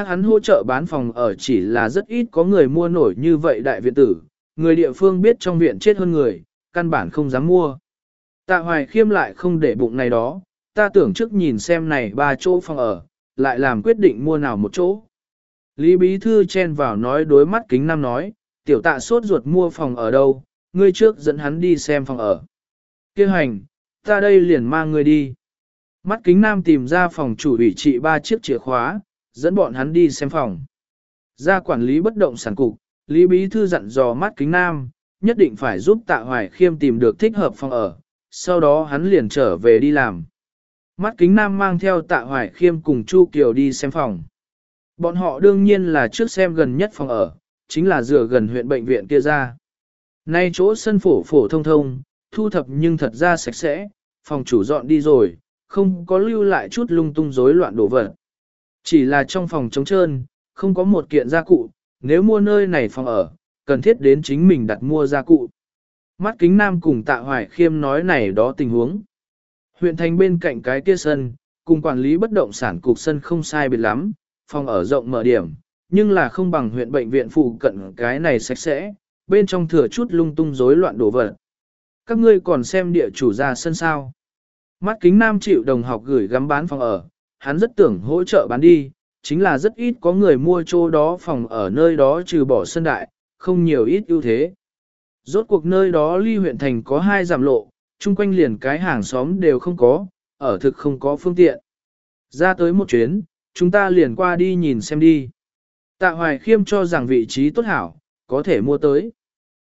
Thác hắn hỗ trợ bán phòng ở chỉ là rất ít có người mua nổi như vậy đại viện tử, người địa phương biết trong viện chết hơn người, căn bản không dám mua. Tạ hoài khiêm lại không để bụng này đó, ta tưởng trước nhìn xem này ba chỗ phòng ở, lại làm quyết định mua nào một chỗ. Lý Bí Thư chen vào nói đối mắt kính nam nói, tiểu tạ sốt ruột mua phòng ở đâu, ngươi trước dẫn hắn đi xem phòng ở. Kêu hành, ta đây liền mang ngươi đi. Mắt kính nam tìm ra phòng chủ ủy trị ba chiếc chìa khóa, dẫn bọn hắn đi xem phòng. Ra quản lý bất động sản cục, Lý Bí Thư dặn dò mắt kính nam, nhất định phải giúp tạ hoài khiêm tìm được thích hợp phòng ở, sau đó hắn liền trở về đi làm. Mắt kính nam mang theo tạ hoài khiêm cùng Chu Kiều đi xem phòng. Bọn họ đương nhiên là trước xem gần nhất phòng ở, chính là dựa gần huyện bệnh viện kia ra. Nay chỗ sân phổ phổ thông thông, thu thập nhưng thật ra sạch sẽ, phòng chủ dọn đi rồi, không có lưu lại chút lung tung rối loạn đồ vật. Chỉ là trong phòng trống trơn, không có một kiện gia cụ, nếu mua nơi này phòng ở, cần thiết đến chính mình đặt mua gia cụ. Mắt kính nam cùng tạ hoài khiêm nói này đó tình huống. Huyện thành bên cạnh cái kia sân, cùng quản lý bất động sản cục sân không sai biệt lắm, phòng ở rộng mở điểm, nhưng là không bằng huyện bệnh viện phụ cận cái này sạch sẽ, bên trong thừa chút lung tung rối loạn đồ vật. Các ngươi còn xem địa chủ ra sân sao. Mắt kính nam chịu đồng học gửi gắm bán phòng ở, hắn rất tưởng hỗ trợ bán đi, chính là rất ít có người mua chỗ đó phòng ở nơi đó trừ bỏ sân đại, không nhiều ít ưu thế. Rốt cuộc nơi đó ly huyện thành có hai giảm lộ, chung quanh liền cái hàng xóm đều không có, ở thực không có phương tiện. Ra tới một chuyến, chúng ta liền qua đi nhìn xem đi. Tạ Hoài Khiêm cho rằng vị trí tốt hảo, có thể mua tới.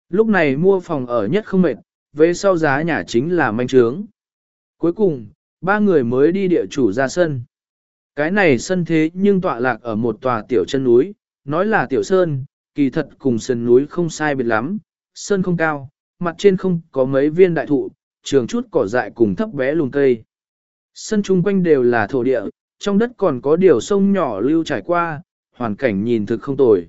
Lúc này mua phòng ở nhất không mệt, về sau giá nhà chính là manh trướng. Cuối cùng, ba người mới đi địa chủ ra sân. Cái này sân thế nhưng tọa lạc ở một tòa tiểu chân núi, nói là tiểu sơn, kỳ thật cùng sân núi không sai biệt lắm, sơn không cao, mặt trên không có mấy viên đại thụ, trường chút cỏ dại cùng thấp bé lùn cây. Sân chung quanh đều là thổ địa, trong đất còn có điều sông nhỏ lưu trải qua, hoàn cảnh nhìn thực không tồi.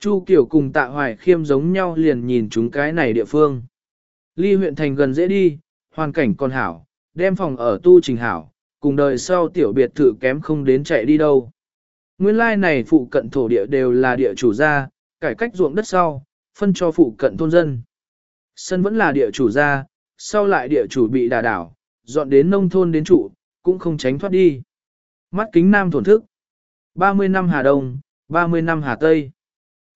Chu Kiểu cùng tạ hoài khiêm giống nhau liền nhìn chúng cái này địa phương. Ly huyện thành gần dễ đi, hoàn cảnh còn hảo, đem phòng ở tu trình hảo, cùng đời sau tiểu biệt thự kém không đến chạy đi đâu. Nguyên lai like này phụ cận thổ địa đều là địa chủ gia, cải cách ruộng đất sau, phân cho phụ cận thôn dân. Sân vẫn là địa chủ gia, sau lại địa chủ bị đà đảo, dọn đến nông thôn đến trụ, cũng không tránh thoát đi. Mắt kính nam thổn thức. 30 năm Hà Đông, 30 năm Hà Tây.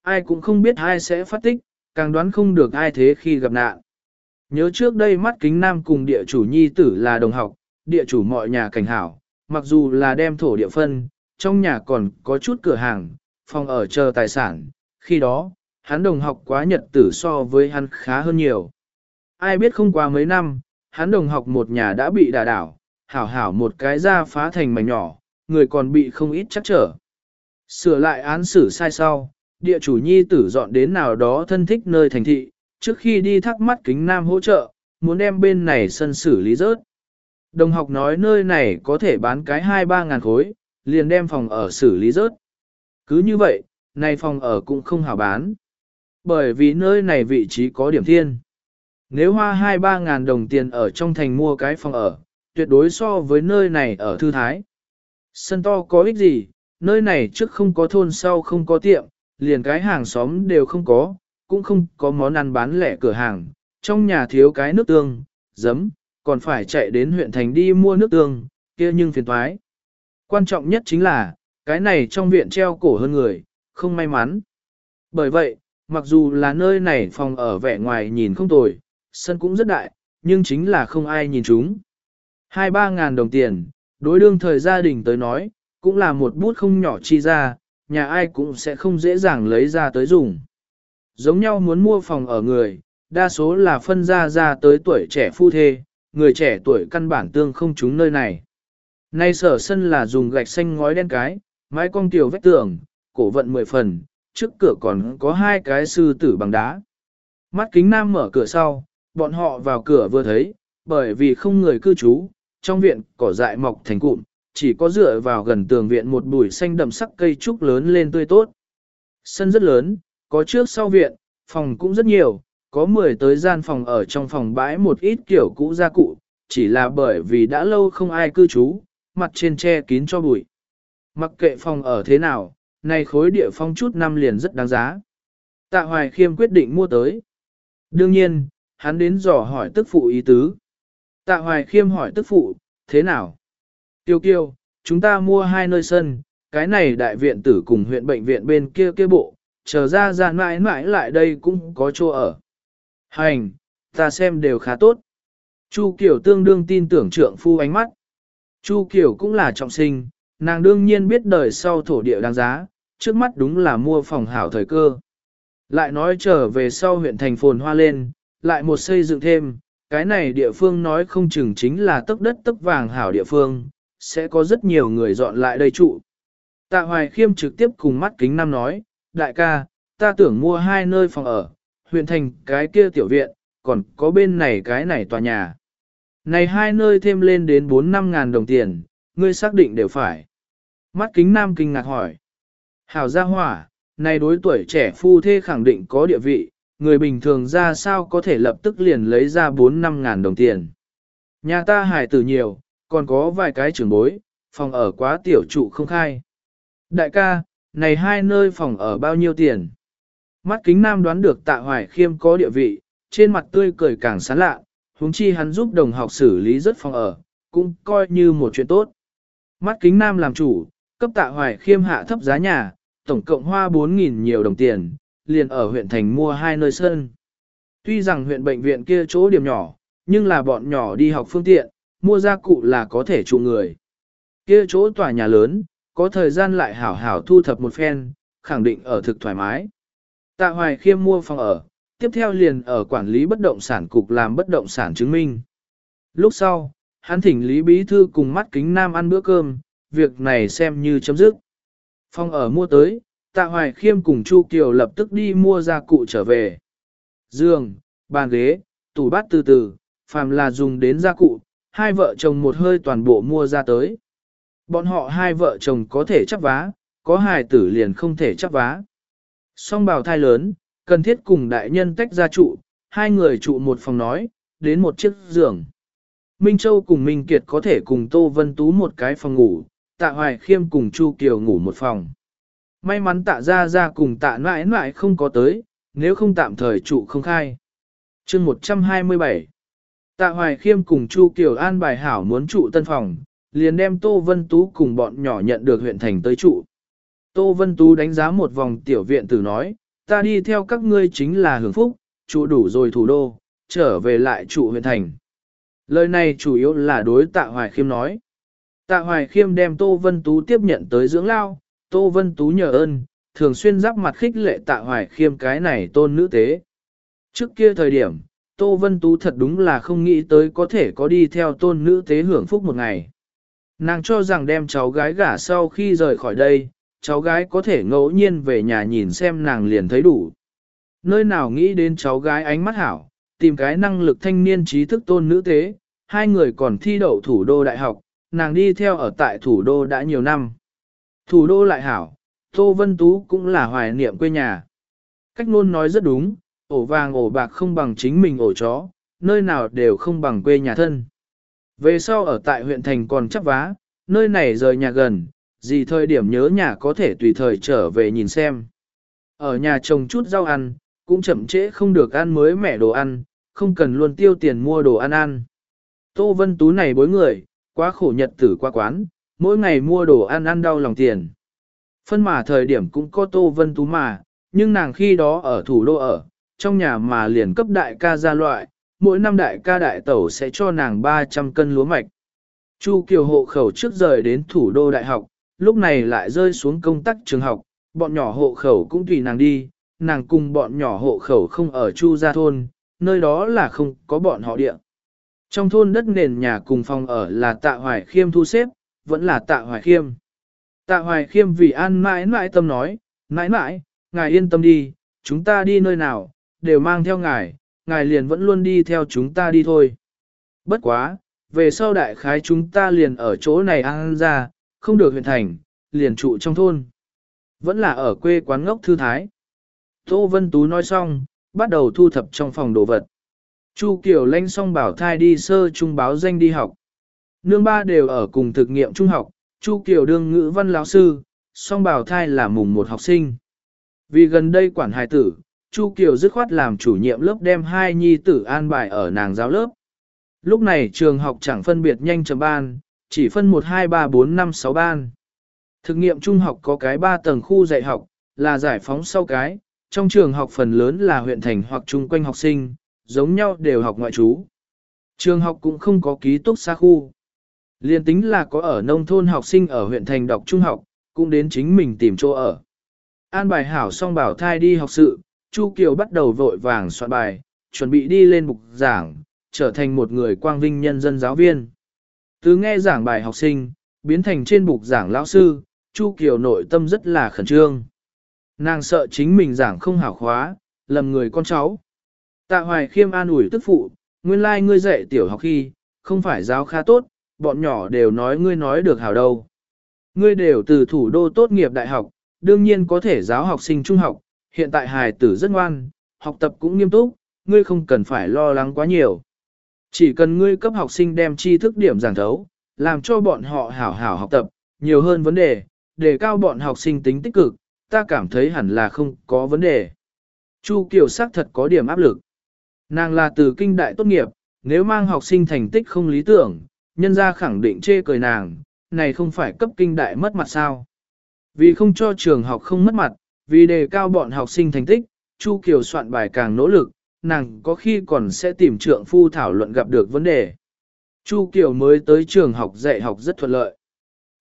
Ai cũng không biết ai sẽ phát tích, càng đoán không được ai thế khi gặp nạn. Nhớ trước đây mắt kính nam cùng địa chủ nhi tử là đồng học, địa chủ mọi nhà cảnh hảo, mặc dù là đem thổ địa phân, trong nhà còn có chút cửa hàng, phòng ở chờ tài sản, khi đó, hắn đồng học quá nhật tử so với hắn khá hơn nhiều. Ai biết không qua mấy năm, hắn đồng học một nhà đã bị đà đảo, hảo hảo một cái ra phá thành mảnh nhỏ, người còn bị không ít chắc trở. Sửa lại án xử sai sau, địa chủ nhi tử dọn đến nào đó thân thích nơi thành thị, trước khi đi thắc mắt kính nam hỗ trợ, muốn đem bên này sân xử lý rớt. Đồng học nói nơi này có thể bán cái 2-3 ngàn khối, liền đem phòng ở xử lý rớt. Cứ như vậy, này phòng ở cũng không hảo bán. Bởi vì nơi này vị trí có điểm thiên. Nếu hoa 2-3 ngàn đồng tiền ở trong thành mua cái phòng ở, tuyệt đối so với nơi này ở Thư Thái. Sân to có ích gì, nơi này trước không có thôn sau không có tiệm, liền cái hàng xóm đều không có, cũng không có món ăn bán lẻ cửa hàng, trong nhà thiếu cái nước tương, giấm, còn phải chạy đến huyện thành đi mua nước tương, kia nhưng phiền thoái. Quan trọng nhất chính là, cái này trong viện treo cổ hơn người, không may mắn. Bởi vậy, mặc dù là nơi này phòng ở vẻ ngoài nhìn không tồi, sân cũng rất đại, nhưng chính là không ai nhìn chúng. Hai ba ngàn đồng tiền, đối đương thời gia đình tới nói, cũng là một bút không nhỏ chi ra, nhà ai cũng sẽ không dễ dàng lấy ra tới dùng. Giống nhau muốn mua phòng ở người, đa số là phân ra ra tới tuổi trẻ phu thê, người trẻ tuổi căn bản tương không trúng nơi này. Nay sở sân là dùng gạch xanh ngói đen cái, mái cong tiểu vách tường, cổ vận mười phần, trước cửa còn có hai cái sư tử bằng đá. Mắt kính nam mở cửa sau, bọn họ vào cửa vừa thấy, bởi vì không người cư trú, trong viện cỏ dại mọc thành cụm, chỉ có dựa vào gần tường viện một bụi xanh đậm sắc cây trúc lớn lên tươi tốt. Sân rất lớn, có trước sau viện, phòng cũng rất nhiều, có 10 tới gian phòng ở trong phòng bãi một ít kiểu cũ gia cụ, chỉ là bởi vì đã lâu không ai cư trú, mặt trên che kín cho bụi. Mặc kệ phòng ở thế nào, này khối địa phong chút năm liền rất đáng giá. Tạ Hoài Khiêm quyết định mua tới. Đương nhiên, hắn đến dò hỏi tức phụ ý tứ. Tạ Hoài Khiêm hỏi tức phụ, thế nào? Tiêu kiêu, chúng ta mua hai nơi sân, cái này đại viện tử cùng huyện bệnh viện bên kia kia bộ, trở ra ra mãi mãi lại đây cũng có chỗ ở. Hành, ta xem đều khá tốt. Chu Kiều tương đương tin tưởng trượng phu ánh mắt. Chu Kiều cũng là trọng sinh, nàng đương nhiên biết đời sau thổ địa đáng giá, trước mắt đúng là mua phòng hảo thời cơ. Lại nói trở về sau huyện thành phồn hoa lên, lại một xây dựng thêm, cái này địa phương nói không chừng chính là tấc đất tấc vàng hảo địa phương, sẽ có rất nhiều người dọn lại đây trụ. Tạ Hoài Khiêm trực tiếp cùng mắt kính năm nói, đại ca, ta tưởng mua hai nơi phòng ở, huyện thành cái kia tiểu viện, còn có bên này cái này tòa nhà. Này hai nơi thêm lên đến 4-5 ngàn đồng tiền, ngươi xác định đều phải. Mắt kính nam kinh ngạc hỏi. Hảo gia hỏa, này đối tuổi trẻ phu thê khẳng định có địa vị, người bình thường ra sao có thể lập tức liền lấy ra 4-5 ngàn đồng tiền. Nhà ta hải tử nhiều, còn có vài cái trưởng bối, phòng ở quá tiểu trụ không khai. Đại ca, này hai nơi phòng ở bao nhiêu tiền? Mắt kính nam đoán được tạ hoài khiêm có địa vị, trên mặt tươi cười càng sán lạ, huống chi hắn giúp đồng học xử lý rất phòng ở, cũng coi như một chuyện tốt. Mắt kính nam làm chủ, cấp tạ hoài khiêm hạ thấp giá nhà, tổng cộng hoa 4.000 nhiều đồng tiền, liền ở huyện thành mua hai nơi sân. Tuy rằng huyện bệnh viện kia chỗ điểm nhỏ, nhưng là bọn nhỏ đi học phương tiện, mua gia cụ là có thể trụ người. Kia chỗ tòa nhà lớn, có thời gian lại hảo hảo thu thập một phen, khẳng định ở thực thoải mái. Tạ Hoài Khiêm mua phòng ở, tiếp theo liền ở quản lý bất động sản cục làm bất động sản chứng minh. Lúc sau, hắn thỉnh Lý Bí Thư cùng mắt kính nam ăn bữa cơm, việc này xem như chấm dứt. Phòng ở mua tới, Tạ Hoài Khiêm cùng Chu Kiều lập tức đi mua gia cụ trở về. Giường, bàn ghế, tủ bát từ từ, phàm là dùng đến gia cụ, hai vợ chồng một hơi toàn bộ mua ra tới. Bọn họ hai vợ chồng có thể chấp vá, có hài tử liền không thể chấp vá. Song bào thai lớn, cần thiết cùng đại nhân tách ra trụ, hai người trụ một phòng nói, đến một chiếc giường. Minh Châu cùng Minh Kiệt có thể cùng Tô Vân Tú một cái phòng ngủ, tạ hoài khiêm cùng Chu Kiều ngủ một phòng. May mắn tạ ra ra cùng tạ Nãi Nãi không có tới, nếu không tạm thời trụ không khai. chương 127 Tạ hoài khiêm cùng Chu Kiều an bài hảo muốn trụ tân phòng, liền đem Tô Vân Tú cùng bọn nhỏ nhận được huyện thành tới trụ. Tô Vân Tú đánh giá một vòng tiểu viện tử nói, ta đi theo các ngươi chính là hưởng phúc, trụ đủ rồi thủ đô, trở về lại trụ huyện thành. Lời này chủ yếu là đối tạ Hoài Khiêm nói. Tạ Hoài Khiêm đem Tô Vân Tú tiếp nhận tới dưỡng lao, Tô Vân Tú nhờ ơn, thường xuyên giáp mặt khích lệ Tạ Hoài Khiêm cái này tôn nữ tế. Trước kia thời điểm, Tô Vân Tú thật đúng là không nghĩ tới có thể có đi theo tôn nữ tế hưởng phúc một ngày. Nàng cho rằng đem cháu gái gả sau khi rời khỏi đây, cháu gái có thể ngẫu nhiên về nhà nhìn xem nàng liền thấy đủ. Nơi nào nghĩ đến cháu gái ánh mắt hảo, tìm cái năng lực thanh niên trí thức tôn nữ tế, hai người còn thi đậu thủ đô đại học, nàng đi theo ở tại thủ đô đã nhiều năm. Thủ đô lại hảo, Tô Vân Tú cũng là hoài niệm quê nhà. Cách luôn nói rất đúng, ổ vàng ổ bạc không bằng chính mình ổ chó, nơi nào đều không bằng quê nhà thân. Về sau ở tại huyện thành còn chấp vá, nơi này rời nhà gần, gì thời điểm nhớ nhà có thể tùy thời trở về nhìn xem. Ở nhà trồng chút rau ăn, cũng chậm trễ không được ăn mới mẻ đồ ăn, không cần luôn tiêu tiền mua đồ ăn ăn. Tô Vân Tú này bối người, quá khổ nhật tử qua quán, mỗi ngày mua đồ ăn ăn đau lòng tiền. Phân mà thời điểm cũng có Tô Vân Tú mà, nhưng nàng khi đó ở thủ đô ở, trong nhà mà liền cấp đại ca ra loại, mỗi năm đại ca đại tẩu sẽ cho nàng 300 cân lúa mạch. Chu Kiều hộ khẩu trước rời đến thủ đô đại học, lúc này lại rơi xuống công tác trường học, bọn nhỏ hộ khẩu cũng tùy nàng đi, nàng cùng bọn nhỏ hộ khẩu không ở Chu Gia Thôn, nơi đó là không có bọn họ địa. Trong thôn đất nền nhà cùng phòng ở là tạ hoài khiêm thu xếp, vẫn là tạ hoài khiêm. Tạ hoài khiêm vì an mãi mãi tâm nói, mãi mãi, ngài yên tâm đi, chúng ta đi nơi nào, đều mang theo ngài, ngài liền vẫn luôn đi theo chúng ta đi thôi. Bất quá, về sau đại khái chúng ta liền ở chỗ này ăn ra, không được huyện thành, liền trụ trong thôn. Vẫn là ở quê quán ngốc thư thái. Tô Vân Tú nói xong, bắt đầu thu thập trong phòng đồ vật. Chu Kiều lanh xong bảo thai đi sơ trung báo danh đi học. Nương ba đều ở cùng thực nghiệm trung học, Chu Kiều đương ngữ văn lão sư, song Bảo thai là mùng một học sinh. Vì gần đây quản hài tử, Chu Kiều dứt khoát làm chủ nhiệm lớp đem hai nhi tử an bài ở nàng giáo lớp. Lúc này trường học chẳng phân biệt nhanh chấm ban, chỉ phân 1 2 3 4 5 6 ban. Thực nghiệm trung học có cái 3 tầng khu dạy học, là giải phóng sau cái, trong trường học phần lớn là huyện thành hoặc chung quanh học sinh, giống nhau đều học ngoại trú. Trường học cũng không có ký túc xa khu. Liên tính là có ở nông thôn học sinh ở huyện thành đọc trung học, cũng đến chính mình tìm chỗ ở. An bài hảo xong bảo thai đi học sự, Chu Kiều bắt đầu vội vàng soạn bài, chuẩn bị đi lên bục giảng, trở thành một người quang vinh nhân dân giáo viên. Từ nghe giảng bài học sinh, biến thành trên bục giảng lão sư, Chu Kiều nội tâm rất là khẩn trương. Nàng sợ chính mình giảng không hảo khóa, lầm người con cháu. Tạ Hoài khiêm an ủi tức phụ, nguyên lai like ngươi dạy tiểu học khi, không phải giáo khá tốt, bọn nhỏ đều nói ngươi nói được hảo đâu. Ngươi đều từ thủ đô tốt nghiệp đại học, đương nhiên có thể giáo học sinh trung học, hiện tại hài tử rất ngoan, học tập cũng nghiêm túc, ngươi không cần phải lo lắng quá nhiều. Chỉ cần ngươi cấp học sinh đem tri thức điểm giảng thấu, làm cho bọn họ hảo hảo học tập, nhiều hơn vấn đề, để cao bọn học sinh tính tích cực, ta cảm thấy hẳn là không có vấn đề. Chu Kiều sắc thật có điểm áp lực. Nàng là từ kinh đại tốt nghiệp, nếu mang học sinh thành tích không lý tưởng, nhân gia khẳng định chê cười nàng, này không phải cấp kinh đại mất mặt sao. Vì không cho trường học không mất mặt, vì đề cao bọn học sinh thành tích, Chu Kiều soạn bài càng nỗ lực, nàng có khi còn sẽ tìm trượng phu thảo luận gặp được vấn đề. Chu Kiều mới tới trường học dạy học rất thuận lợi.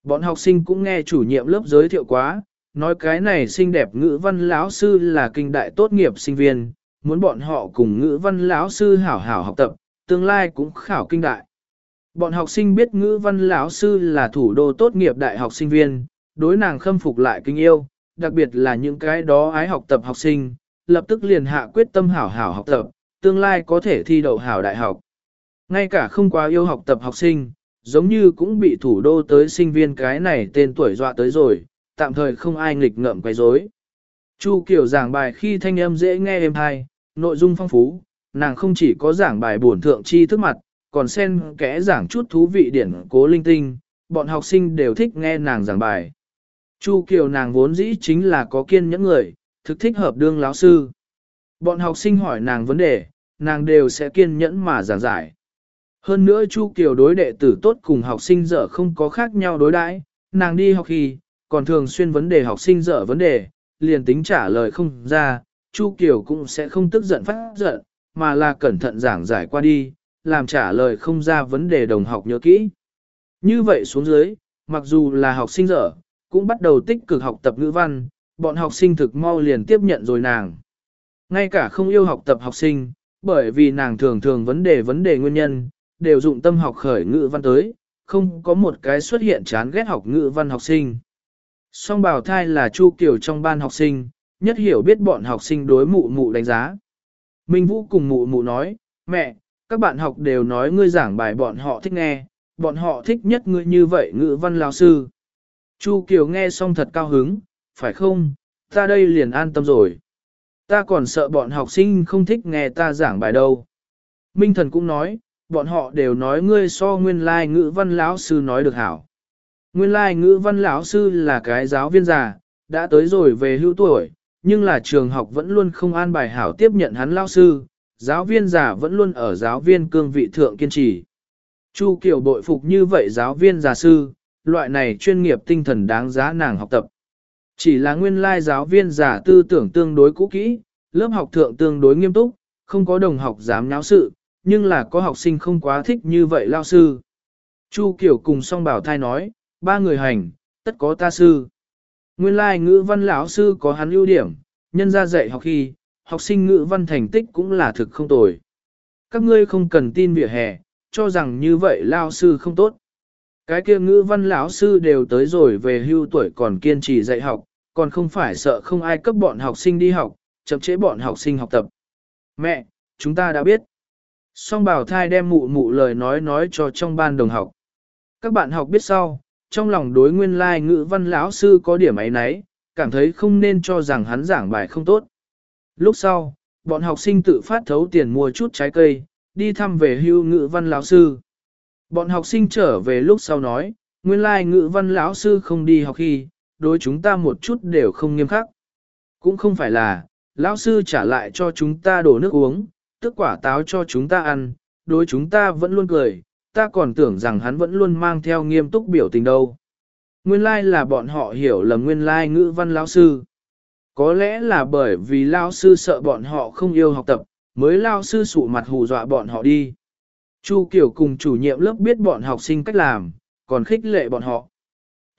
Bọn học sinh cũng nghe chủ nhiệm lớp giới thiệu quá, nói cái này xinh đẹp ngữ văn lão sư là kinh đại tốt nghiệp sinh viên, muốn bọn họ cùng ngữ văn lão sư hảo hảo học tập, tương lai cũng khảo kinh đại. Bọn học sinh biết ngữ văn lão sư là thủ đô tốt nghiệp đại học sinh viên, đối nàng khâm phục lại kinh yêu, đặc biệt là những cái đó ái học tập học sinh, lập tức liền hạ quyết tâm hảo hảo học tập, tương lai có thể thi đậu hảo đại học. Ngay cả không quá yêu học tập học sinh, giống như cũng bị thủ đô tới sinh viên cái này tên tuổi dọa tới rồi, tạm thời không ai nghịch ngợm quấy rối. Chu Kiều giảng bài khi thanh âm dễ nghe êm hay, nội dung phong phú, nàng không chỉ có giảng bài bổn thượng chi thức mặt, còn xen kẽ giảng chút thú vị điển cố linh tinh, bọn học sinh đều thích nghe nàng giảng bài. Chu Kiều nàng vốn dĩ chính là có kiên nhẫn người, thực thích hợp đương lão sư. Bọn học sinh hỏi nàng vấn đề, nàng đều sẽ kiên nhẫn mà giảng giải. Hơn nữa Chu Kiều đối đệ tử tốt cùng học sinh dở không có khác nhau đối đãi, nàng đi học khi, còn thường xuyên vấn đề học sinh dở vấn đề, liền tính trả lời không ra, Chu Kiều cũng sẽ không tức giận phát giận, mà là cẩn thận giảng giải qua đi, làm trả lời không ra vấn đề đồng học nhớ kỹ. Như vậy xuống dưới, mặc dù là học sinh dở, cũng bắt đầu tích cực học tập ngữ văn, bọn học sinh thực mau liền tiếp nhận rồi nàng. Ngay cả không yêu học tập học sinh, bởi vì nàng thường thường vấn đề vấn đề nguyên nhân, đều dụng tâm học khởi ngữ văn tới, không có một cái xuất hiện chán ghét học ngữ văn học sinh. Song bào thai là Chu Kiều trong ban học sinh, nhất hiểu biết bọn học sinh đối mụ mụ đánh giá. Minh Vũ cùng mụ mụ nói, mẹ, các bạn học đều nói ngươi giảng bài bọn họ thích nghe, bọn họ thích nhất ngươi như vậy ngữ văn lao sư. Chu Kiều nghe xong thật cao hứng, phải không, ta đây liền an tâm rồi. Ta còn sợ bọn học sinh không thích nghe ta giảng bài đâu. Minh thần cũng nói, bọn họ đều nói ngươi so nguyên lai ngữ văn lão sư nói được hảo. Nguyên lai ngữ văn lão sư là cái giáo viên già, đã tới rồi về hưu tuổi, nhưng là trường học vẫn luôn không an bài hảo tiếp nhận hắn lão sư, giáo viên già vẫn luôn ở giáo viên cương vị thượng kiên trì. Chu Kiều bội phục như vậy giáo viên già sư, loại này chuyên nghiệp tinh thần đáng giá nàng học tập. Chỉ là nguyên lai giáo viên giả tư tưởng tương đối cũ kỹ, lớp học thượng tương đối nghiêm túc, không có đồng học dám nháo sự, nhưng là có học sinh không quá thích như vậy lao sư. Chu Kiều cùng song bảo thai nói, ba người hành, tất có ta sư. Nguyên lai ngữ văn lão sư có hắn ưu điểm, nhân ra dạy học khi, học sinh ngữ văn thành tích cũng là thực không tồi. Các ngươi không cần tin vỉa hè, cho rằng như vậy lao sư không tốt. Cái kia ngữ văn lão sư đều tới rồi về hưu tuổi còn kiên trì dạy học, còn không phải sợ không ai cấp bọn học sinh đi học, chậm chế bọn học sinh học tập. Mẹ, chúng ta đã biết. Song bảo thai đem mụ mụ lời nói nói cho trong ban đồng học. Các bạn học biết sau, trong lòng đối nguyên lai ngữ văn lão sư có điểm ấy nấy, cảm thấy không nên cho rằng hắn giảng bài không tốt. Lúc sau, bọn học sinh tự phát thấu tiền mua chút trái cây, đi thăm về hưu ngữ văn lão sư. Bọn học sinh trở về lúc sau nói, nguyên lai ngữ văn lão sư không đi học khi, đối chúng ta một chút đều không nghiêm khắc. Cũng không phải là, lão sư trả lại cho chúng ta đổ nước uống, tức quả táo cho chúng ta ăn, đối chúng ta vẫn luôn cười, ta còn tưởng rằng hắn vẫn luôn mang theo nghiêm túc biểu tình đâu. Nguyên lai like là bọn họ hiểu lầm nguyên lai like ngữ văn lão sư. Có lẽ là bởi vì lão sư sợ bọn họ không yêu học tập, mới lão sư sụ mặt hù dọa bọn họ đi. Chu Kiều cùng chủ nhiệm lớp biết bọn học sinh cách làm, còn khích lệ bọn họ.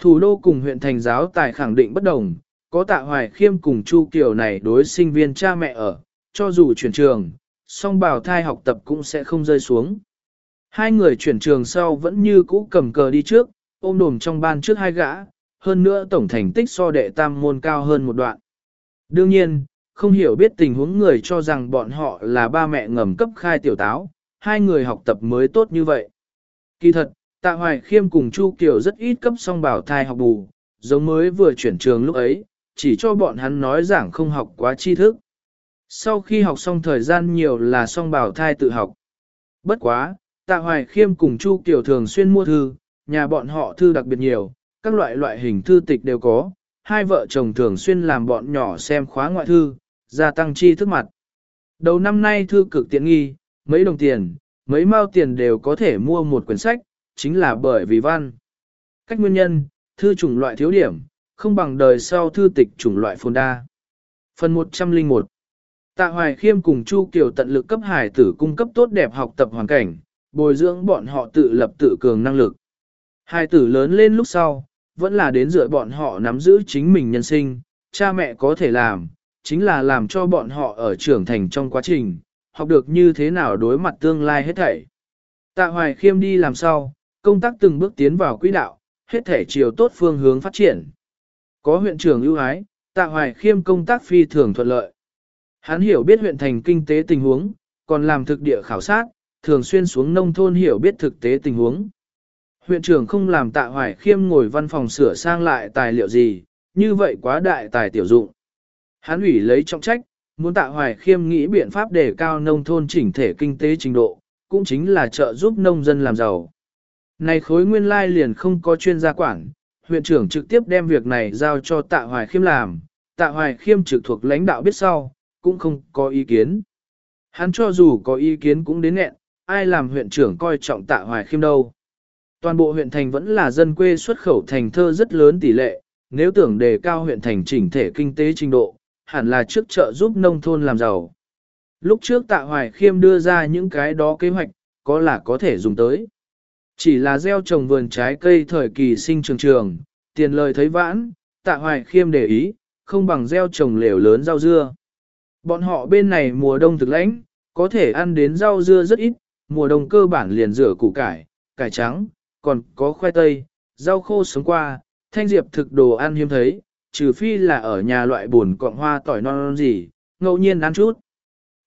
Thủ đô cùng huyện thành giáo tài khẳng định bất đồng, có tạ hoài khiêm cùng Chu Kiều này đối sinh viên cha mẹ ở, cho dù chuyển trường, song bào thai học tập cũng sẽ không rơi xuống. Hai người chuyển trường sau vẫn như cũ cầm cờ đi trước, ôm đồm trong ban trước hai gã, hơn nữa tổng thành tích so đệ tam môn cao hơn một đoạn. Đương nhiên, không hiểu biết tình huống người cho rằng bọn họ là ba mẹ ngầm cấp khai tiểu táo, hai người học tập mới tốt như vậy. Kỳ thật, Tạ Hoài Khiêm cùng Chu Kiều rất ít cấp song bảo thai học bù, giống mới vừa chuyển trường lúc ấy, chỉ cho bọn hắn nói giảng không học quá tri thức. Sau khi học xong thời gian nhiều là song bảo thai tự học. Bất quá, Tạ Hoài Khiêm cùng Chu Kiều thường xuyên mua thư, nhà bọn họ thư đặc biệt nhiều, các loại loại hình thư tịch đều có, hai vợ chồng thường xuyên làm bọn nhỏ xem khóa ngoại thư, gia tăng tri thức mặt. Đầu năm nay thư cực tiện nghi, mấy đồng tiền, mấy mao tiền đều có thể mua một quyển sách, chính là bởi vì văn. Cách nguyên nhân, thư chủng loại thiếu điểm, không bằng đời sau thư tịch chủng loại phồn đa. Phần 101 Tạ Hoài Khiêm cùng Chu Kiều tận lực cấp hải tử cung cấp tốt đẹp học tập hoàn cảnh, bồi dưỡng bọn họ tự lập tự cường năng lực. Hải tử lớn lên lúc sau, vẫn là đến dựa bọn họ nắm giữ chính mình nhân sinh, cha mẹ có thể làm, chính là làm cho bọn họ ở trưởng thành trong quá trình, học được như thế nào đối mặt tương lai hết thảy. Tạ Hoài Khiêm đi làm sao, công tác từng bước tiến vào quỹ đạo, hết thể chiều tốt phương hướng phát triển. Có huyện trưởng ưu ái, Tạ Hoài Khiêm công tác phi thường thuận lợi. Hắn hiểu biết huyện thành kinh tế tình huống, còn làm thực địa khảo sát, thường xuyên xuống nông thôn hiểu biết thực tế tình huống. Huyện trưởng không làm tạ hoài khiêm ngồi văn phòng sửa sang lại tài liệu gì, như vậy quá đại tài tiểu dụng. Hắn ủy lấy trọng trách, muốn tạ hoài khiêm nghĩ biện pháp để cao nông thôn chỉnh thể kinh tế trình độ, cũng chính là trợ giúp nông dân làm giàu. Này khối nguyên lai liền không có chuyên gia quản, huyện trưởng trực tiếp đem việc này giao cho tạ hoài khiêm làm, tạ hoài khiêm trực thuộc lãnh đạo biết sau, cũng không có ý kiến. Hắn cho dù có ý kiến cũng đến nghẹn, ai làm huyện trưởng coi trọng tạ hoài khiêm đâu. Toàn bộ huyện thành vẫn là dân quê xuất khẩu thành thơ rất lớn tỷ lệ, nếu tưởng đề cao huyện thành chỉnh thể kinh tế trình độ, hẳn là trước trợ giúp nông thôn làm giàu. Lúc trước tạ hoài khiêm đưa ra những cái đó kế hoạch, có là có thể dùng tới. Chỉ là gieo trồng vườn trái cây thời kỳ sinh trường trường, tiền lời thấy vãn, tạ hoài khiêm để ý, không bằng gieo trồng lều lớn rau dưa. Bọn họ bên này mùa đông thực lãnh, có thể ăn đến rau dưa rất ít, mùa đông cơ bản liền rửa củ cải, cải trắng, còn có khoai tây, rau khô sống qua, thanh diệp thực đồ ăn hiếm thấy, trừ phi là ở nhà loại buồn cọng hoa tỏi non, non gì, ngẫu nhiên ăn chút.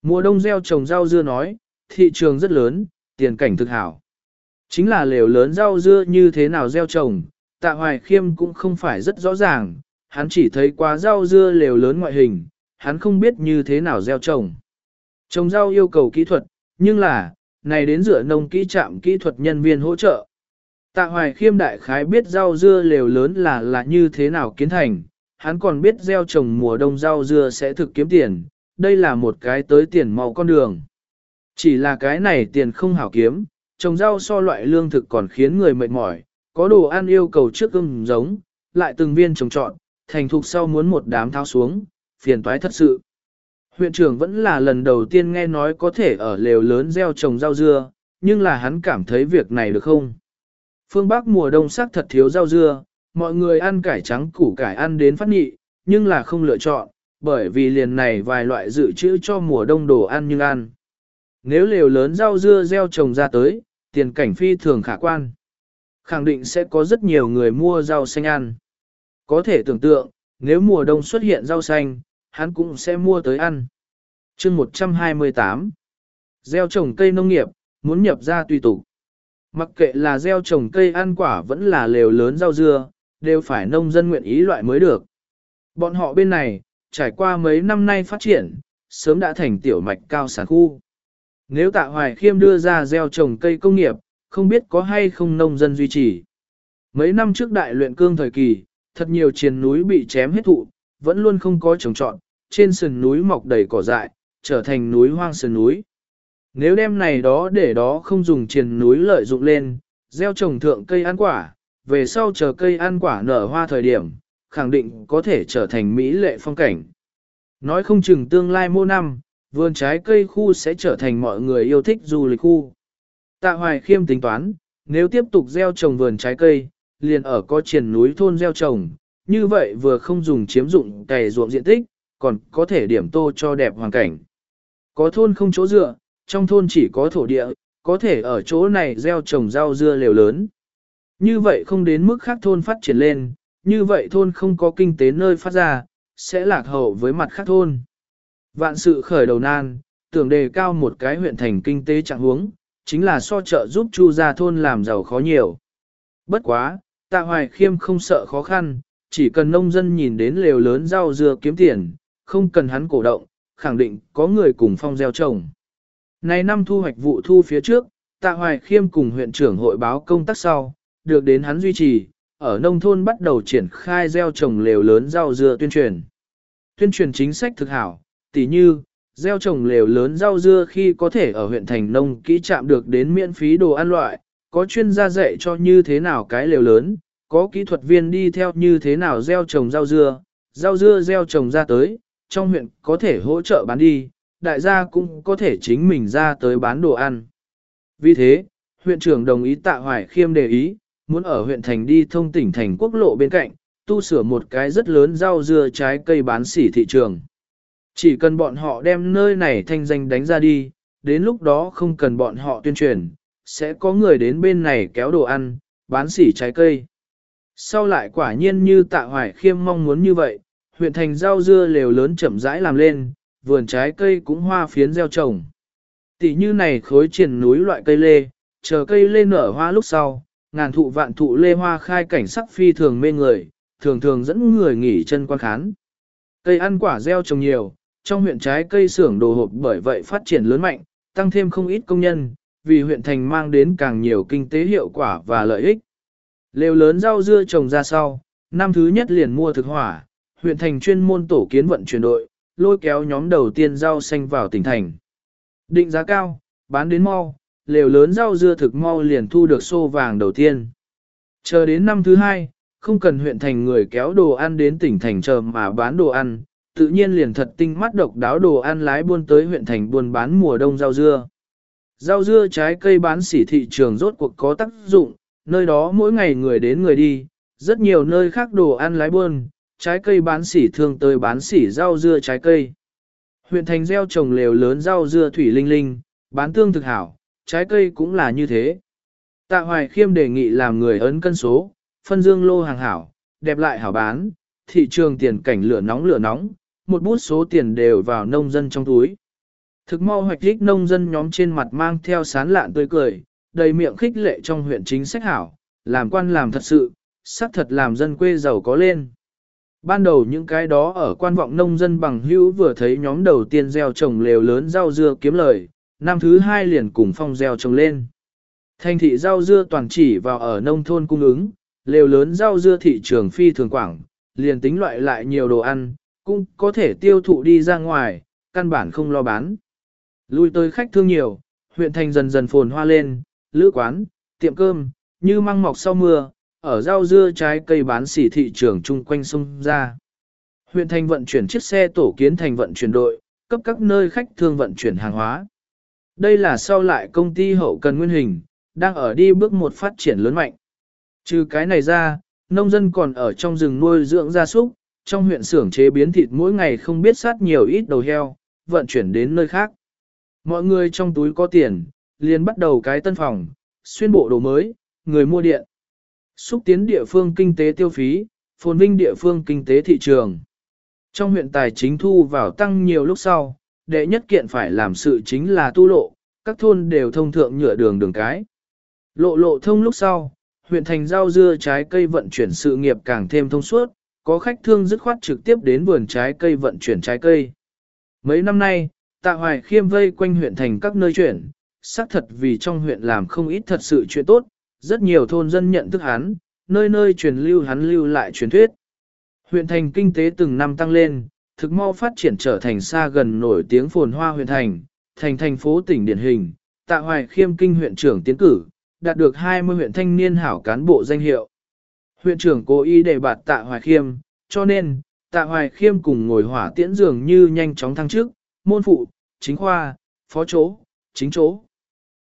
Mùa đông gieo trồng rau dưa nói, thị trường rất lớn, tiền cảnh thực hảo. Chính là lều lớn rau dưa như thế nào gieo trồng, tạ hoài khiêm cũng không phải rất rõ ràng, hắn chỉ thấy qua rau dưa lều lớn ngoại hình, hắn không biết như thế nào gieo trồng. Trồng rau yêu cầu kỹ thuật, nhưng là, này đến dựa nông kỹ trạm kỹ thuật nhân viên hỗ trợ. Tạ hoài khiêm đại khái biết rau dưa lều lớn là là như thế nào kiến thành, hắn còn biết gieo trồng mùa đông rau dưa sẽ thực kiếm tiền, đây là một cái tới tiền màu con đường. Chỉ là cái này tiền không hảo kiếm, trồng rau so loại lương thực còn khiến người mệt mỏi, có đồ ăn yêu cầu trước ưng giống, lại từng viên trồng trọn, thành thục sau muốn một đám tháo xuống, phiền toái thật sự. Huyện trưởng vẫn là lần đầu tiên nghe nói có thể ở lều lớn gieo trồng rau dưa, nhưng là hắn cảm thấy việc này được không? Phương Bắc mùa đông sắc thật thiếu rau dưa, mọi người ăn cải trắng củ cải ăn đến phát nhị, nhưng là không lựa chọn, bởi vì liền này vài loại dự trữ cho mùa đông đồ ăn nhưng ăn. Nếu lều lớn rau dưa gieo trồng ra tới, tiền cảnh phi thường khả quan. Khẳng định sẽ có rất nhiều người mua rau xanh ăn. Có thể tưởng tượng, nếu mùa đông xuất hiện rau xanh, hắn cũng sẽ mua tới ăn. chương 128 Gieo trồng cây nông nghiệp, muốn nhập ra tùy tục. Mặc kệ là gieo trồng cây ăn quả vẫn là lều lớn rau dưa, đều phải nông dân nguyện ý loại mới được. Bọn họ bên này, trải qua mấy năm nay phát triển, sớm đã thành tiểu mạch cao sản khu. Nếu tạ hoài khiêm đưa ra gieo trồng cây công nghiệp, không biết có hay không nông dân duy trì. Mấy năm trước đại luyện cương thời kỳ, thật nhiều triền núi bị chém hết thụ, vẫn luôn không có trồng trọn, trên sườn núi mọc đầy cỏ dại, trở thành núi hoang sườn núi. Nếu đem này đó để đó không dùng triền núi lợi dụng lên, gieo trồng thượng cây ăn quả, về sau chờ cây ăn quả nở hoa thời điểm, khẳng định có thể trở thành mỹ lệ phong cảnh. Nói không chừng tương lai mô năm, vườn trái cây khu sẽ trở thành mọi người yêu thích du lịch khu. Tạ Hoài Khiêm tính toán, nếu tiếp tục gieo trồng vườn trái cây, liền ở có triển núi thôn gieo trồng, như vậy vừa không dùng chiếm dụng cày ruộng diện tích, còn có thể điểm tô cho đẹp hoàn cảnh. Có thôn không chỗ dựa, trong thôn chỉ có thổ địa, có thể ở chỗ này gieo trồng rau dưa liều lớn. Như vậy không đến mức khác thôn phát triển lên, như vậy thôn không có kinh tế nơi phát ra, sẽ lạc hậu với mặt khác thôn. Vạn sự khởi đầu nan, tưởng đề cao một cái huyện thành kinh tế trạng huống, chính là so trợ giúp chu gia thôn làm giàu khó nhiều. Bất quá, tạ hoài khiêm không sợ khó khăn, chỉ cần nông dân nhìn đến lều lớn rau dưa kiếm tiền, không cần hắn cổ động, khẳng định có người cùng phong gieo trồng. nay năm thu hoạch vụ thu phía trước, tạ hoài khiêm cùng huyện trưởng hội báo công tác sau, được đến hắn duy trì, ở nông thôn bắt đầu triển khai gieo trồng lều lớn rau dưa tuyên truyền. Tuyên truyền chính sách thực hảo, tỉ như, gieo trồng lều lớn rau dưa khi có thể ở huyện thành nông kỹ chạm được đến miễn phí đồ ăn loại, có chuyên gia dạy cho như thế nào cái lều lớn, có kỹ thuật viên đi theo như thế nào gieo trồng rau dưa, rau dưa gieo trồng ra tới, trong huyện có thể hỗ trợ bán đi, đại gia cũng có thể chính mình ra tới bán đồ ăn. Vì thế, huyện trưởng đồng ý tạ hoài khiêm đề ý, muốn ở huyện thành đi thông tỉnh thành quốc lộ bên cạnh, tu sửa một cái rất lớn rau dưa trái cây bán sỉ thị trường. Chỉ cần bọn họ đem nơi này thanh danh đánh ra đi, đến lúc đó không cần bọn họ tuyên truyền, sẽ có người đến bên này kéo đồ ăn, bán sỉ trái cây. Sau lại quả nhiên như tạ hoài khiêm mong muốn như vậy, huyện thành rau dưa lều lớn chậm rãi làm lên, vườn trái cây cũng hoa phiến gieo trồng. Tỷ như này khối triển núi loại cây lê, chờ cây lê nở hoa lúc sau, ngàn thụ vạn thụ lê hoa khai cảnh sắc phi thường mê người, thường thường dẫn người nghỉ chân quan khán. Cây ăn quả gieo trồng nhiều, trong huyện trái cây xưởng đồ hộp bởi vậy phát triển lớn mạnh, tăng thêm không ít công nhân, vì huyện thành mang đến càng nhiều kinh tế hiệu quả và lợi ích. Lều lớn rau dưa trồng ra sau, năm thứ nhất liền mua thực hỏa, huyện thành chuyên môn tổ kiến vận chuyển đội, lôi kéo nhóm đầu tiên rau xanh vào tỉnh thành. Định giá cao, bán đến mau, lều lớn rau dưa thực mau liền thu được xô vàng đầu tiên. Chờ đến năm thứ hai, không cần huyện thành người kéo đồ ăn đến tỉnh thành chờ mà bán đồ ăn, tự nhiên liền thật tinh mắt độc đáo đồ ăn lái buôn tới huyện thành buôn bán mùa đông rau dưa. Rau dưa trái cây bán sỉ thị trường rốt cuộc có tác dụng, nơi đó mỗi ngày người đến người đi, rất nhiều nơi khác đồ ăn lái buôn, trái cây bán sỉ thường tới bán sỉ rau dưa trái cây. Huyện thành gieo trồng lều lớn rau dưa thủy linh linh, bán tương thực hảo, trái cây cũng là như thế. Tạ Hoài Khiêm đề nghị làm người ấn cân số, phân dương lô hàng hảo, đẹp lại hảo bán, thị trường tiền cảnh lửa nóng lửa nóng, một bút số tiền đều vào nông dân trong túi. Thực mau hoạch đích nông dân nhóm trên mặt mang theo sán lạn tươi cười, đầy miệng khích lệ trong huyện chính sách hảo, làm quan làm thật sự, xác thật làm dân quê giàu có lên. Ban đầu những cái đó ở quan vọng nông dân bằng hữu vừa thấy nhóm đầu tiên gieo trồng lều lớn rau dưa kiếm lời, năm thứ hai liền cùng phong gieo trồng lên. Thành thị rau dưa toàn chỉ vào ở nông thôn cung ứng, lều lớn rau dưa thị trường phi thường quảng, liền tính loại lại nhiều đồ ăn, cũng có thể tiêu thụ đi ra ngoài, căn bản không lo bán. Lui tới khách thương nhiều, huyện thành dần dần phồn hoa lên, lữ quán, tiệm cơm, như măng mọc sau mưa, ở rau dưa trái cây bán xỉ thị trường chung quanh sông ra. Huyện thành vận chuyển chiếc xe tổ kiến thành vận chuyển đội, cấp các nơi khách thương vận chuyển hàng hóa. Đây là sau lại công ty hậu cần nguyên hình, đang ở đi bước một phát triển lớn mạnh. Trừ cái này ra, nông dân còn ở trong rừng nuôi dưỡng gia súc, trong huyện xưởng chế biến thịt mỗi ngày không biết sát nhiều ít đầu heo, vận chuyển đến nơi khác. Mọi người trong túi có tiền, liền bắt đầu cái tân phòng, xuyên bộ đồ mới, người mua điện. Xúc tiến địa phương kinh tế tiêu phí, phồn vinh địa phương kinh tế thị trường. Trong huyện tài chính thu vào tăng nhiều lúc sau, đệ nhất kiện phải làm sự chính là tu lộ, các thôn đều thông thượng nhựa đường đường cái. Lộ lộ thông lúc sau, huyện thành rau dưa trái cây vận chuyển sự nghiệp càng thêm thông suốt, có khách thương dứt khoát trực tiếp đến vườn trái cây vận chuyển trái cây. Mấy năm nay, tạ hoài khiêm vây quanh huyện thành các nơi chuyển, xác thật vì trong huyện làm không ít thật sự chuyện tốt, rất nhiều thôn dân nhận thức hắn, nơi nơi truyền lưu hắn lưu lại truyền thuyết. Huyện thành kinh tế từng năm tăng lên, thực mau phát triển trở thành xa gần nổi tiếng phồn hoa huyện thành, thành thành phố tỉnh điển hình, tạ hoài khiêm kinh huyện trưởng tiến cử, đạt được 20 huyện thanh niên hảo cán bộ danh hiệu. Huyện trưởng cố ý để bạt tạ hoài khiêm, cho nên, tạ hoài khiêm cùng ngồi hỏa tiễn dường như nhanh chóng thăng chức, môn phụ, chính khoa, phó chỗ, chính chỗ.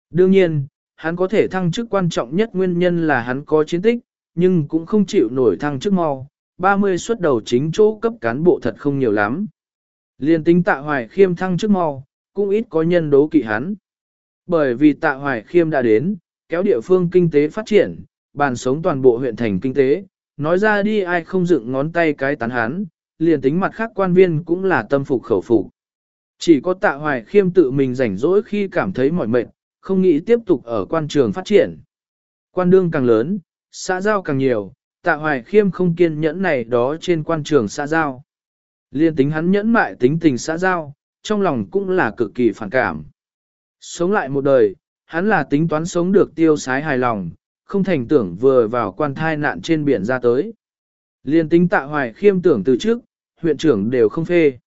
Đương nhiên, hắn có thể thăng chức quan trọng nhất nguyên nhân là hắn có chiến tích, nhưng cũng không chịu nổi thăng chức mau, 30 xuất đầu chính chỗ cấp cán bộ thật không nhiều lắm. Liên tính tạ hoài khiêm thăng chức mau, cũng ít có nhân đố kỵ hắn. Bởi vì tạ hoài khiêm đã đến, kéo địa phương kinh tế phát triển, bàn sống toàn bộ huyện thành kinh tế, nói ra đi ai không dựng ngón tay cái tán hán, liền tính mặt khác quan viên cũng là tâm phục khẩu phục. Chỉ có tạ hoài khiêm tự mình rảnh rỗi khi cảm thấy mỏi mệt, không nghĩ tiếp tục ở quan trường phát triển. Quan đương càng lớn, xã giao càng nhiều, tạ hoài khiêm không kiên nhẫn này đó trên quan trường xã giao. Liên tính hắn nhẫn mại tính tình xã giao, trong lòng cũng là cực kỳ phản cảm. Sống lại một đời, hắn là tính toán sống được tiêu sái hài lòng, không thành tưởng vừa vào quan thai nạn trên biển ra tới. Liên tính tạ hoài khiêm tưởng từ trước, huyện trưởng đều không phê.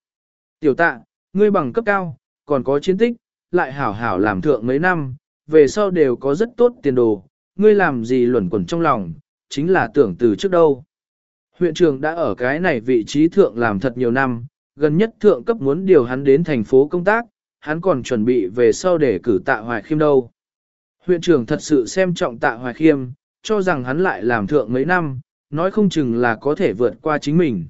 Tiểu tạ, ngươi bằng cấp cao, còn có chiến tích, lại hảo hảo làm thượng mấy năm, về sau đều có rất tốt tiền đồ, ngươi làm gì luẩn quẩn trong lòng, chính là tưởng từ trước đâu. Huyện trưởng đã ở cái này vị trí thượng làm thật nhiều năm, gần nhất thượng cấp muốn điều hắn đến thành phố công tác, hắn còn chuẩn bị về sau để cử tạ hoài khiêm đâu. Huyện trưởng thật sự xem trọng tạ hoài khiêm, cho rằng hắn lại làm thượng mấy năm, nói không chừng là có thể vượt qua chính mình.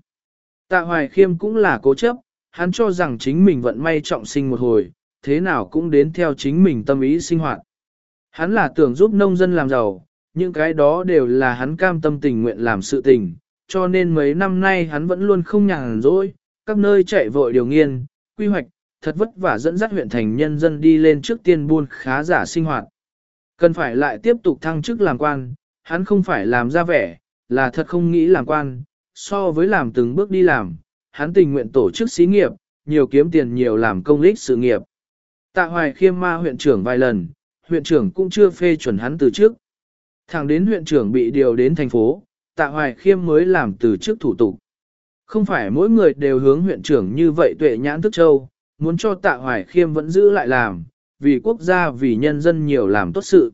Tạ hoài khiêm cũng là cố chấp, hắn cho rằng chính mình vận may trọng sinh một hồi, thế nào cũng đến theo chính mình tâm ý sinh hoạt. Hắn là tưởng giúp nông dân làm giàu, những cái đó đều là hắn cam tâm tình nguyện làm sự tình, cho nên mấy năm nay hắn vẫn luôn không nhàn rỗi, các nơi chạy vội điều nghiên, quy hoạch, thật vất vả dẫn dắt huyện thành nhân dân đi lên trước tiên buôn khá giả sinh hoạt. Cần phải lại tiếp tục thăng chức làm quan, hắn không phải làm ra vẻ, là thật không nghĩ làm quan, so với làm từng bước đi làm, hắn tình nguyện tổ chức xí nghiệp, nhiều kiếm tiền nhiều làm công lích sự nghiệp. Tạ hoài khiêm ma huyện trưởng vài lần, huyện trưởng cũng chưa phê chuẩn hắn từ trước. Thẳng đến huyện trưởng bị điều đến thành phố, tạ hoài khiêm mới làm từ trước thủ tục. Không phải mỗi người đều hướng huyện trưởng như vậy tuệ nhãn thức châu, muốn cho tạ hoài khiêm vẫn giữ lại làm, vì quốc gia vì nhân dân nhiều làm tốt sự.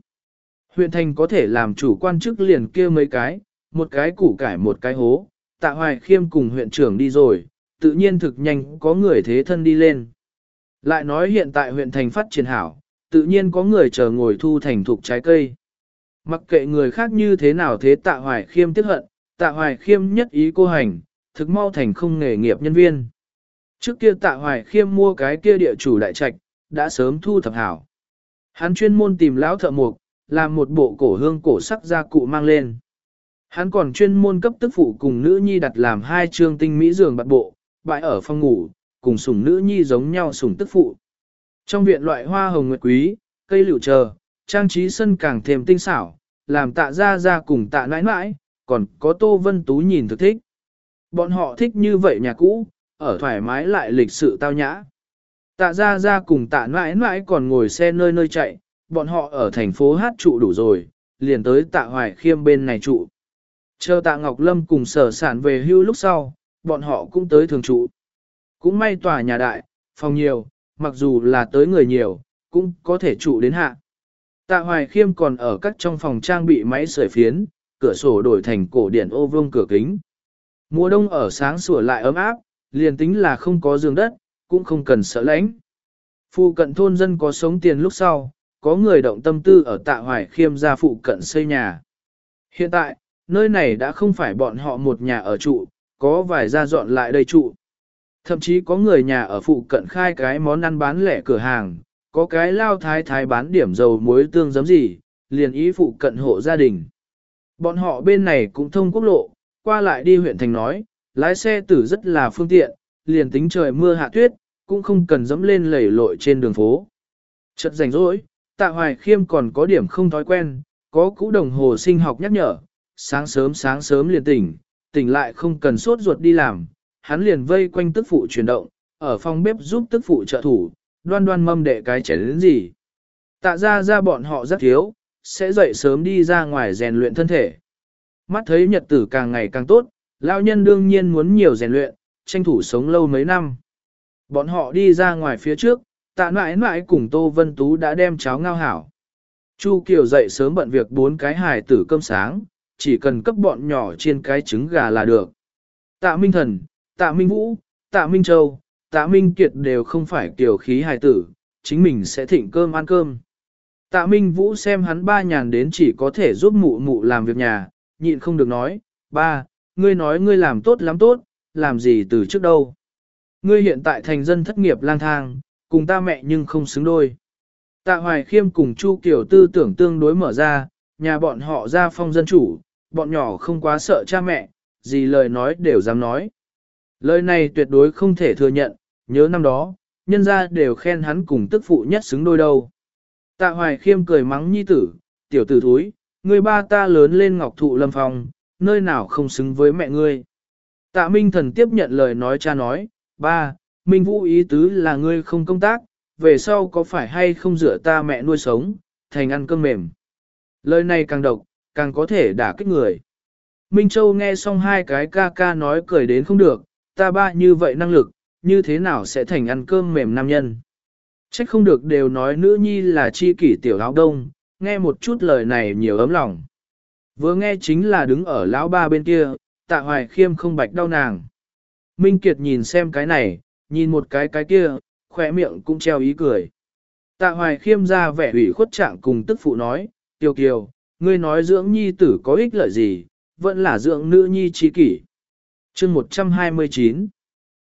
Huyện thành có thể làm chủ quan chức liền kia mấy cái, một cái củ cải một cái hố, tạ hoài khiêm cùng huyện trưởng đi rồi, tự nhiên thực nhanh có người thế thân đi lên. Lại nói hiện tại huyện thành phát triển hảo, tự nhiên có người chờ ngồi thu thành thục trái cây. Mặc kệ người khác như thế nào thế tạ hoài khiêm tiếc hận, tạ hoài khiêm nhất ý cô hành, thực mau thành không nghề nghiệp nhân viên. Trước kia tạ hoài khiêm mua cái kia địa chủ đại trạch, đã sớm thu thập hảo. Hắn chuyên môn tìm lão thợ mục, làm một bộ cổ hương cổ sắc gia cụ mang lên. Hắn còn chuyên môn cấp tức phụ cùng nữ nhi đặt làm hai trương tinh mỹ giường bạt bộ, bãi ở phòng ngủ, cùng sủng nữ nhi giống nhau sủng tức phụ. Trong viện loại hoa hồng nguyệt quý, cây liễu chờ, trang trí sân càng thêm tinh xảo, làm tạ ra ra cùng tạ nãi nãi, còn có Tô Vân Tú nhìn thực thích. Bọn họ thích như vậy nhà cũ, ở thoải mái lại lịch sự tao nhã. Tạ ra ra cùng tạ mãi mãi còn ngồi xe nơi nơi chạy, bọn họ ở thành phố hát trụ đủ rồi, liền tới tạ hoài khiêm bên này trụ. Chờ tạ Ngọc Lâm cùng sở sản về hưu lúc sau, bọn họ cũng tới thường trụ. Cũng may tòa nhà đại, phòng nhiều, mặc dù là tới người nhiều, cũng có thể trụ đến hạ. Tạ Hoài Khiêm còn ở các trong phòng trang bị máy sưởi phiến, cửa sổ đổi thành cổ điển ô vương cửa kính. Mùa đông ở sáng sủa lại ấm áp, liền tính là không có giường đất, cũng không cần sợ lạnh. Phụ cận thôn dân có sống tiền lúc sau, có người động tâm tư ở tạ hoài khiêm ra phụ cận xây nhà. Hiện tại, nơi này đã không phải bọn họ một nhà ở trụ, có vài gia dọn lại đây trụ. Thậm chí có người nhà ở phụ cận khai cái món ăn bán lẻ cửa hàng, có cái lao thái thái bán điểm dầu muối tương giấm gì, liền ý phụ cận hộ gia đình. Bọn họ bên này cũng thông quốc lộ, qua lại đi huyện thành nói, lái xe tử rất là phương tiện, liền tính trời mưa hạ tuyết, cũng không cần dẫm lên lầy lội trên đường phố. Chợt rảnh rỗi, tạ hoài khiêm còn có điểm không thói quen, có cũ đồng hồ sinh học nhắc nhở, sáng sớm sáng sớm liền tỉnh, tỉnh lại không cần sốt ruột đi làm, hắn liền vây quanh tức phụ chuyển động, ở phòng bếp giúp tức phụ trợ thủ, đoan đoan mâm đệ cái chén đến gì. Tạ ra ra bọn họ rất thiếu, sẽ dậy sớm đi ra ngoài rèn luyện thân thể. Mắt thấy nhật tử càng ngày càng tốt, Lão nhân đương nhiên muốn nhiều rèn luyện, tranh thủ sống lâu mấy năm. Bọn họ đi ra ngoài phía trước, tạ mãi mãi cùng Tô Vân Tú đã đem cháo ngao hảo. Chu Kiều dậy sớm bận việc bốn cái hài tử cơm sáng, chỉ cần cấp bọn nhỏ trên cái trứng gà là được. Tạ Minh Thần, Tạ Minh Vũ, Tạ Minh Châu, Tạ Minh Kiệt đều không phải kiểu khí hài tử, chính mình sẽ thịnh cơm ăn cơm. Tạ Minh Vũ xem hắn ba nhàn đến chỉ có thể giúp mụ mụ làm việc nhà, nhịn không được nói, ba, ngươi nói ngươi làm tốt lắm tốt, làm gì từ trước đâu. Ngươi hiện tại thành dân thất nghiệp lang thang, cùng ta mẹ nhưng không xứng đôi. Tạ Hoài Khiêm cùng Chu Kiều tư tưởng tương đối mở ra, nhà bọn họ ra phong dân chủ, bọn nhỏ không quá sợ cha mẹ, gì lời nói đều dám nói. Lời này tuyệt đối không thể thừa nhận, nhớ năm đó, nhân gia đều khen hắn cùng tức phụ nhất xứng đôi đâu. Tạ Hoài Khiêm cười mắng nhi tử, tiểu tử thúi, người ba ta lớn lên ngọc thụ lâm phòng, nơi nào không xứng với mẹ ngươi. Tạ Minh Thần tiếp nhận lời nói cha nói, ba, Minh Vũ ý tứ là ngươi không công tác, về sau có phải hay không dựa ta mẹ nuôi sống, thành ăn cơm mềm. Lời này càng độc, càng có thể đả kích người. Minh Châu nghe xong hai cái ca ca nói cười đến không được, ta ba như vậy năng lực, như thế nào sẽ thành ăn cơm mềm nam nhân. Trách không được đều nói nữ nhi là chi kỷ tiểu áo đông, nghe một chút lời này nhiều ấm lòng. Vừa nghe chính là đứng ở lão ba bên kia, tạ hoài khiêm không bạch đau nàng. Minh Kiệt nhìn xem cái này, nhìn một cái cái kia, khỏe miệng cũng treo ý cười. Tạ hoài khiêm ra vẻ ủy khuất trạng cùng tức phụ nói, Tiêu kiều, ngươi nói dưỡng nhi tử có ích lợi gì, vẫn là dưỡng nữ nhi trí kỷ. chương 129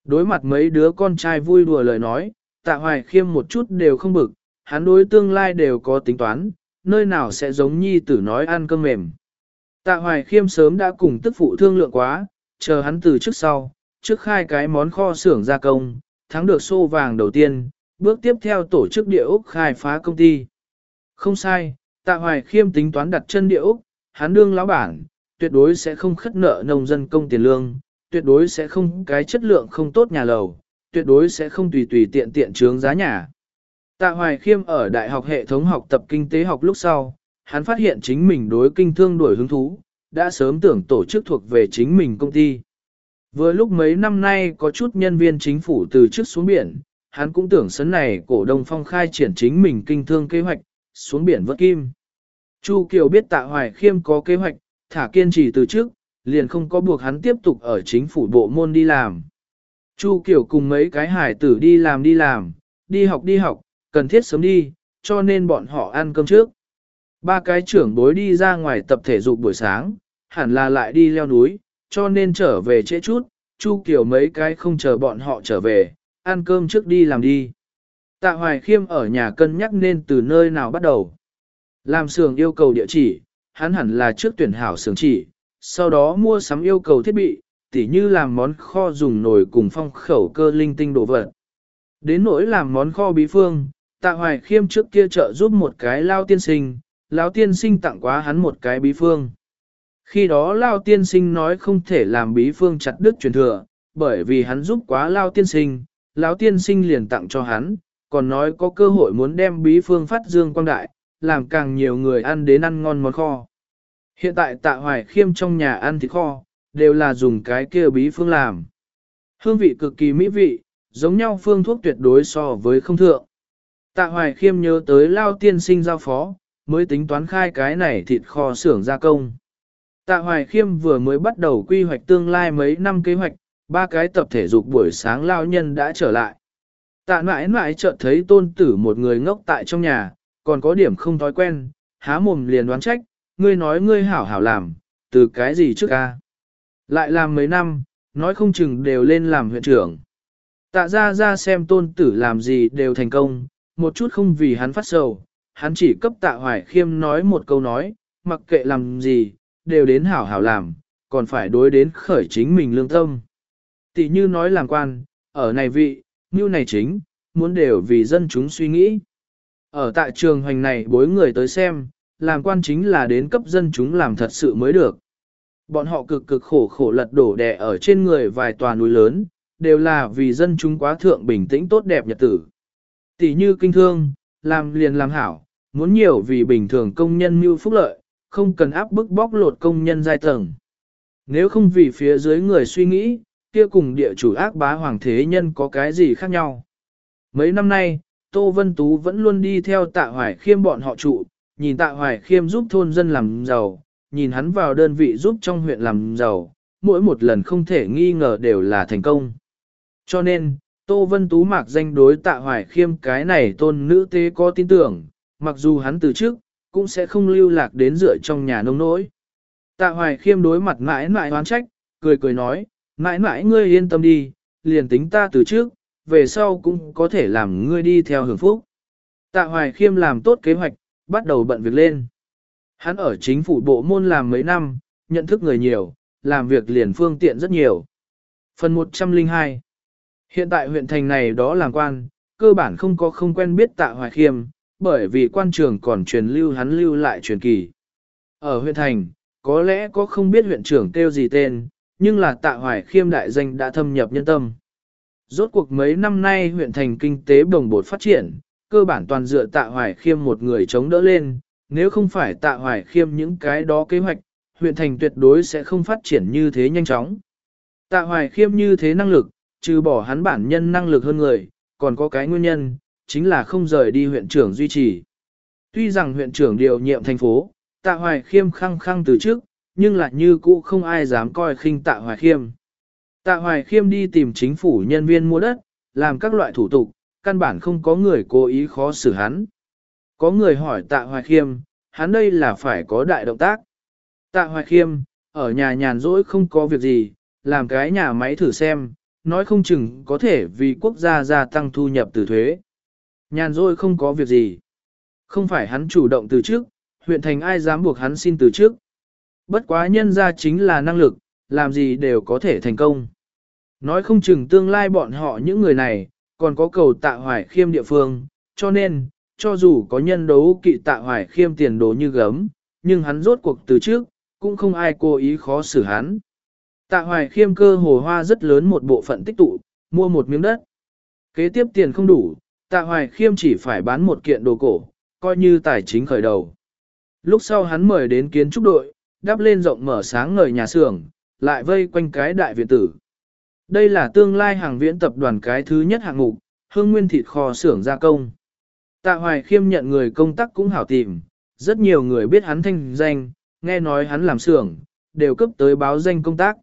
Đối mặt mấy đứa con trai vui đùa lời nói, tạ hoài khiêm một chút đều không bực, hắn đối tương lai đều có tính toán, nơi nào sẽ giống nhi tử nói ăn cơm mềm. Tạ hoài khiêm sớm đã cùng tức phụ thương lượng quá, chờ hắn từ trước sau, trước khai cái món kho xưởng gia công, thắng được xô vàng đầu tiên, bước tiếp theo tổ chức địa ốc khai phá công ty. Không sai, tạ hoài khiêm tính toán đặt chân địa ốc, hắn đương lão bản, tuyệt đối sẽ không khất nợ nông dân công tiền lương, tuyệt đối sẽ không cái chất lượng không tốt nhà lầu, tuyệt đối sẽ không tùy tùy tiện tiện trướng giá nhà. Tạ Hoài Khiêm ở Đại học hệ thống học tập kinh tế học lúc sau, hắn phát hiện chính mình đối kinh thương đổi hứng thú, đã sớm tưởng tổ chức thuộc về chính mình công ty. Vừa lúc mấy năm nay có chút nhân viên chính phủ từ trước xuống biển, hắn cũng tưởng sấn này cổ đông phong khai triển chính mình kinh thương kế hoạch, xuống biển vớt kim. Chu Kiều biết tạ hoài khiêm có kế hoạch, thả kiên trì từ trước, liền không có buộc hắn tiếp tục ở chính phủ bộ môn đi làm. Chu Kiều cùng mấy cái hải tử đi làm đi làm, đi học đi học, cần thiết sớm đi, cho nên bọn họ ăn cơm trước. Ba cái trưởng bối đi ra ngoài tập thể dục buổi sáng, hẳn là lại đi leo núi, cho nên trở về trễ chút, Chu Kiều mấy cái không chờ bọn họ trở về, ăn cơm trước đi làm đi. Tạ Hoài Khiêm ở nhà cân nhắc nên từ nơi nào bắt đầu. Làm xưởng yêu cầu địa chỉ, hắn hẳn là trước tuyển hảo xưởng chỉ, sau đó mua sắm yêu cầu thiết bị, tỉ như làm món kho dùng nồi cùng phong khẩu cơ linh tinh đồ vật. Đến nỗi làm món kho bí phương, Tạ Hoài Khiêm trước kia trợ giúp một cái lao tiên sinh, Lão tiên sinh tặng quá hắn một cái bí phương. Khi đó Lão tiên sinh nói không thể làm bí phương chặt đứt truyền thừa, bởi vì hắn giúp quá Lão tiên sinh, Lão tiên sinh liền tặng cho hắn, còn nói có cơ hội muốn đem bí phương phát dương quang đại, làm càng nhiều người ăn đến ăn ngon món kho. Hiện tại tạ hoài khiêm trong nhà ăn thịt kho, đều là dùng cái kia bí phương làm. Hương vị cực kỳ mỹ vị, giống nhau phương thuốc tuyệt đối so với không thượng. Tạ hoài khiêm nhớ tới lao tiên sinh giao phó, mới tính toán khai cái này thịt kho xưởng gia công. Tạ Hoài Khiêm vừa mới bắt đầu quy hoạch tương lai mấy năm kế hoạch, ba cái tập thể dục buổi sáng lao nhân đã trở lại. Tạ mãi mãi chợt thấy tôn tử một người ngốc tại trong nhà, còn có điểm không thói quen, há mồm liền đoán trách, ngươi nói ngươi hảo hảo làm, từ cái gì trước ca. Lại làm mấy năm, nói không chừng đều lên làm huyện trưởng. Tạ ra ra xem tôn tử làm gì đều thành công, một chút không vì hắn phát sầu, hắn chỉ cấp tạ hoài khiêm nói một câu nói, mặc kệ làm gì, đều đến hảo hảo làm, còn phải đối đến khởi chính mình lương tâm. Tỷ như nói làm quan, ở này vị, như này chính, muốn đều vì dân chúng suy nghĩ. Ở tại trường hoành này bối người tới xem, làm quan chính là đến cấp dân chúng làm thật sự mới được. Bọn họ cực cực khổ khổ lật đổ đè ở trên người vài tòa núi lớn, đều là vì dân chúng quá thượng bình tĩnh tốt đẹp nhật tử. Tỷ như kinh thương, làm liền làm hảo, muốn nhiều vì bình thường công nhân mưu phúc lợi, không cần áp bức bóc lột công nhân giai tầng. Nếu không vì phía dưới người suy nghĩ, kia cùng địa chủ ác bá hoàng thế nhân có cái gì khác nhau. Mấy năm nay, Tô Vân Tú vẫn luôn đi theo tạ hoài khiêm bọn họ trụ, nhìn tạ hoài khiêm giúp thôn dân làm giàu, nhìn hắn vào đơn vị giúp trong huyện làm giàu, mỗi một lần không thể nghi ngờ đều là thành công. Cho nên, Tô Vân Tú mạc danh đối tạ hoài khiêm cái này tôn nữ tế có tin tưởng, mặc dù hắn từ trước, cũng sẽ không lưu lạc đến dựa trong nhà nông nỗi. Tạ hoài khiêm đối mặt mãi mãi oán trách, cười cười nói, mãi mãi ngươi yên tâm đi, liền tính ta từ trước, về sau cũng có thể làm ngươi đi theo hưởng phúc. Tạ hoài khiêm làm tốt kế hoạch, bắt đầu bận việc lên. Hắn ở chính phủ bộ môn làm mấy năm, nhận thức người nhiều, làm việc liền phương tiện rất nhiều. Phần 102 Hiện tại huyện thành này đó làm quan, cơ bản không có không quen biết tạ hoài khiêm, bởi vì quan trường còn truyền lưu hắn lưu lại truyền kỳ. Ở huyện thành, có lẽ có không biết huyện trưởng kêu gì tên, nhưng là tạ hoài khiêm đại danh đã thâm nhập nhân tâm. Rốt cuộc mấy năm nay huyện thành kinh tế đồng bột phát triển, cơ bản toàn dựa tạ hoài khiêm một người chống đỡ lên, nếu không phải tạ hoài khiêm những cái đó kế hoạch, huyện thành tuyệt đối sẽ không phát triển như thế nhanh chóng. Tạ hoài khiêm như thế năng lực, trừ bỏ hắn bản nhân năng lực hơn người, còn có cái nguyên nhân, chính là không rời đi huyện trưởng duy trì. Tuy rằng huyện trưởng điều nhiệm thành phố, tạ hoài khiêm khăng khăng từ trước, nhưng lại như cũ không ai dám coi khinh tạ hoài khiêm. Tạ hoài khiêm đi tìm chính phủ nhân viên mua đất, làm các loại thủ tục, căn bản không có người cố ý khó xử hắn. Có người hỏi tạ hoài khiêm, hắn đây là phải có đại động tác. Tạ hoài khiêm, ở nhà nhàn rỗi không có việc gì, làm cái nhà máy thử xem, nói không chừng có thể vì quốc gia gia tăng thu nhập từ thuế. Nhàn rồi không có việc gì. Không phải hắn chủ động từ trước, huyện thành ai dám buộc hắn xin từ trước. Bất quá nhân ra chính là năng lực, làm gì đều có thể thành công. Nói không chừng tương lai bọn họ những người này, còn có cầu tạ hoài khiêm địa phương, cho nên, cho dù có nhân đấu kỵ tạ hoài khiêm tiền đồ như gấm, nhưng hắn rốt cuộc từ trước, cũng không ai cố ý khó xử hắn. Tạ hoài khiêm cơ hồ hoa rất lớn một bộ phận tích tụ, mua một miếng đất. Kế tiếp tiền không đủ, tạ hoài khiêm chỉ phải bán một kiện đồ cổ, coi như tài chính khởi đầu. Lúc sau hắn mời đến kiến trúc đội, đắp lên rộng mở sáng ngời nhà xưởng, lại vây quanh cái đại viện tử. Đây là tương lai hàng viễn tập đoàn cái thứ nhất hạng mục, hương nguyên thịt kho xưởng gia công. Tạ Hoài Khiêm nhận người công tác cũng hảo tìm, rất nhiều người biết hắn thanh danh, nghe nói hắn làm xưởng, đều cấp tới báo danh công tác.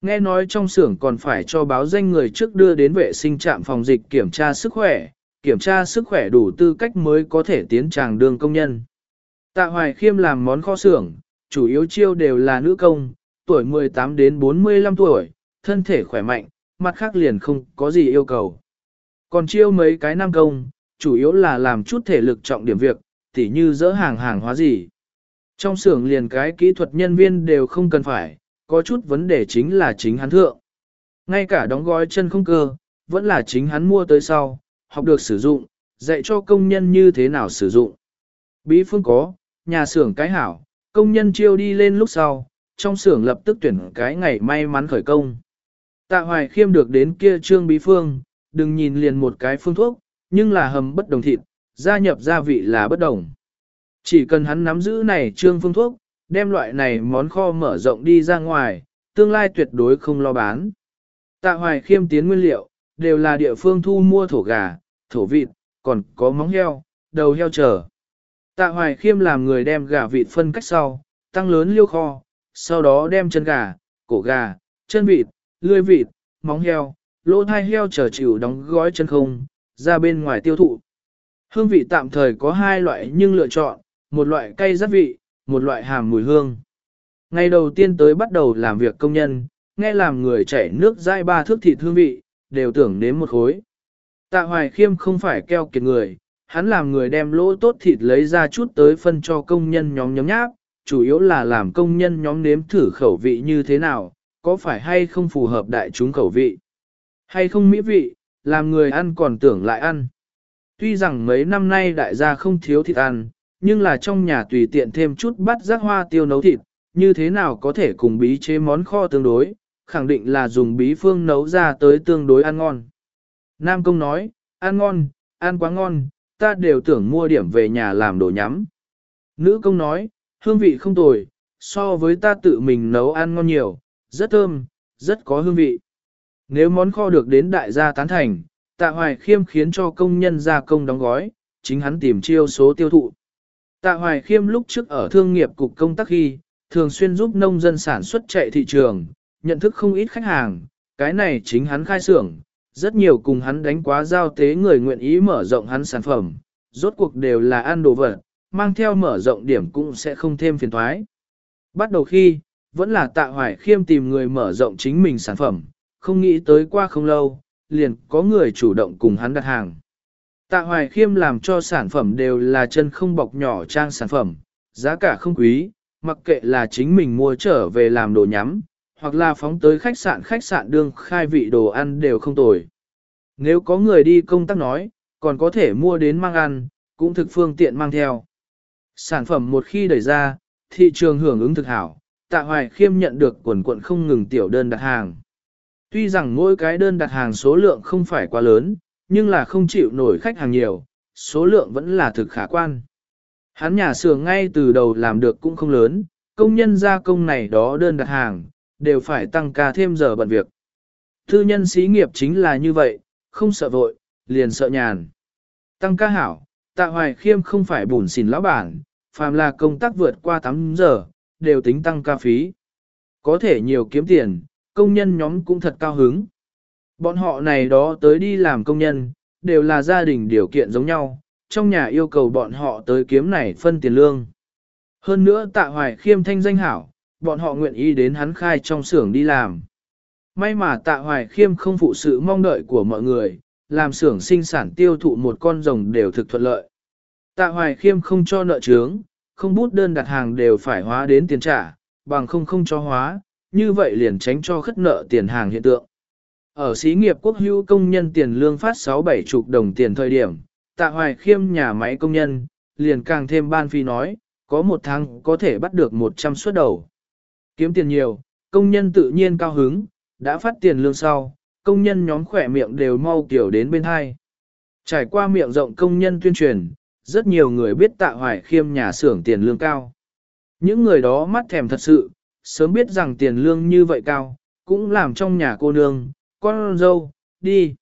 Nghe nói trong xưởng còn phải cho báo danh người trước đưa đến vệ sinh trạm phòng dịch kiểm tra sức khỏe, kiểm tra sức khỏe đủ tư cách mới có thể tiến tràng đường công nhân. Tạ Hoài Khiêm làm món kho xưởng, chủ yếu chiêu đều là nữ công, tuổi 18 đến 45 tuổi, thân thể khỏe mạnh, mặt khác liền không có gì yêu cầu. Còn chiêu mấy cái nam công, chủ yếu là làm chút thể lực trọng điểm việc, tỉ như dỡ hàng hàng hóa gì. Trong xưởng liền cái kỹ thuật nhân viên đều không cần phải, có chút vấn đề chính là chính hắn thượng. Ngay cả đóng gói chân không cơ, vẫn là chính hắn mua tới sau, học được sử dụng, dạy cho công nhân như thế nào sử dụng. Bí phương có, nhà xưởng cái hảo, công nhân chiêu đi lên lúc sau, trong xưởng lập tức tuyển cái ngày may mắn khởi công. Tạ hoài khiêm được đến kia trương bí phương, đừng nhìn liền một cái phương thuốc, nhưng là hầm bất đồng thịt, gia nhập gia vị là bất đồng. Chỉ cần hắn nắm giữ này trương phương thuốc, đem loại này món kho mở rộng đi ra ngoài, tương lai tuyệt đối không lo bán. Tạ hoài khiêm tiến nguyên liệu, đều là địa phương thu mua thổ gà, thổ vịt, còn có móng heo, đầu heo trở. Tạ hoài khiêm làm người đem gà vịt phân cách sau, tăng lớn liêu kho, sau đó đem chân gà, cổ gà, chân vịt, lươi vịt, móng heo, lỗ thai heo trở chịu đóng gói chân không, ra bên ngoài tiêu thụ. Hương vị tạm thời có hai loại nhưng lựa chọn, một loại cay rất vị, một loại hàm mùi hương. Ngày đầu tiên tới bắt đầu làm việc công nhân, nghe làm người chảy nước dai ba thước thịt hương vị, đều tưởng nếm một khối. Tạ hoài khiêm không phải keo kiệt người, hắn làm người đem lỗ tốt thịt lấy ra chút tới phân cho công nhân nhóm nhóm nháp, chủ yếu là làm công nhân nhóm nếm thử khẩu vị như thế nào, có phải hay không phù hợp đại chúng khẩu vị, hay không mỹ vị, làm người ăn còn tưởng lại ăn. Tuy rằng mấy năm nay đại gia không thiếu thịt ăn, nhưng là trong nhà tùy tiện thêm chút bát giác hoa tiêu nấu thịt, như thế nào có thể cùng bí chế món kho tương đối, khẳng định là dùng bí phương nấu ra tới tương đối ăn ngon. Nam công nói, ăn ngon, ăn quá ngon, ta đều tưởng mua điểm về nhà làm đồ nhắm. Nữ công nói, hương vị không tồi, so với ta tự mình nấu ăn ngon nhiều, rất thơm, rất có hương vị. Nếu món kho được đến đại gia tán thành, tạ hoài khiêm khiến cho công nhân gia công đóng gói, chính hắn tìm chiêu số tiêu thụ. Tạ hoài khiêm lúc trước ở thương nghiệp cục công tác khi, thường xuyên giúp nông dân sản xuất chạy thị trường, nhận thức không ít khách hàng, cái này chính hắn khai xưởng, rất nhiều cùng hắn đánh quá giao tế người nguyện ý mở rộng hắn sản phẩm, rốt cuộc đều là ăn đồ vật, mang theo mở rộng điểm cũng sẽ không thêm phiền thoái. Bắt đầu khi, vẫn là tạ hoài khiêm tìm người mở rộng chính mình sản phẩm, không nghĩ tới qua không lâu, liền có người chủ động cùng hắn đặt hàng. Tạ hoài khiêm làm cho sản phẩm đều là chân không bọc nhỏ trang sản phẩm, giá cả không quý, mặc kệ là chính mình mua trở về làm đồ nhắm, hoặc là phóng tới khách sạn khách sạn đương khai vị đồ ăn đều không tồi. Nếu có người đi công tác nói, còn có thể mua đến mang ăn, cũng thực phương tiện mang theo. Sản phẩm một khi đẩy ra, thị trường hưởng ứng thực hảo, tạ hoài khiêm nhận được quần quận không ngừng tiểu đơn đặt hàng. Tuy rằng mỗi cái đơn đặt hàng số lượng không phải quá lớn, nhưng là không chịu nổi khách hàng nhiều, số lượng vẫn là thực khả quan. Hắn nhà xưởng ngay từ đầu làm được cũng không lớn, công nhân gia công này đó đơn đặt hàng, đều phải tăng ca thêm giờ bận việc. Thư nhân xí nghiệp chính là như vậy, không sợ vội, liền sợ nhàn. Tăng ca hảo, tạ hoài khiêm không phải bùn xỉn lão bản, phàm là công tác vượt qua 8 giờ, đều tính tăng ca phí. Có thể nhiều kiếm tiền, công nhân nhóm cũng thật cao hứng. Bọn họ này đó tới đi làm công nhân, đều là gia đình điều kiện giống nhau, trong nhà yêu cầu bọn họ tới kiếm này phân tiền lương. Hơn nữa tạ hoài khiêm thanh danh hảo, bọn họ nguyện ý đến hắn khai trong xưởng đi làm. May mà tạ hoài khiêm không phụ sự mong đợi của mọi người, làm xưởng sinh sản tiêu thụ một con rồng đều thực thuận lợi. Tạ hoài khiêm không cho nợ trướng, không bút đơn đặt hàng đều phải hóa đến tiền trả, bằng không không cho hóa, như vậy liền tránh cho khất nợ tiền hàng hiện tượng. Ở xí nghiệp quốc hữu công nhân tiền lương phát 6-7 chục đồng tiền thời điểm, tạ hoài khiêm nhà máy công nhân, liền càng thêm ban phi nói, có một tháng có thể bắt được 100 suất đầu. Kiếm tiền nhiều, công nhân tự nhiên cao hứng, đã phát tiền lương sau, công nhân nhóm khỏe miệng đều mau kiểu đến bên hai. Trải qua miệng rộng công nhân tuyên truyền, rất nhiều người biết tạ hoài khiêm nhà xưởng tiền lương cao. Những người đó mắt thèm thật sự, sớm biết rằng tiền lương như vậy cao, cũng làm trong nhà cô nương, con dâu, đi.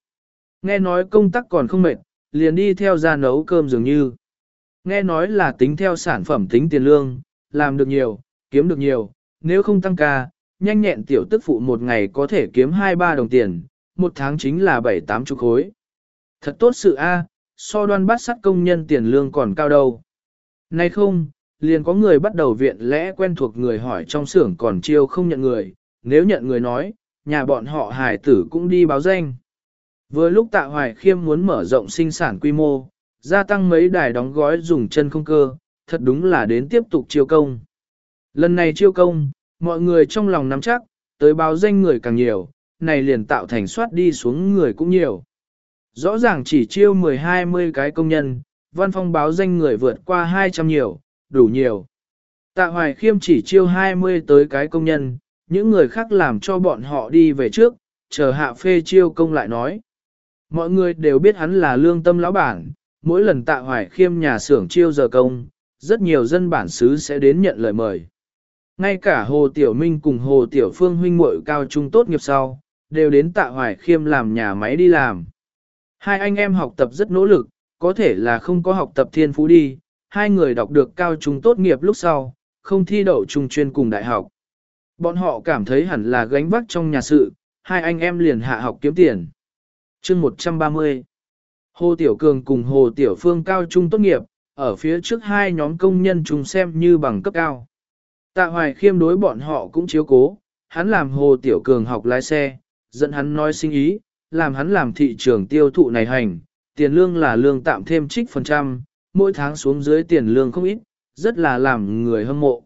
Nghe nói công tác còn không mệt, liền đi theo ra nấu cơm dường như. Nghe nói là tính theo sản phẩm tính tiền lương, làm được nhiều, kiếm được nhiều, nếu không tăng ca, nhanh nhẹn tiểu tức phụ một ngày có thể kiếm 2-3 đồng tiền, một tháng chính là 7-8 chục khối. Thật tốt sự A, so đoan bắt sắt công nhân tiền lương còn cao đâu. Nay không, liền có người bắt đầu viện lẽ quen thuộc người hỏi trong xưởng còn chiêu không nhận người, nếu nhận người nói, nhà bọn họ hải tử cũng đi báo danh. Vừa lúc tạ hoài khiêm muốn mở rộng sinh sản quy mô, gia tăng mấy đài đóng gói dùng chân không cơ, thật đúng là đến tiếp tục chiêu công. Lần này chiêu công, mọi người trong lòng nắm chắc, tới báo danh người càng nhiều, này liền tạo thành soát đi xuống người cũng nhiều. Rõ ràng chỉ chiêu 10-20 cái công nhân, văn phong báo danh người vượt qua 200 nhiều, đủ nhiều. Tạ Hoài Khiêm chỉ chiêu 20 tới cái công nhân, những người khác làm cho bọn họ đi về trước, chờ hạ phê chiêu công lại nói. Mọi người đều biết hắn là lương tâm lão bản, mỗi lần tạ hoài khiêm nhà xưởng chiêu giờ công, rất nhiều dân bản xứ sẽ đến nhận lời mời. Ngay cả Hồ Tiểu Minh cùng Hồ Tiểu Phương huynh muội cao trung tốt nghiệp sau, đều đến tạ hoài khiêm làm nhà máy đi làm. Hai anh em học tập rất nỗ lực, có thể là không có học tập thiên phú đi, hai người đọc được cao trung tốt nghiệp lúc sau, không thi đậu trung chuyên cùng đại học. Bọn họ cảm thấy hẳn là gánh vác trong nhà sự, hai anh em liền hạ học kiếm tiền. chương 130 Hồ Tiểu Cường cùng Hồ Tiểu Phương cao trung tốt nghiệp, ở phía trước hai nhóm công nhân chúng xem như bằng cấp cao. Tạ Hoài khiêm đối bọn họ cũng chiếu cố, hắn làm Hồ Tiểu Cường học lái xe, dẫn hắn nói sinh ý, làm hắn làm thị trường tiêu thụ này hành, tiền lương là lương tạm thêm trích phần trăm, mỗi tháng xuống dưới tiền lương không ít, rất là làm người hâm mộ.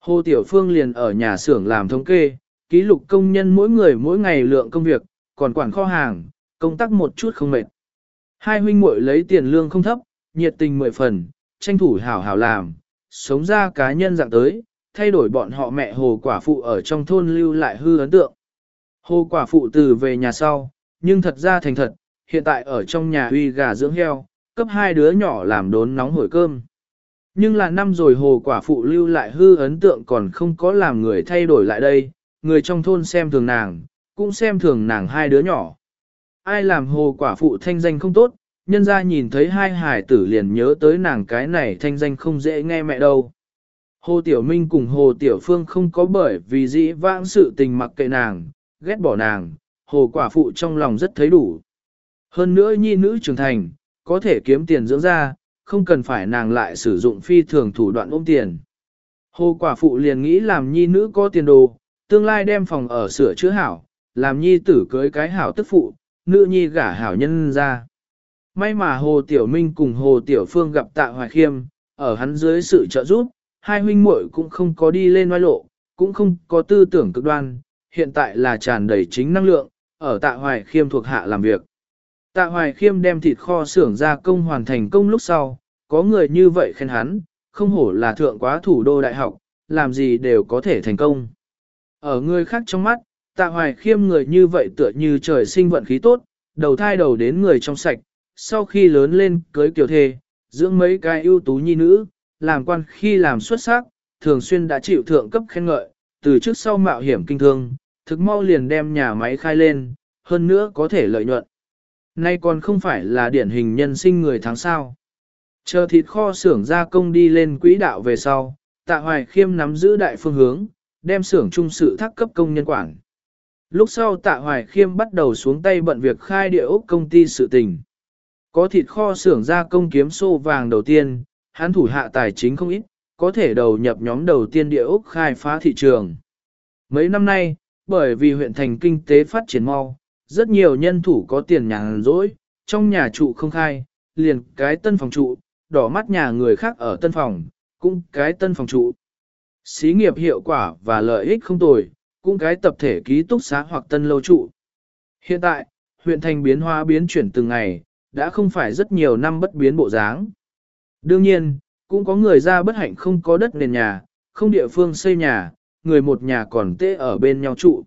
Hồ Tiểu Phương liền ở nhà xưởng làm thống kê, ký lục công nhân mỗi người mỗi ngày lượng công việc, còn quản kho hàng, công tác một chút không mệt. Hai huynh muội lấy tiền lương không thấp, nhiệt tình mười phần, tranh thủ hảo hảo làm, sống ra cá nhân dạng tới, thay đổi bọn họ mẹ hồ quả phụ ở trong thôn lưu lại hư ấn tượng. Hồ quả phụ từ về nhà sau, nhưng thật ra thành thật, hiện tại ở trong nhà uy gà dưỡng heo, cấp hai đứa nhỏ làm đốn nóng hổi cơm. Nhưng là năm rồi hồ quả phụ lưu lại hư ấn tượng còn không có làm người thay đổi lại đây, người trong thôn xem thường nàng, cũng xem thường nàng hai đứa nhỏ. Ai làm hồ quả phụ thanh danh không tốt, nhân ra nhìn thấy hai hải tử liền nhớ tới nàng cái này thanh danh không dễ nghe mẹ đâu. Hồ Tiểu Minh cùng Hồ Tiểu Phương không có bởi vì dĩ vãng sự tình mặc kệ nàng, ghét bỏ nàng, hồ quả phụ trong lòng rất thấy đủ. Hơn nữa nhi nữ trưởng thành, có thể kiếm tiền dưỡng ra, không cần phải nàng lại sử dụng phi thường thủ đoạn ôm tiền. Hồ quả phụ liền nghĩ làm nhi nữ có tiền đồ, tương lai đem phòng ở sửa chữa hảo, làm nhi tử cưới cái hảo tức phụ, nữ nhi gả hảo nhân ra. May mà Hồ Tiểu Minh cùng Hồ Tiểu Phương gặp Tạ Hoài Khiêm, ở hắn dưới sự trợ giúp, hai huynh muội cũng không có đi lên oai lộ, cũng không có tư tưởng cực đoan, hiện tại là tràn đầy chính năng lượng, ở Tạ Hoài Khiêm thuộc hạ làm việc. Tạ Hoài Khiêm đem thịt kho xưởng ra công hoàn thành công lúc sau, có người như vậy khen hắn, không hổ là thượng quá thủ đô đại học, làm gì đều có thể thành công. Ở người khác trong mắt, Tạ Hoài Khiêm người như vậy tựa như trời sinh vận khí tốt, đầu thai đầu đến người trong sạch, sau khi lớn lên cưới kiểu thê, dưỡng mấy cái ưu tú nhi nữ, làm quan khi làm xuất sắc, thường xuyên đã chịu thượng cấp khen ngợi, từ trước sau mạo hiểm kinh thương, thực mau liền đem nhà máy khai lên, hơn nữa có thể lợi nhuận. Nay còn không phải là điển hình nhân sinh người tháng sau. Chờ thịt kho xưởng gia công đi lên quỹ đạo về sau, tạ hoài khiêm nắm giữ đại phương hướng, đem xưởng trung sự thác cấp công nhân quản. Lúc sau tạ hoài khiêm bắt đầu xuống tay bận việc khai địa ốc công ty sự tình. Có thịt kho xưởng gia công kiếm xô vàng đầu tiên, hắn thủ hạ tài chính không ít, có thể đầu nhập nhóm đầu tiên địa ốc khai phá thị trường. Mấy năm nay, bởi vì huyện thành kinh tế phát triển mau, rất nhiều nhân thủ có tiền nhàn rỗi, trong nhà trụ không khai, liền cái tân phòng trụ, đỏ mắt nhà người khác ở tân phòng, cũng cái tân phòng trụ. Xí nghiệp hiệu quả và lợi ích không tồi, cũng cái tập thể ký túc xá hoặc tân lâu trụ. Hiện tại, huyện thành biến hóa biến chuyển từng ngày, đã không phải rất nhiều năm bất biến bộ dáng. Đương nhiên, cũng có người ra bất hạnh không có đất nền nhà, không địa phương xây nhà, người một nhà còn tê ở bên nhau trụ.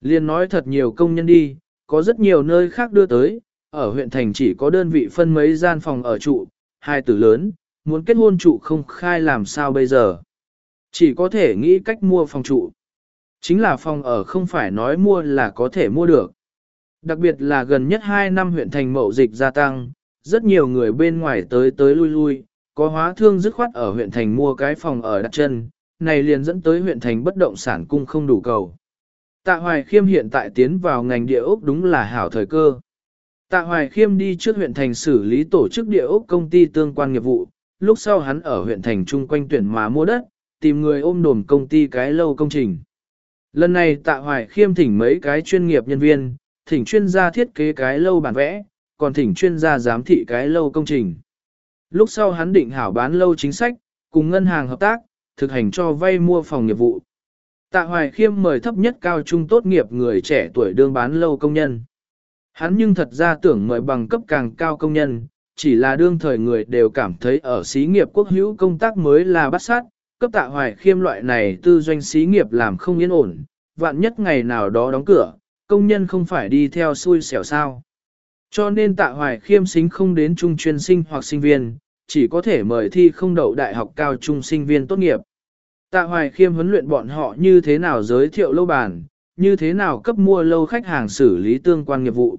Liên nói thật nhiều công nhân đi, có rất nhiều nơi khác đưa tới, ở huyện thành chỉ có đơn vị phân mấy gian phòng ở trụ, hai tử lớn, muốn kết hôn trụ không khai làm sao bây giờ. Chỉ có thể nghĩ cách mua phòng trụ. Chính là phòng ở không phải nói mua là có thể mua được. Đặc biệt là gần nhất 2 năm huyện thành mậu dịch gia tăng, rất nhiều người bên ngoài tới tới lui lui, có hóa thương dứt khoát ở huyện thành mua cái phòng ở đặt chân, này liền dẫn tới huyện thành bất động sản cung không đủ cầu. Tạ Hoài Khiêm hiện tại tiến vào ngành địa ốc đúng là hảo thời cơ. Tạ Hoài Khiêm đi trước huyện thành xử lý tổ chức địa ốc công ty tương quan nghiệp vụ, lúc sau hắn ở huyện thành chung quanh tuyển mà mua đất, tìm người ôm đồn công ty cái lâu công trình. Lần này Tạ Hoài Khiêm thỉnh mấy cái chuyên nghiệp nhân viên, thỉnh chuyên gia thiết kế cái lâu bản vẽ, còn thỉnh chuyên gia giám thị cái lâu công trình. Lúc sau hắn định hảo bán lâu chính sách, cùng ngân hàng hợp tác, thực hành cho vay mua phòng nghiệp vụ. Tạ Hoài Khiêm mời thấp nhất cao trung tốt nghiệp người trẻ tuổi đương bán lâu công nhân. Hắn nhưng thật ra tưởng mời bằng cấp càng cao công nhân, chỉ là đương thời người đều cảm thấy ở xí nghiệp quốc hữu công tác mới là bắt sát, cấp tạ hoài khiêm loại này tư doanh xí nghiệp làm không yên ổn, vạn nhất ngày nào đó đóng cửa, công nhân không phải đi theo xui xẻo sao. Cho nên tạ hoài khiêm xính không đến trung chuyên sinh hoặc sinh viên, chỉ có thể mời thi không đậu đại học cao trung sinh viên tốt nghiệp. Tạ hoài khiêm huấn luyện bọn họ như thế nào giới thiệu lâu bàn, như thế nào cấp mua lâu khách hàng xử lý tương quan nghiệp vụ.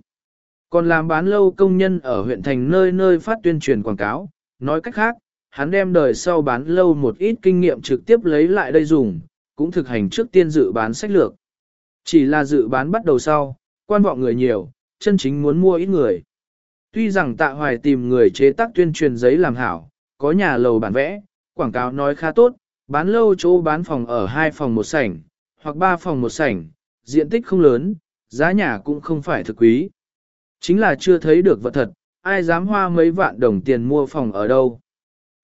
Còn làm bán lâu công nhân ở huyện thành nơi nơi phát tuyên truyền quảng cáo, nói cách khác, hắn đem đời sau bán lâu một ít kinh nghiệm trực tiếp lấy lại đây dùng, cũng thực hành trước tiên dự bán sách lược. Chỉ là dự bán bắt đầu sau, quan vọng người nhiều, chân chính muốn mua ít người. Tuy rằng tạ hoài tìm người chế tác tuyên truyền giấy làm hảo, có nhà lầu bản vẽ, quảng cáo nói khá tốt, bán lâu chỗ bán phòng ở hai phòng một sảnh, hoặc ba phòng một sảnh, diện tích không lớn, giá nhà cũng không phải thực quý. Chính là chưa thấy được vật thật, ai dám hoa mấy vạn đồng tiền mua phòng ở đâu.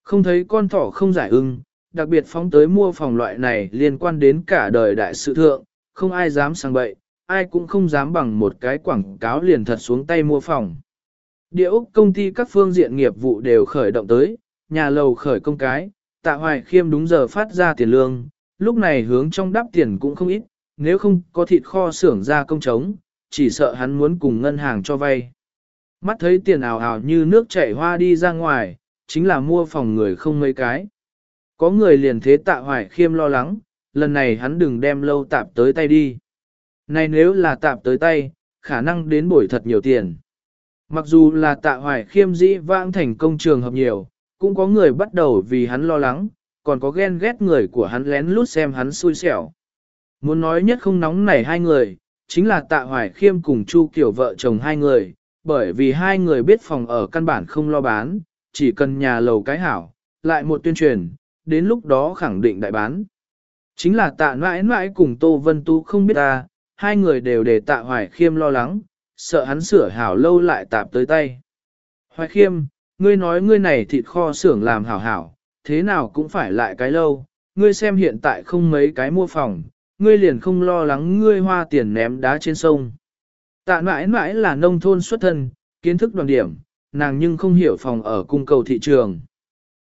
Không thấy con thỏ không giải ưng, đặc biệt phóng tới mua phòng loại này liên quan đến cả đời đại sự thượng, không ai dám sang bậy, ai cũng không dám bằng một cái quảng cáo liền thật xuống tay mua phòng. Địa Úc công ty các phương diện nghiệp vụ đều khởi động tới, nhà lầu khởi công cái, tạ hoài khiêm đúng giờ phát ra tiền lương, lúc này hướng trong đắp tiền cũng không ít, nếu không có thịt kho xưởng ra công trống, chỉ sợ hắn muốn cùng ngân hàng cho vay. Mắt thấy tiền ảo ảo như nước chảy hoa đi ra ngoài, chính là mua phòng người không mấy cái. Có người liền thế tạ hoài khiêm lo lắng, lần này hắn đừng đem lâu tạp tới tay đi. Này nếu là tạm tới tay, khả năng đến bổi thật nhiều tiền. Mặc dù là tạ hoài khiêm dĩ vãng thành công trường hợp nhiều, cũng có người bắt đầu vì hắn lo lắng, còn có ghen ghét người của hắn lén lút xem hắn xui xẻo. Muốn nói nhất không nóng nảy hai người, chính là tạ hoài khiêm cùng Chu kiểu vợ chồng hai người, bởi vì hai người biết phòng ở căn bản không lo bán, chỉ cần nhà lầu cái hảo, lại một tuyên truyền, đến lúc đó khẳng định đại bán. Chính là tạ mãi mãi cùng Tô Vân Tu không biết ta, hai người đều để tạ hoài khiêm lo lắng, sợ hắn sửa hảo lâu lại tạp tới tay. Hoài khiêm, ngươi nói ngươi này thịt kho xưởng làm hảo hảo, thế nào cũng phải lại cái lâu, ngươi xem hiện tại không mấy cái mua phòng, ngươi liền không lo lắng ngươi hoa tiền ném đá trên sông. Tạ mãi mãi là nông thôn xuất thân, kiến thức đoàn điểm, nàng nhưng không hiểu phòng ở cung cầu thị trường.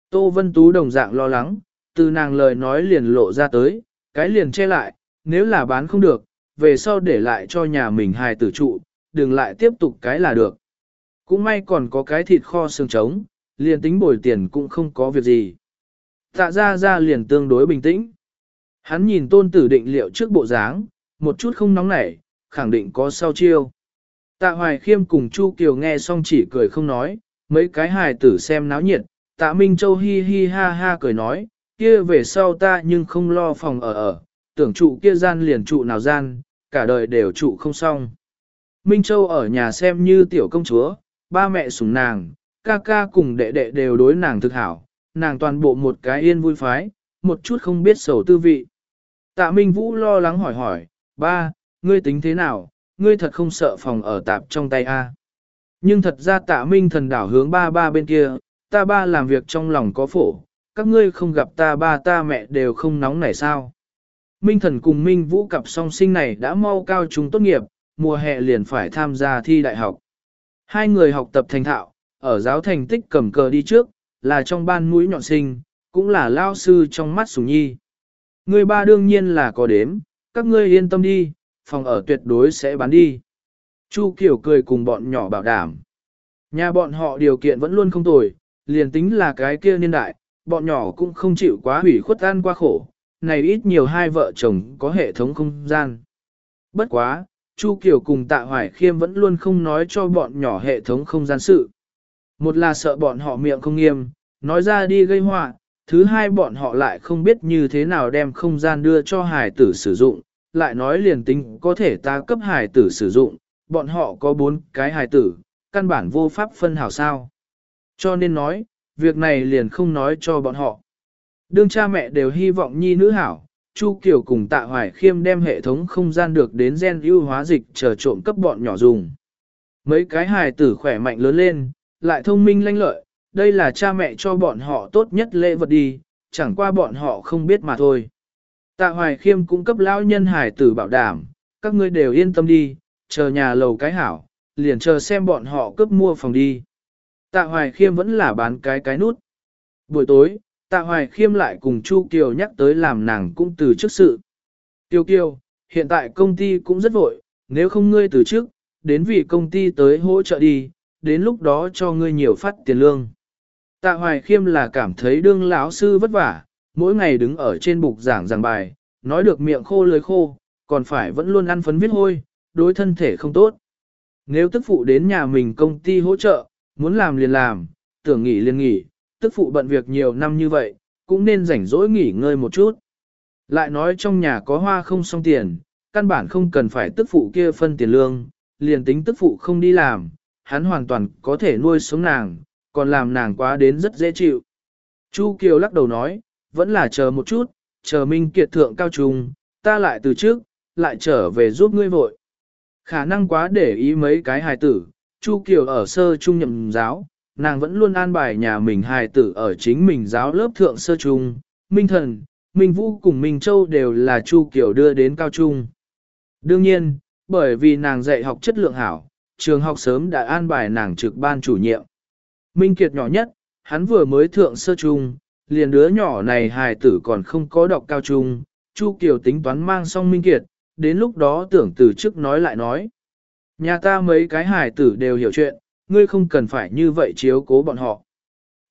Tô Vân Tú đồng dạng lo lắng, từ nàng lời nói liền lộ ra tới, cái liền che lại, nếu là bán không được, về sau để lại cho nhà mình hài tử trụ, đừng lại tiếp tục cái là được. Cũng may còn có cái thịt kho xương trống, liền tính bồi tiền cũng không có việc gì. Tạ ra ra liền tương đối bình tĩnh. Hắn nhìn tôn tử định liệu trước bộ dáng, một chút không nóng nảy, khẳng định có sau chiêu. Tạ Hoài Khiêm cùng Chu Kiều nghe xong chỉ cười không nói, mấy cái hài tử xem náo nhiệt, Tạ Minh Châu hi hi ha ha cười nói, kia về sau ta nhưng không lo phòng ở ở, tưởng trụ kia gian liền trụ nào gian, cả đời đều trụ không xong. Minh Châu ở nhà xem như tiểu công chúa, ba mẹ sủng nàng, ca ca cùng đệ đệ đều đối nàng thực hảo, nàng toàn bộ một cái yên vui phái, một chút không biết sầu tư vị. Tạ Minh Vũ lo lắng hỏi hỏi, ba, ngươi tính thế nào, ngươi thật không sợ phòng ở tạp trong tay a? Nhưng thật ra tạ Minh thần đảo hướng ba ba bên kia, ta ba làm việc trong lòng có phổ, các ngươi không gặp ta ba ta mẹ đều không nóng nảy sao. Minh thần cùng Minh Vũ cặp song sinh này đã mau cao trung tốt nghiệp, mùa hè liền phải tham gia thi đại học. Hai người học tập thành thạo, ở giáo thành tích cầm cờ đi trước, là trong ban mũi nhọn sinh, cũng là lao sư trong mắt sủng nhi. Người ba đương nhiên là có đếm, các ngươi yên tâm đi, phòng ở tuyệt đối sẽ bán đi. Chu Kiều cười cùng bọn nhỏ bảo đảm. Nhà bọn họ điều kiện vẫn luôn không tồi, liền tính là cái kia niên đại, bọn nhỏ cũng không chịu quá hủy khuất ăn qua khổ, này ít nhiều hai vợ chồng có hệ thống không gian. Bất quá, Chu Kiều cùng Tạ Hoài Khiêm vẫn luôn không nói cho bọn nhỏ hệ thống không gian sự. Một là sợ bọn họ miệng không nghiêm, nói ra đi gây họa, thứ hai bọn họ lại không biết như thế nào đem không gian đưa cho hải tử sử dụng, lại nói liền tính có thể ta cấp hải tử sử dụng, bọn họ có bốn cái hải tử, căn bản vô pháp phân hảo sao. Cho nên nói, việc này liền không nói cho bọn họ. Đương cha mẹ đều hy vọng nhi nữ hảo, Chu Kiều cùng Tạ Hoài Khiêm đem hệ thống không gian được đến gen ưu hóa dịch chờ trộm cấp bọn nhỏ dùng. Mấy cái hài tử khỏe mạnh lớn lên, lại thông minh lanh lợi, đây là cha mẹ cho bọn họ tốt nhất lễ vật đi, chẳng qua bọn họ không biết mà thôi. Tạ Hoài Khiêm cũng cấp lão nhân hài tử bảo đảm, các ngươi đều yên tâm đi, chờ nhà lầu cái hảo, liền chờ xem bọn họ cấp mua phòng đi. Tạ Hoài Khiêm vẫn là bán cái cái nút. Buổi tối, Tạ Hoài Khiêm lại cùng Chu Kiều nhắc tới làm nàng cũng từ trước sự. Kiều Kiều, hiện tại công ty cũng rất vội, nếu không ngươi từ trước, đến vì công ty tới hỗ trợ đi, đến lúc đó cho ngươi nhiều phát tiền lương. Tạ Hoài Khiêm là cảm thấy đương lão sư vất vả, mỗi ngày đứng ở trên bục giảng giảng bài, nói được miệng khô lưới khô, còn phải vẫn luôn ăn phấn viết hôi, đối thân thể không tốt. Nếu tức phụ đến nhà mình công ty hỗ trợ, muốn làm liền làm, tưởng nghỉ liền nghỉ, tức phụ bận việc nhiều năm như vậy, cũng nên rảnh rỗi nghỉ ngơi một chút. Lại nói trong nhà có hoa không xong tiền, căn bản không cần phải tức phụ kia phân tiền lương, liền tính tức phụ không đi làm, hắn hoàn toàn có thể nuôi sống nàng, còn làm nàng quá đến rất dễ chịu. Chu Kiều lắc đầu nói, vẫn là chờ một chút, chờ Minh Kiệt thượng cao trung, ta lại từ trước, lại trở về giúp ngươi vội. Khả năng quá để ý mấy cái hài tử, Chu Kiều ở sơ trung nhậm giáo, nàng vẫn luôn an bài nhà mình hài tử ở chính mình giáo lớp thượng sơ trung, Minh Thần, Minh Vũ cùng Minh Châu đều là Chu Kiều đưa đến cao trung. Đương nhiên, bởi vì nàng dạy học chất lượng hảo, trường học sớm đã an bài nàng trực ban chủ nhiệm. Minh Kiệt nhỏ nhất, hắn vừa mới thượng sơ trung, liền đứa nhỏ này hài tử còn không có đọc cao trung, Chu Kiều tính toán mang xong Minh Kiệt, đến lúc đó tưởng từ trước nói lại nói. Nhà ta mấy cái hài tử đều hiểu chuyện, ngươi không cần phải như vậy chiếu cố bọn họ.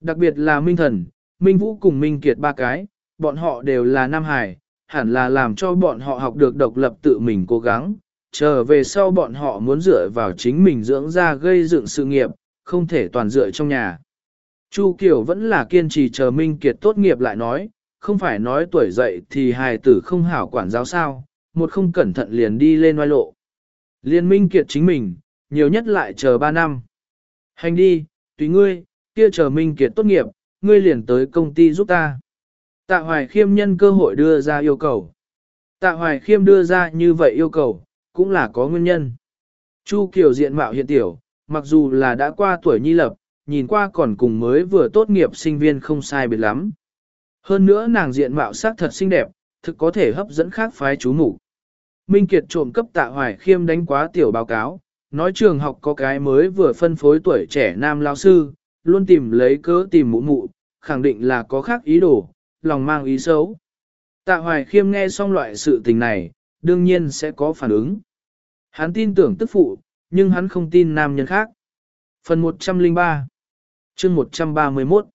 Đặc biệt là Minh Thần, Minh Vũ cùng Minh Kiệt ba cái, bọn họ đều là nam Hải, hẳn là làm cho bọn họ học được độc lập tự mình cố gắng, chờ về sau bọn họ muốn dựa vào chính mình dưỡng ra gây dựng sự nghiệp, không thể toàn dựa trong nhà. Chu Kiều vẫn là kiên trì chờ Minh Kiệt tốt nghiệp lại nói, không phải nói tuổi dậy thì hài tử không hảo quản giáo sao, một không cẩn thận liền đi lên oai lộ. Liên Minh Kiệt chính mình, nhiều nhất lại chờ 3 năm. Hành đi, tùy ngươi, kia chờ Minh Kiệt tốt nghiệp, ngươi liền tới công ty giúp ta. Tạ Hoài Khiêm nhân cơ hội đưa ra yêu cầu. Tạ Hoài Khiêm đưa ra như vậy yêu cầu, cũng là có nguyên nhân. Chu Kiều diện mạo hiện tiểu, mặc dù là đã qua tuổi nhi lập, nhìn qua còn cùng mới vừa tốt nghiệp sinh viên không sai biệt lắm. Hơn nữa nàng diện mạo sắc thật xinh đẹp, thực có thể hấp dẫn khác phái chú mục Minh Kiệt trộm cấp tạ hoài khiêm đánh quá tiểu báo cáo, nói trường học có cái mới vừa phân phối tuổi trẻ nam lao sư, luôn tìm lấy cớ tìm mụ mụ, khẳng định là có khác ý đồ, lòng mang ý xấu. Tạ hoài khiêm nghe xong loại sự tình này, đương nhiên sẽ có phản ứng. Hắn tin tưởng tức phụ, nhưng hắn không tin nam nhân khác. Phần 103 chương 131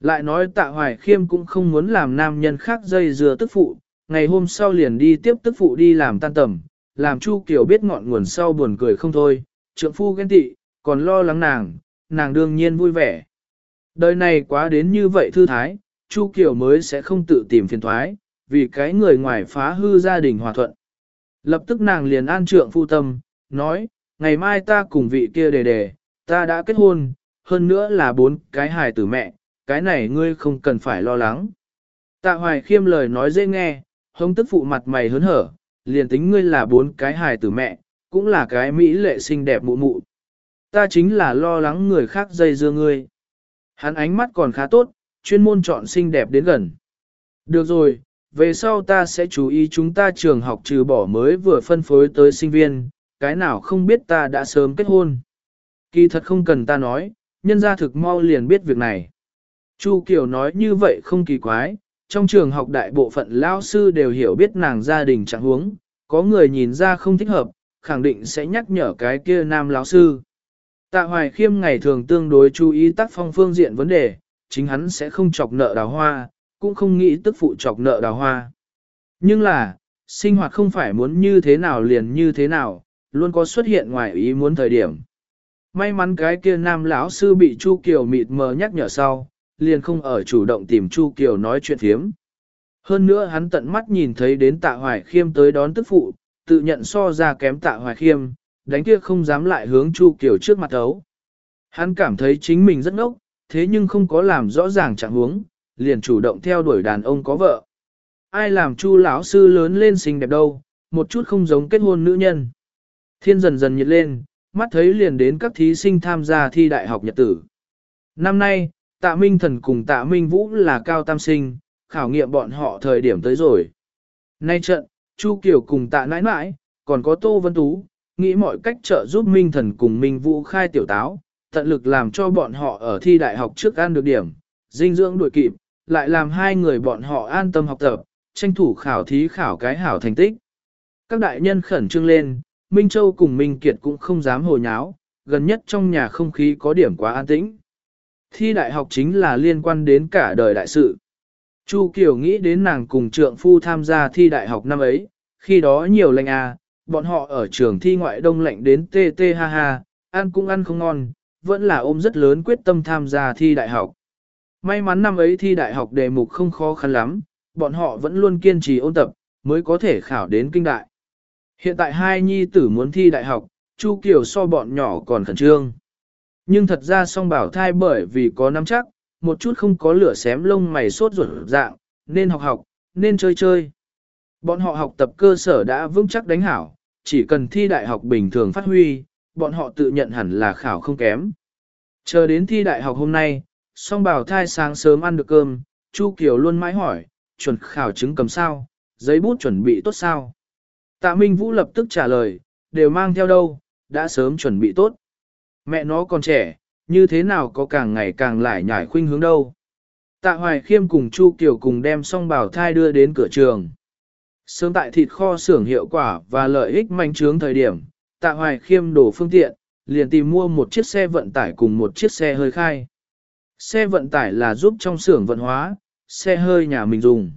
Lại nói tạ hoài khiêm cũng không muốn làm nam nhân khác dây dừa tức phụ, ngày hôm sau liền đi tiếp tức phụ đi làm tan tầm, làm Chu Kiều biết ngọn nguồn sau buồn cười không thôi, trượng phu ghen tị, còn lo lắng nàng, nàng đương nhiên vui vẻ. Đời này quá đến như vậy thư thái, Chu Kiều mới sẽ không tự tìm phiền thoái, vì cái người ngoài phá hư gia đình hòa thuận. Lập tức nàng liền an trượng phu tâm, nói, ngày mai ta cùng vị kia đề đề, ta đã kết hôn, hơn nữa là bốn cái hài tử mẹ, cái này ngươi không cần phải lo lắng. Tạ hoài khiêm lời nói dễ nghe, hông tức phụ mặt mày hớn hở, liền tính ngươi là bốn cái hài tử mẹ, cũng là cái mỹ lệ xinh đẹp mụ mụ. Ta chính là lo lắng người khác dây dưa ngươi. Hắn ánh mắt còn khá tốt, chuyên môn chọn xinh đẹp đến gần. Được rồi, về sau ta sẽ chú ý chúng ta trường học trừ bỏ mới vừa phân phối tới sinh viên, cái nào không biết ta đã sớm kết hôn. Kỳ thật không cần ta nói, nhân gia thực mau liền biết việc này. Chu Kiều nói như vậy không kỳ quái, trong trường học đại bộ phận lao sư đều hiểu biết nàng gia đình trạng huống, có người nhìn ra không thích hợp, khẳng định sẽ nhắc nhở cái kia nam lão sư. Tạ Hoài Khiêm ngày thường tương đối chú ý tác phong phương diện vấn đề, chính hắn sẽ không chọc nợ đào hoa, cũng không nghĩ tức phụ chọc nợ đào hoa. Nhưng là, sinh hoạt không phải muốn như thế nào liền như thế nào, luôn có xuất hiện ngoài ý muốn thời điểm. May mắn cái kia nam lão sư bị Chu Kiều mịt mờ nhắc nhở sau, liền không ở chủ động tìm Chu Kiều nói chuyện phiếm. Hơn nữa hắn tận mắt nhìn thấy đến tạ hoài khiêm tới đón tức phụ, tự nhận so ra kém tạ hoài khiêm, đánh kia không dám lại hướng Chu Kiều trước mặt ấu. Hắn cảm thấy chính mình rất ngốc, thế nhưng không có làm rõ ràng trạng huống, liền chủ động theo đuổi đàn ông có vợ. Ai làm Chu lão sư lớn lên xinh đẹp đâu, một chút không giống kết hôn nữ nhân. Thiên dần dần nhiệt lên, mắt thấy liền đến các thí sinh tham gia thi đại học nhật tử. Năm nay, tạ Minh Thần cùng tạ Minh Vũ là cao tam sinh, khảo nghiệm bọn họ thời điểm tới rồi. Nay trận, Chu Kiều cùng tạ nãi nãi, còn có Tô Vân Tú, nghĩ mọi cách trợ giúp Minh Thần cùng Minh Vũ khai tiểu táo, tận lực làm cho bọn họ ở thi đại học trước ăn được điểm, dinh dưỡng đuổi kịp, lại làm hai người bọn họ an tâm học tập, tranh thủ khảo thí khảo cái hảo thành tích. Các đại nhân khẩn trương lên, Minh Châu cùng Minh Kiệt cũng không dám hồ nháo, gần nhất trong nhà không khí có điểm quá an tĩnh. Thi đại học chính là liên quan đến cả đời đại sự. Chu Kiều nghĩ đến nàng cùng trượng phu tham gia thi đại học năm ấy, khi đó nhiều lệnh à, bọn họ ở trường thi ngoại đông lạnh đến tê tê ha ha, ăn cũng ăn không ngon, vẫn là ôm rất lớn quyết tâm tham gia thi đại học. May mắn năm ấy thi đại học đề mục không khó khăn lắm, bọn họ vẫn luôn kiên trì ôn tập, mới có thể khảo đến kinh đại. Hiện tại hai nhi tử muốn thi đại học, Chu Kiều so bọn nhỏ còn khẩn trương. Nhưng thật ra song bảo thai bởi vì có nắm chắc, một chút không có lửa xém lông mày sốt ruột dạng, nên học học, nên chơi chơi. Bọn họ học tập cơ sở đã vững chắc đánh hảo, chỉ cần thi đại học bình thường phát huy, bọn họ tự nhận hẳn là khảo không kém. Chờ đến thi đại học hôm nay, song bảo thai sáng sớm ăn được cơm, Chu Kiều luôn mãi hỏi, chuẩn khảo chứng cầm sao, giấy bút chuẩn bị tốt sao. Tạ Minh Vũ lập tức trả lời, đều mang theo đâu, đã sớm chuẩn bị tốt. Mẹ nó còn trẻ, như thế nào có càng ngày càng lại nhảy khuynh hướng đâu. Tạ Hoài Khiêm cùng Chu Kiều cùng đem song bảo thai đưa đến cửa trường. Sớm tại thịt kho xưởng hiệu quả và lợi ích manh trướng thời điểm, Tạ Hoài Khiêm đổ phương tiện, liền tìm mua một chiếc xe vận tải cùng một chiếc xe hơi khai. Xe vận tải là giúp trong xưởng vận hóa, xe hơi nhà mình dùng.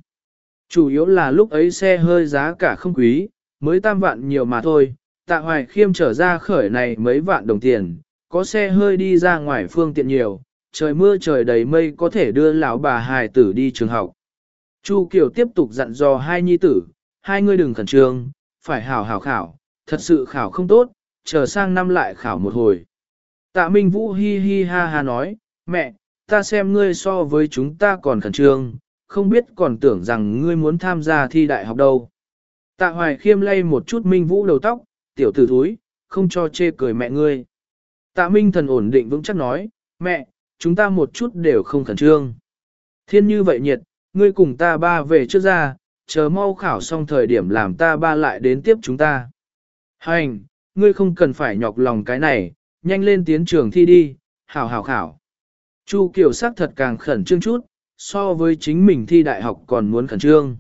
Chủ yếu là lúc ấy xe hơi giá cả không quý, mới tam vạn nhiều mà thôi, tạ hoài khiêm trở ra khởi này mấy vạn đồng tiền, có xe hơi đi ra ngoài phương tiện nhiều, trời mưa trời đầy mây có thể đưa lão bà hài tử đi trường học. Chu Kiều tiếp tục dặn dò hai nhi tử, hai người đừng khẩn trương, phải hảo hảo khảo, thật sự khảo không tốt, chờ sang năm lại khảo một hồi. Tạ Minh Vũ hi hi ha ha nói, mẹ, ta xem ngươi so với chúng ta còn khẩn trương, không biết còn tưởng rằng ngươi muốn tham gia thi đại học đâu. Tạ Hoài khiêm lay một chút Minh Vũ đầu tóc, tiểu tử thúi, không cho chê cười mẹ ngươi. Tạ Minh thần ổn định vững chắc nói, mẹ, chúng ta một chút đều không khẩn trương. Thiên như vậy nhiệt, ngươi cùng ta ba về trước ra, chờ mau khảo xong thời điểm làm ta ba lại đến tiếp chúng ta. Hành, ngươi không cần phải nhọc lòng cái này, nhanh lên tiến trường thi đi, hảo hảo khảo. Chu Kiều sắc thật càng khẩn trương chút, so với chính mình thi đại học còn muốn khẩn trương.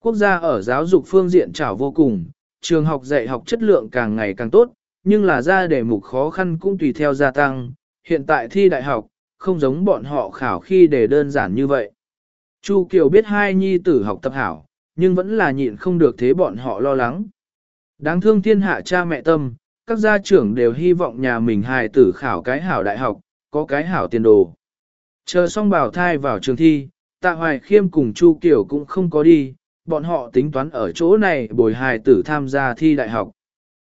Quốc gia ở giáo dục phương diện trảo vô cùng, trường học dạy học chất lượng càng ngày càng tốt, nhưng là ra đề mục khó khăn cũng tùy theo gia tăng, hiện tại thi đại học, không giống bọn họ khảo khi đề đơn giản như vậy. Chu Kiều biết hai nhi tử học tập hảo, nhưng vẫn là nhịn không được thế bọn họ lo lắng. Đáng thương thiên hạ cha mẹ tâm, các gia trưởng đều hy vọng nhà mình hài tử khảo cái hảo đại học, có cái hảo tiền đồ. Chờ xong bảo thai vào trường thi, tạ hoài khiêm cùng Chu Kiều cũng không có đi, bọn họ tính toán ở chỗ này bồi hài tử tham gia thi đại học.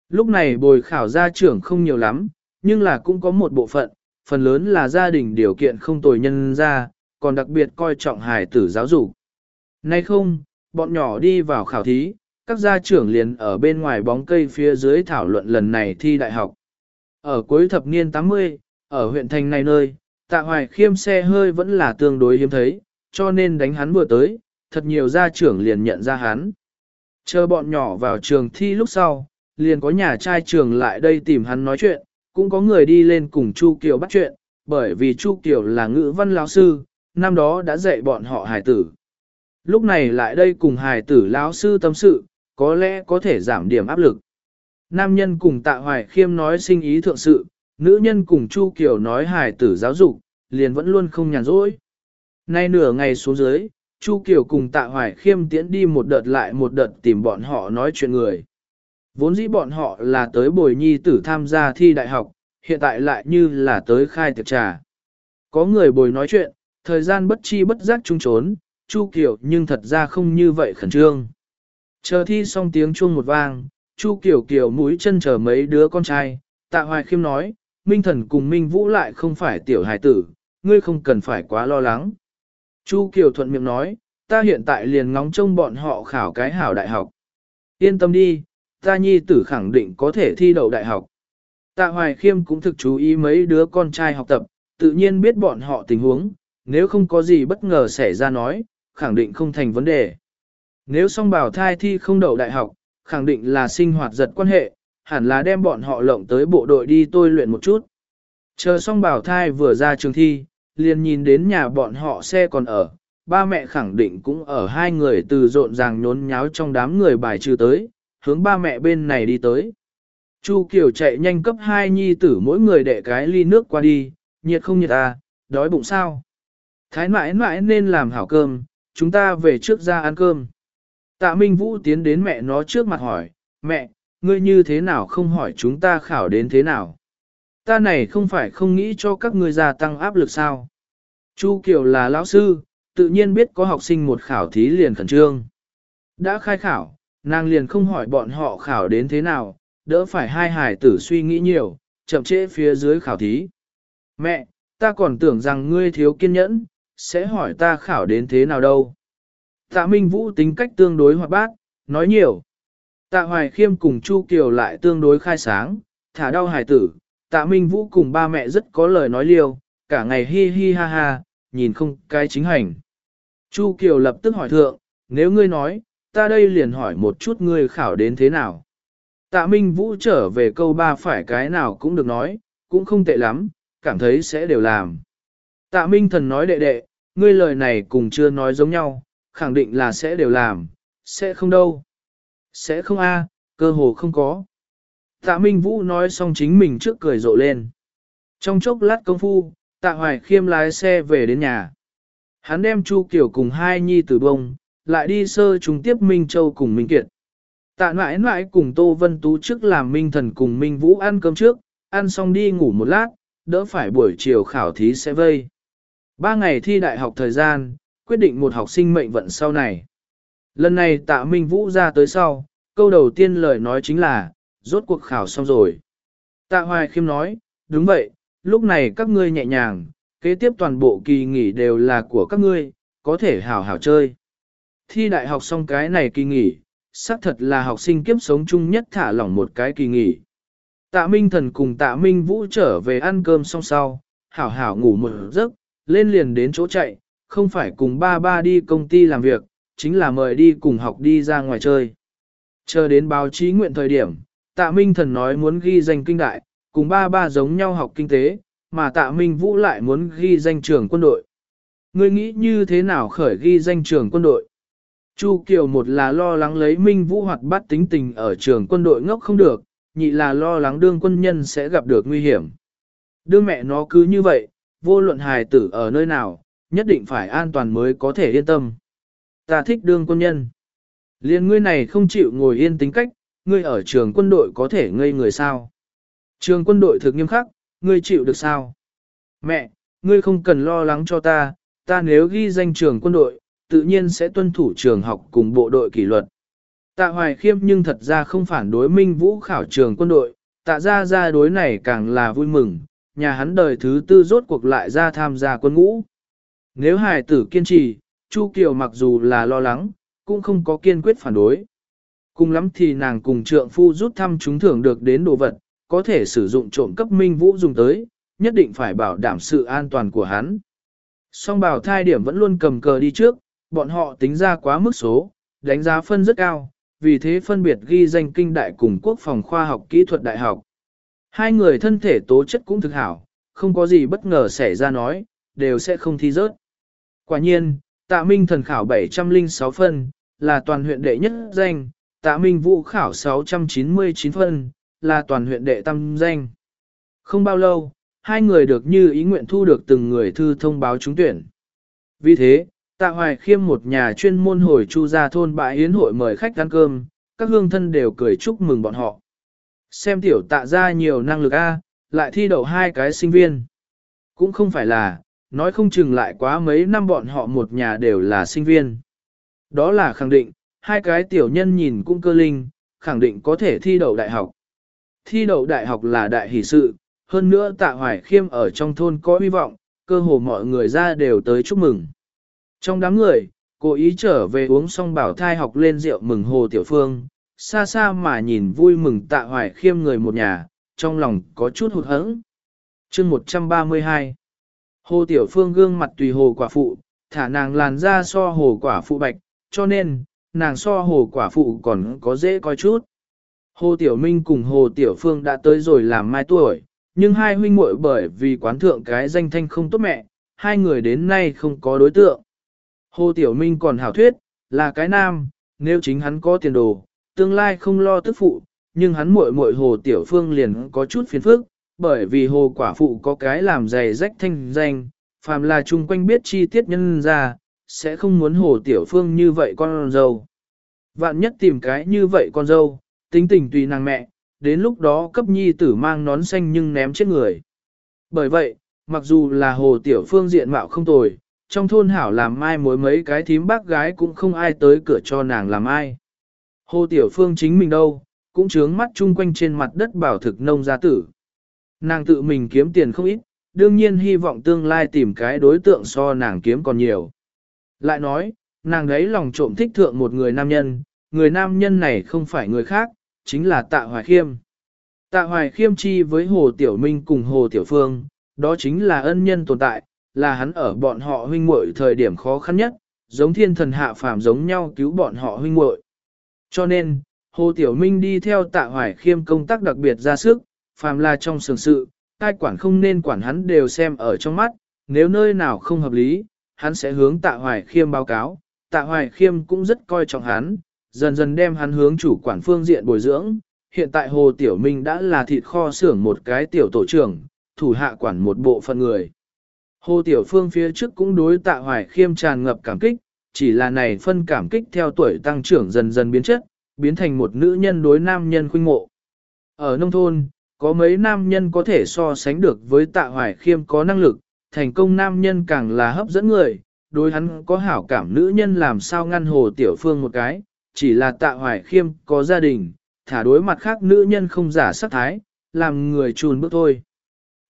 Lúc này bồi khảo gia trưởng không nhiều lắm, nhưng là cũng có một bộ phận, phần lớn là gia đình điều kiện không tồi nhân ra, còn đặc biệt coi trọng hài tử giáo dục. Nay không, bọn nhỏ đi vào khảo thí, các gia trưởng liền ở bên ngoài bóng cây phía dưới thảo luận lần này thi đại học. Ở cuối thập niên 80, ở huyện thành này nơi, tạ hoài khiêm xe hơi vẫn là tương đối hiếm thấy, cho nên đánh hắn vừa tới, thật nhiều gia trưởng liền nhận ra hắn. Chờ bọn nhỏ vào trường thi lúc sau, liền có nhà trai trường lại đây tìm hắn nói chuyện, cũng có người đi lên cùng Chu Kiều bắt chuyện, bởi vì Chu Kiều là ngữ văn lão sư, năm đó đã dạy bọn họ hài tử. Lúc này lại đây cùng hài tử lão sư tâm sự, có lẽ có thể giảm điểm áp lực. Nam nhân cùng tạ hoài khiêm nói sinh ý thượng sự, nữ nhân cùng Chu Kiều nói hài tử giáo dục, liền vẫn luôn không nhàn rỗi. Nay nửa ngày xuống dưới, Chu Kiều cùng tạ hoài khiêm tiễn đi một đợt lại một đợt tìm bọn họ nói chuyện người. Vốn dĩ bọn họ là tới bồi nhi tử tham gia thi đại học, hiện tại lại như là tới khai tiệc trà. Có người bồi nói chuyện, thời gian bất chi bất giác trung trốn, Chu Kiều nhưng thật ra không như vậy khẩn trương. Chờ thi xong tiếng chuông một vang, Chu Kiều Kiều mũi chân chờ mấy đứa con trai, tạ hoài khiêm nói, Minh Thần cùng Minh Vũ lại không phải tiểu hài tử, ngươi không cần phải quá lo lắng. Chu Kiều thuận miệng nói, ta hiện tại liền ngóng trông bọn họ khảo cái hảo đại học. Yên tâm đi, ta nhi tử khẳng định có thể thi đậu đại học. Tạ Hoài Khiêm cũng thực chú ý mấy đứa con trai học tập, tự nhiên biết bọn họ tình huống, nếu không có gì bất ngờ xảy ra nói, khẳng định không thành vấn đề. Nếu song bảo thai thi không đậu đại học, khẳng định là sinh hoạt giật quan hệ, hẳn là đem bọn họ lộng tới bộ đội đi tôi luyện một chút. Chờ song bảo thai vừa ra trường thi, liền nhìn đến nhà bọn họ xe còn ở, ba mẹ khẳng định cũng ở hai người từ rộn ràng nhốn nháo trong đám người bài trừ tới, hướng ba mẹ bên này đi tới. Chu Kiều chạy nhanh cấp hai nhi tử mỗi người đệ cái ly nước qua đi, nhiệt không nhiệt à, đói bụng sao. Thái mãi mãi nên làm hảo cơm, chúng ta về trước ra ăn cơm. Tạ Minh Vũ tiến đến mẹ nó trước mặt hỏi, mẹ, ngươi như thế nào không hỏi chúng ta khảo đến thế nào? Ta này không phải không nghĩ cho các ngươi gia tăng áp lực sao? Chu Kiều là lão sư, tự nhiên biết có học sinh một khảo thí liền khẩn trương. Đã khai khảo, nàng liền không hỏi bọn họ khảo đến thế nào, đỡ phải hai hải tử suy nghĩ nhiều, chậm trễ phía dưới khảo thí. Mẹ, ta còn tưởng rằng ngươi thiếu kiên nhẫn, sẽ hỏi ta khảo đến thế nào đâu. Tạ Minh Vũ tính cách tương đối hoạt bát, nói nhiều. Tạ Hoài Khiêm cùng Chu Kiều lại tương đối khai sáng, thả đau hải tử. Tạ Minh Vũ cùng ba mẹ rất có lời nói liêu, cả ngày hi hi ha ha, nhìn không cái chính hành. Chu Kiều lập tức hỏi thượng, nếu ngươi nói, ta đây liền hỏi một chút ngươi khảo đến thế nào. Tạ Minh Vũ trở về câu ba phải cái nào cũng được nói, cũng không tệ lắm, cảm thấy sẽ đều làm. Tạ Minh Thần nói đệ đệ, ngươi lời này cùng chưa nói giống nhau, khẳng định là sẽ đều làm, sẽ không đâu. Sẽ không a, cơ hồ không có. Tạ Minh Vũ nói xong chính mình trước cười rộ lên. Trong chốc lát công phu, Tạ Hoài Khiêm lái xe về đến nhà. Hắn đem Chu Kiều cùng hai nhi tử bông, lại đi sơ trùng tiếp Minh Châu cùng Minh Kiệt. Tạ mãi mãi cùng Tô Vân Tú trước làm Minh Thần cùng Minh Vũ ăn cơm trước, ăn xong đi ngủ một lát, đỡ phải buổi chiều khảo thí sẽ vây. Ba ngày thi đại học thời gian, quyết định một học sinh mệnh vận sau này. Lần này tạ Minh Vũ ra tới sau, câu đầu tiên lời nói chính là, rốt cuộc khảo xong rồi. Tạ Hoài Khiêm nói, đúng vậy, lúc này các ngươi nhẹ nhàng, kế tiếp toàn bộ kỳ nghỉ đều là của các ngươi, có thể hảo hảo chơi. Thi đại học xong cái này kỳ nghỉ, xác thật là học sinh kiếp sống chung nhất thả lỏng một cái kỳ nghỉ. Tạ Minh Thần cùng Tạ Minh Vũ trở về ăn cơm xong sau, hảo hảo ngủ một giấc, lên liền đến chỗ chạy, không phải cùng ba ba đi công ty làm việc, chính là mời đi cùng học đi ra ngoài chơi. Chờ đến báo chí nguyện thời điểm, Tạ Minh Thần nói muốn ghi danh kinh đại, cùng ba ba giống nhau học kinh tế, mà Tạ Minh Vũ lại muốn ghi danh trường quân đội. Ngươi nghĩ như thế nào khởi ghi danh trường quân đội? Chu Kiều một là lo lắng lấy Minh Vũ hoạt bát tính tình ở trường quân đội ngốc không được, nhị là lo lắng đương quân nhân sẽ gặp được nguy hiểm. Đương mẹ nó cứ như vậy, vô luận hài tử ở nơi nào, nhất định phải an toàn mới có thể yên tâm. Ta thích đương quân nhân. Liên ngươi này không chịu ngồi yên tính cách, ngươi ở trường quân đội có thể ngây người sao? Trường quân đội thực nghiêm khắc, ngươi chịu được sao? Mẹ, ngươi không cần lo lắng cho ta, ta nếu ghi danh trường quân đội, tự nhiên sẽ tuân thủ trường học cùng bộ đội kỷ luật. Tạ Hoài Khiêm nhưng thật ra không phản đối Minh Vũ khảo trường quân đội, tạ ra ra đối này càng là vui mừng, nhà hắn đời thứ tư rốt cuộc lại ra tham gia quân ngũ. Nếu hài tử kiên trì, Chu Kiều mặc dù là lo lắng, cũng không có kiên quyết phản đối. Cùng lắm thì nàng cùng trượng phu rút thăm chúng thưởng được đến đồ vật, có thể sử dụng trộm cấp Minh Vũ dùng tới, nhất định phải bảo đảm sự an toàn của hắn. Song bảo thai điểm vẫn luôn cầm cờ đi trước, bọn họ tính ra quá mức số, đánh giá phân rất cao, vì thế phân biệt ghi danh kinh đại cùng quốc phòng khoa học kỹ thuật đại học. Hai người thân thể tố chất cũng thực hảo, không có gì bất ngờ xảy ra nói, đều sẽ không thi rớt. Quả nhiên, tạ minh thần khảo 706 phân, là toàn huyện đệ nhất danh, tạ minh vũ khảo 699 phân, là toàn huyện đệ tam danh. Không bao lâu, hai người được như ý nguyện thu được từng người thư thông báo trúng tuyển. Vì thế, tạ hoài khiêm một nhà chuyên môn hồi chu ra thôn bãi yến hội mời khách ăn cơm, các hương thân đều cười chúc mừng bọn họ. Xem tiểu tạ ra nhiều năng lực A, lại thi đậu hai cái sinh viên. Cũng không phải là, nói không chừng lại quá mấy năm bọn họ một nhà đều là sinh viên. Đó là khẳng định, hai cái tiểu nhân nhìn cũng cơ linh, khẳng định có thể thi đậu đại học. Thi đậu đại học là đại hỷ sự, hơn nữa tạ hoài khiêm ở trong thôn có hy vọng, cơ hồ mọi người ra đều tới chúc mừng. Trong đám người, cố ý trở về uống xong bảo thai học lên rượu mừng Hồ Tiểu Phương, xa xa mà nhìn vui mừng tạ hoài khiêm người một nhà, trong lòng có chút hụt hẫng. chương 132 Hồ Tiểu Phương gương mặt tùy hồ quả phụ, thả nàng làn ra so hồ quả phụ bạch, cho nên, nàng so hồ quả phụ còn có dễ coi chút. Hồ Tiểu Minh cùng Hồ Tiểu Phương đã tới rồi làm mai tuổi, nhưng hai huynh muội bởi vì quán thượng cái danh thanh không tốt mẹ, hai người đến nay không có đối tượng. Hồ Tiểu Minh còn hảo thuyết, là cái nam, nếu chính hắn có tiền đồ, tương lai không lo tức phụ, nhưng hắn muội muội Hồ Tiểu Phương liền có chút phiền phức, bởi vì Hồ quả phụ có cái làm dày rách thanh danh, phàm là chung quanh biết chi tiết nhân ra, sẽ không muốn Hồ Tiểu Phương như vậy con dâu. Vạn nhất tìm cái như vậy con dâu, tính tình tùy nàng mẹ, đến lúc đó cấp nhi tử mang nón xanh nhưng ném chết người. Bởi vậy, mặc dù là Hồ Tiểu Phương diện mạo không tồi, trong thôn hảo làm mai mối mấy cái thím bác gái cũng không ai tới cửa cho nàng làm ai. Hồ Tiểu Phương chính mình đâu, cũng trướng mắt chung quanh trên mặt đất bảo thực nông gia tử. Nàng tự mình kiếm tiền không ít, đương nhiên hy vọng tương lai tìm cái đối tượng so nàng kiếm còn nhiều. Lại nói, nàng đấy lòng trộm thích thượng một người nam nhân, người nam nhân này không phải người khác, chính là Tạ Hoài Khiêm. Tạ Hoài Khiêm chi với Hồ Tiểu Minh cùng Hồ Tiểu Phương, đó chính là ân nhân tồn tại, là hắn ở bọn họ huynh muội thời điểm khó khăn nhất, giống thiên thần hạ phàm giống nhau cứu bọn họ huynh muội. Cho nên, Hồ Tiểu Minh đi theo tạ hoài khiêm công tác đặc biệt ra sức, phàm là trong sường sự, cai quản không nên quản hắn đều xem ở trong mắt, nếu nơi nào không hợp lý, hắn sẽ hướng tạ hoài khiêm báo cáo, tạ hoài khiêm cũng rất coi trọng hắn, dần dần đem hắn hướng chủ quản phương diện bồi dưỡng. Hiện tại Hồ Tiểu Minh đã là thịt kho xưởng một cái tiểu tổ trưởng, thủ hạ quản một bộ phận người. Hồ Tiểu Phương phía trước cũng đối tạ hoài khiêm tràn ngập cảm kích, chỉ là này phân cảm kích theo tuổi tăng trưởng dần dần biến chất, biến thành một nữ nhân đối nam nhân khuynh mộ. Ở nông thôn, có mấy nam nhân có thể so sánh được với tạ hoài khiêm có năng lực, thành công nam nhân càng là hấp dẫn người, đối hắn có hảo cảm nữ nhân làm sao ngăn hồ tiểu phương một cái, chỉ là tạ hoài khiêm có gia đình, thả đối mặt khác nữ nhân không giả sắc thái, làm người chùn bước thôi.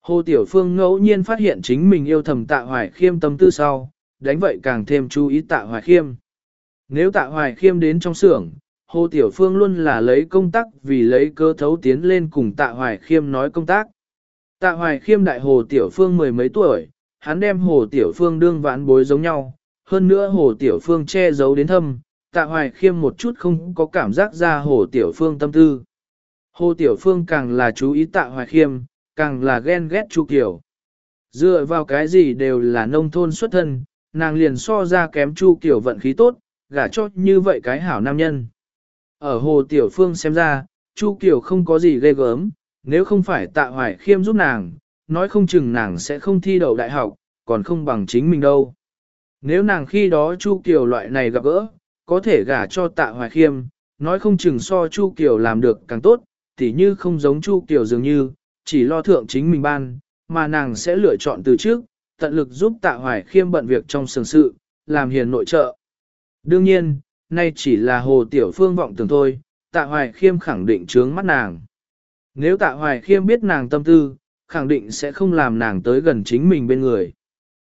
Hồ Tiểu Phương ngẫu nhiên phát hiện chính mình yêu thầm tạ hoài khiêm tâm tư sau, đánh vậy càng thêm chú ý tạ hoài khiêm. Nếu tạ hoài khiêm đến trong xưởng, Hồ Tiểu Phương luôn là lấy công tác vì lấy cơ thấu tiến lên cùng tạ hoài khiêm nói công tác. Tạ hoài khiêm đại Hồ Tiểu Phương mười mấy tuổi, hắn đem Hồ Tiểu Phương đương vãn bối giống nhau, hơn nữa Hồ Tiểu Phương che giấu đến thâm, tạ hoài khiêm một chút không có cảm giác ra Hồ Tiểu Phương tâm tư. Hồ Tiểu Phương càng là chú ý tạ hoài khiêm, càng là ghen ghét Chu Kiều. Dựa vào cái gì đều là nông thôn xuất thân, nàng liền so ra kém Chu Kiều vận khí tốt, gả cho như vậy cái hảo nam nhân. Ở Hồ Tiểu Phương xem ra, Chu Kiều không có gì ghê gớm, nếu không phải tạ hoài khiêm giúp nàng, nói không chừng nàng sẽ không thi đậu đại học, còn không bằng chính mình đâu. Nếu nàng khi đó Chu Kiều loại này gặp gỡ, có thể gả cho tạ hoài khiêm, nói không chừng so Chu Kiều làm được càng tốt, tỉ như không giống Chu Kiều dường như, chỉ lo thượng chính mình ban, mà nàng sẽ lựa chọn từ trước, tận lực giúp tạ hoài khiêm bận việc trong sường sự, làm hiền nội trợ. Đương nhiên, nay chỉ là hồ tiểu phương vọng tưởng thôi, tạ hoài khiêm khẳng định trướng mắt nàng. Nếu tạ hoài khiêm biết nàng tâm tư, khẳng định sẽ không làm nàng tới gần chính mình bên người.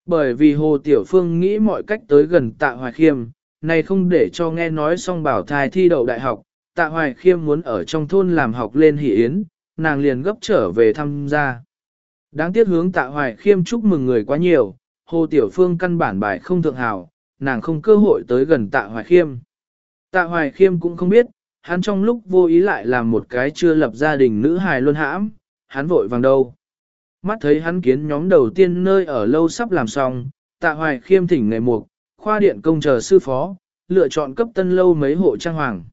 Bởi vì hồ tiểu phương nghĩ mọi cách tới gần tạ hoài khiêm, này không để cho nghe nói xong bảo thai thi đậu đại học, tạ hoài khiêm muốn ở trong thôn làm học lên hỷ yến, nàng liền gấp trở về thăm gia. Đáng tiếc hướng tạ hoài khiêm chúc mừng người quá nhiều, hồ tiểu phương căn bản bài không thượng hào, nàng không cơ hội tới gần tạ hoài khiêm. Tạ hoài khiêm cũng không biết, hắn trong lúc vô ý lại làm một cái chưa lập gia đình nữ hài luôn hãm, hắn vội vàng đâu. Mắt thấy hắn kiến nhóm đầu tiên nơi ở lâu sắp làm xong, tạ hoài khiêm thỉnh ngày mục, khoa điện công chờ sư phó, lựa chọn cấp tân lâu mấy hộ trang hoàng.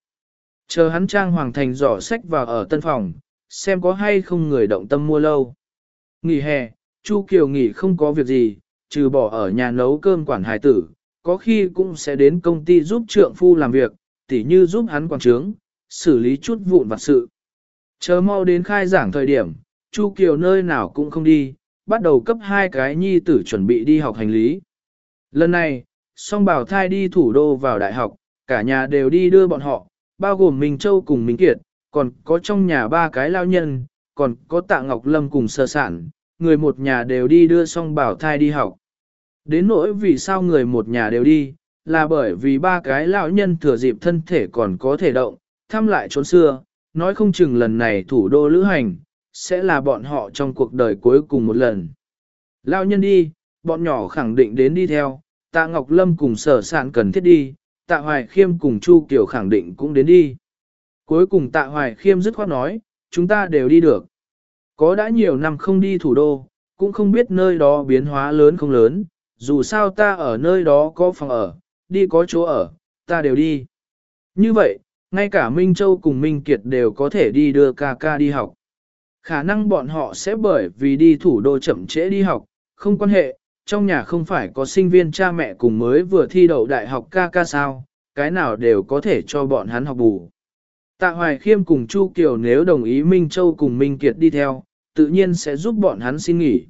Chờ hắn trang hoàng thành giỏ sách vào ở tân phòng, xem có hay không người động tâm mua lâu. Nghỉ hè, Chu Kiều nghỉ không có việc gì, trừ bỏ ở nhà nấu cơm quản hài tử, có khi cũng sẽ đến công ty giúp trượng phu làm việc, tỉ như giúp hắn quản trướng, xử lý chút vụn vặt sự. Chờ mau đến khai giảng thời điểm, Chu Kiều nơi nào cũng không đi, bắt đầu cấp hai cái nhi tử chuẩn bị đi học hành lý. Lần này, song bảo thai đi thủ đô vào đại học, cả nhà đều đi đưa bọn họ, bao gồm Minh Châu cùng Minh Kiệt, còn có trong nhà ba cái lao nhân, còn có tạ Ngọc Lâm cùng sơ sản, người một nhà đều đi đưa song bảo thai đi học. Đến nỗi vì sao người một nhà đều đi, là bởi vì ba cái lão nhân thừa dịp thân thể còn có thể động, thăm lại trốn xưa, nói không chừng lần này thủ đô lữ hành, sẽ là bọn họ trong cuộc đời cuối cùng một lần. Lão nhân đi, bọn nhỏ khẳng định đến đi theo, tạ Ngọc Lâm cùng sở sản cần thiết đi, tạ Hoài Khiêm cùng Chu Kiều khẳng định cũng đến đi. Cuối cùng tạ Hoài Khiêm dứt khoát nói, chúng ta đều đi được. Có đã nhiều năm không đi thủ đô, cũng không biết nơi đó biến hóa lớn không lớn, dù sao ta ở nơi đó có phòng ở, đi có chỗ ở, ta đều đi. Như vậy, ngay cả Minh Châu cùng Minh Kiệt đều có thể đi đưa ca ca đi học. Khả năng bọn họ sẽ bởi vì đi thủ đô chậm trễ đi học, không quan hệ, trong nhà không phải có sinh viên cha mẹ cùng mới vừa thi đậu đại học ca ca sao, cái nào đều có thể cho bọn hắn học bù. Tạ Hoài Khiêm cùng Chu Kiều nếu đồng ý Minh Châu cùng Minh Kiệt đi theo, tự nhiên sẽ giúp bọn hắn xin nghỉ.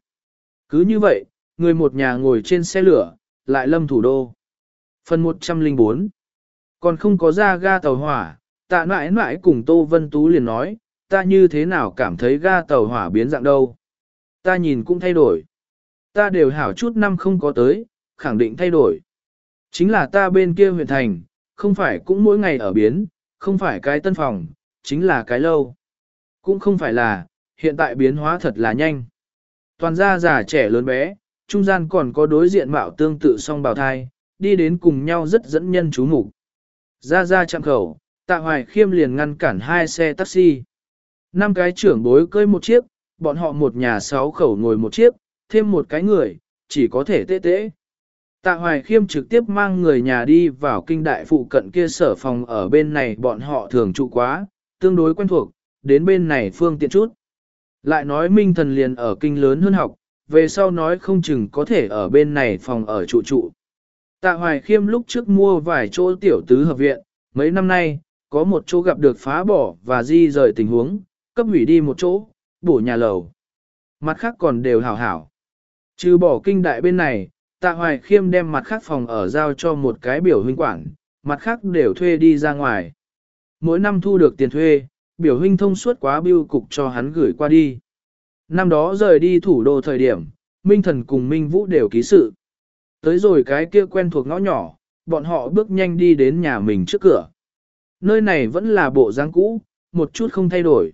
Cứ như vậy, người một nhà ngồi trên xe lửa, lại lâm thủ đô. Phần 104 Còn không có ra ga tàu hỏa, tạ nãi nãi cùng Tô Vân Tú liền nói, ta như thế nào cảm thấy ga tàu hỏa biến dạng đâu. Ta nhìn cũng thay đổi. Ta đều hảo chút năm không có tới, khẳng định thay đổi. Chính là ta bên kia huyện thành, không phải cũng mỗi ngày ở biến, không phải cái tân phòng, chính là cái lâu. Cũng không phải là, hiện tại biến hóa thật là nhanh. Toàn gia già trẻ lớn bé, trung gian còn có đối diện mạo tương tự song bào thai, đi đến cùng nhau rất dẫn nhân chú mục. Ra ra chạm khẩu, tạ hoài khiêm liền ngăn cản hai xe taxi. Năm cái trưởng bối cơi một chiếc, bọn họ một nhà sáu khẩu ngồi một chiếc, thêm một cái người, chỉ có thể tê tê. Tạ Hoài Khiêm trực tiếp mang người nhà đi vào kinh đại phụ cận kia sở phòng ở bên này bọn họ thường trụ quá, tương đối quen thuộc, đến bên này phương tiện chút. Lại nói Minh Thần liền ở kinh lớn hơn học, về sau nói không chừng có thể ở bên này phòng ở trụ trụ. Tạ Hoài Khiêm lúc trước mua vài chỗ tiểu tứ hợp viện, mấy năm nay, có một chỗ gặp được phá bỏ và di rời tình huống, cấp hủy đi một chỗ, bổ nhà lầu. Mặt khác còn đều hảo hảo. Trừ bỏ kinh đại bên này, Tạ Hoài Khiêm đem mặt khác phòng ở giao cho một cái biểu huynh quản, mặt khác đều thuê đi ra ngoài. Mỗi năm thu được tiền thuê, biểu huynh thông suốt quá biêu cục cho hắn gửi qua đi. Năm đó rời đi thủ đô thời điểm, Minh Thần cùng Minh Vũ đều ký sự. Tới rồi cái kia quen thuộc ngõ nhỏ, bọn họ bước nhanh đi đến nhà mình trước cửa. Nơi này vẫn là bộ dáng cũ, một chút không thay đổi.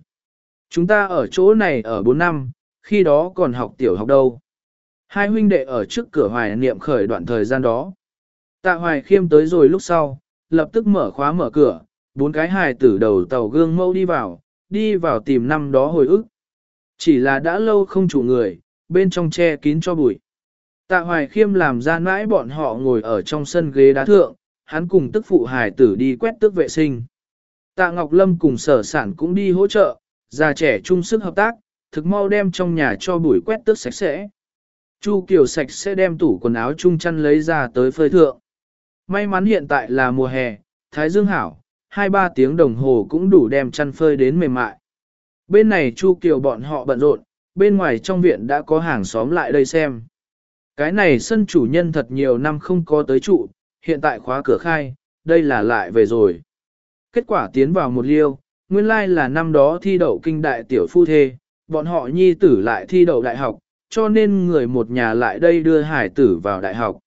Chúng ta ở chỗ này ở 4 năm, khi đó còn học tiểu học đâu. Hai huynh đệ ở trước cửa hoài niệm khởi đoạn thời gian đó. Tạ hoài khiêm tới rồi lúc sau, lập tức mở khóa mở cửa, bốn cái hài tử đầu tàu gương mâu đi vào, đi vào tìm năm đó hồi ức. Chỉ là đã lâu không chủ người, bên trong che kín cho bụi. Tạ hoài khiêm làm ra mãi bọn họ ngồi ở trong sân ghế đá thượng, hắn cùng tức phụ hài tử đi quét tước vệ sinh. Tạ Ngọc Lâm cùng sở sản cũng đi hỗ trợ, già trẻ chung sức hợp tác, thực mau đem trong nhà cho bụi quét tước sạch sẽ. Chu Kiều sạch sẽ đem tủ quần áo chung chăn lấy ra tới phơi thượng. May mắn hiện tại là mùa hè, Thái Dương hảo, 2-3 tiếng đồng hồ cũng đủ đem chăn phơi đến mềm mại. Bên này Chu Kiều bọn họ bận rộn, bên ngoài trong viện đã có hàng xóm lại đây xem. Cái này sân chủ nhân thật nhiều năm không có tới trụ, hiện tại khóa cửa khai, đây là lại về rồi. Kết quả tiến vào một liêu, nguyên lai là năm đó thi đậu kinh đại tiểu phu thê, bọn họ nhi tử lại thi đậu đại học, cho nên người một nhà lại đây đưa hải tử vào đại học.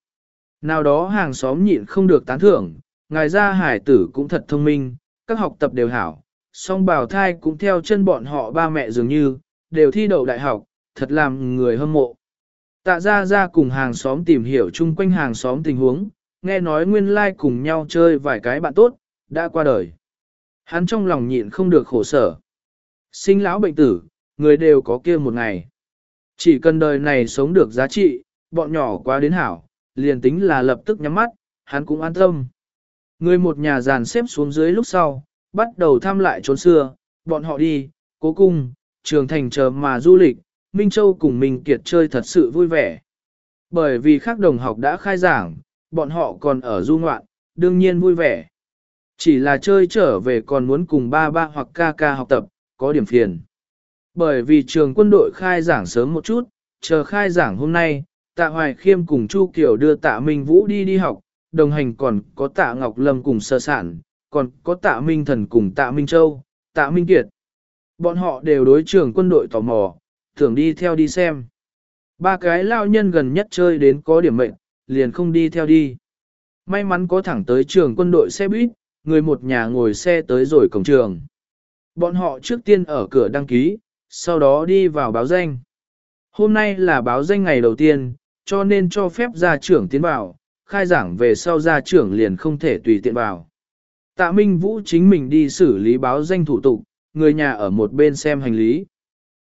Nào đó hàng xóm nhịn không được tán thưởng, ngài ra hải tử cũng thật thông minh, các học tập đều hảo, song bào thai cũng theo chân bọn họ ba mẹ dường như, đều thi đậu đại học, thật làm người hâm mộ. Tạ ra ra cùng hàng xóm tìm hiểu chung quanh hàng xóm tình huống, nghe nói nguyên lai like cùng nhau chơi vài cái bạn tốt, đã qua đời. Hắn trong lòng nhịn không được khổ sở. Sinh lão bệnh tử, người đều có kia một ngày. Chỉ cần đời này sống được giá trị, bọn nhỏ quá đến hảo, liền tính là lập tức nhắm mắt, hắn cũng an tâm. Người một nhà dàn xếp xuống dưới lúc sau, bắt đầu thăm lại trốn xưa, bọn họ đi, cố cung, trường thành chờ mà du lịch, Minh Châu cùng Minh Kiệt chơi thật sự vui vẻ. Bởi vì khác đồng học đã khai giảng, bọn họ còn ở du ngoạn, đương nhiên vui vẻ. Chỉ là chơi trở về còn muốn cùng ba ba hoặc ca ca học tập, có điểm phiền. Bởi vì trường quân đội khai giảng sớm một chút, chờ khai giảng hôm nay, tạ Hoài Khiêm cùng Chu Kiều đưa tạ Minh Vũ đi đi học, đồng hành còn có tạ Ngọc Lâm cùng sơ sản, còn có tạ Minh Thần cùng tạ Minh Châu, tạ Minh Kiệt. Bọn họ đều đối trường quân đội tò mò, thường đi theo đi xem. Ba cái lao nhân gần nhất chơi đến có điểm mệnh, liền không đi theo đi. May mắn có thẳng tới trường quân đội xe buýt, người một nhà ngồi xe tới rồi cổng trường. Bọn họ trước tiên ở cửa đăng ký, sau đó đi vào báo danh. Hôm nay là báo danh ngày đầu tiên, cho nên cho phép gia trưởng tiến vào, khai giảng về sau gia trưởng liền không thể tùy tiện vào. Tạ Minh Vũ chính mình đi xử lý báo danh thủ tục, người nhà ở một bên xem hành lý.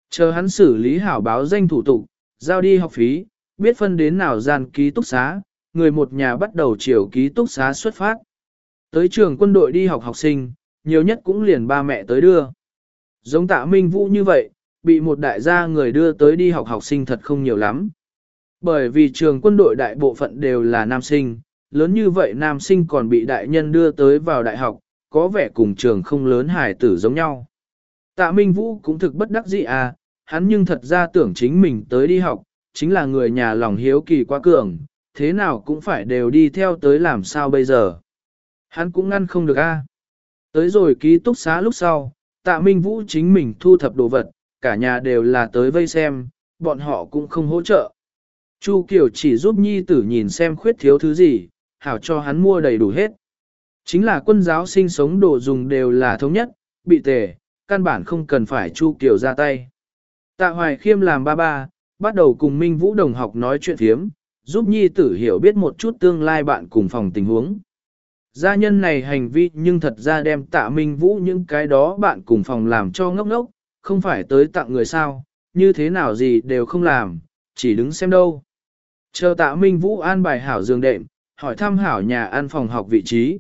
Chờ hắn xử lý hảo báo danh thủ tục, giao đi học phí, biết phân đến nào gian ký túc xá, người một nhà bắt đầu chiều ký túc xá xuất phát. Tới trường quân đội đi học học sinh, nhiều nhất cũng liền ba mẹ tới đưa. Giống tạ Minh Vũ như vậy, bị một đại gia người đưa tới đi học học sinh thật không nhiều lắm. Bởi vì trường quân đội đại bộ phận đều là nam sinh, lớn như vậy nam sinh còn bị đại nhân đưa tới vào đại học, có vẻ cùng trường không lớn hài tử giống nhau. Tạ Minh Vũ cũng thực bất đắc dĩ à, hắn nhưng thật ra tưởng chính mình tới đi học, chính là người nhà lòng hiếu kỳ quá cường, thế nào cũng phải đều đi theo tới làm sao bây giờ. Hắn cũng ngăn không được a. Tới rồi ký túc xá lúc sau, tạ Minh Vũ chính mình thu thập đồ vật, cả nhà đều là tới vây xem, bọn họ cũng không hỗ trợ. Chu Kiều chỉ giúp nhi tử nhìn xem khuyết thiếu thứ gì, hảo cho hắn mua đầy đủ hết. Chính là quân giáo sinh sống đồ dùng đều là thống nhất, bị tề, căn bản không cần phải Chu Kiều ra tay. Tạ Hoài Khiêm làm ba ba, bắt đầu cùng Minh Vũ đồng học nói chuyện thiếm, giúp nhi tử hiểu biết một chút tương lai bạn cùng phòng tình huống. Gia nhân này hành vi nhưng thật ra đem tạ Minh Vũ những cái đó bạn cùng phòng làm cho ngốc ngốc, không phải tới tặng người sao, như thế nào gì đều không làm, chỉ đứng xem đâu. Chờ tạ Minh Vũ an bài hảo giường đệm, hỏi thăm hảo nhà ăn phòng học vị trí.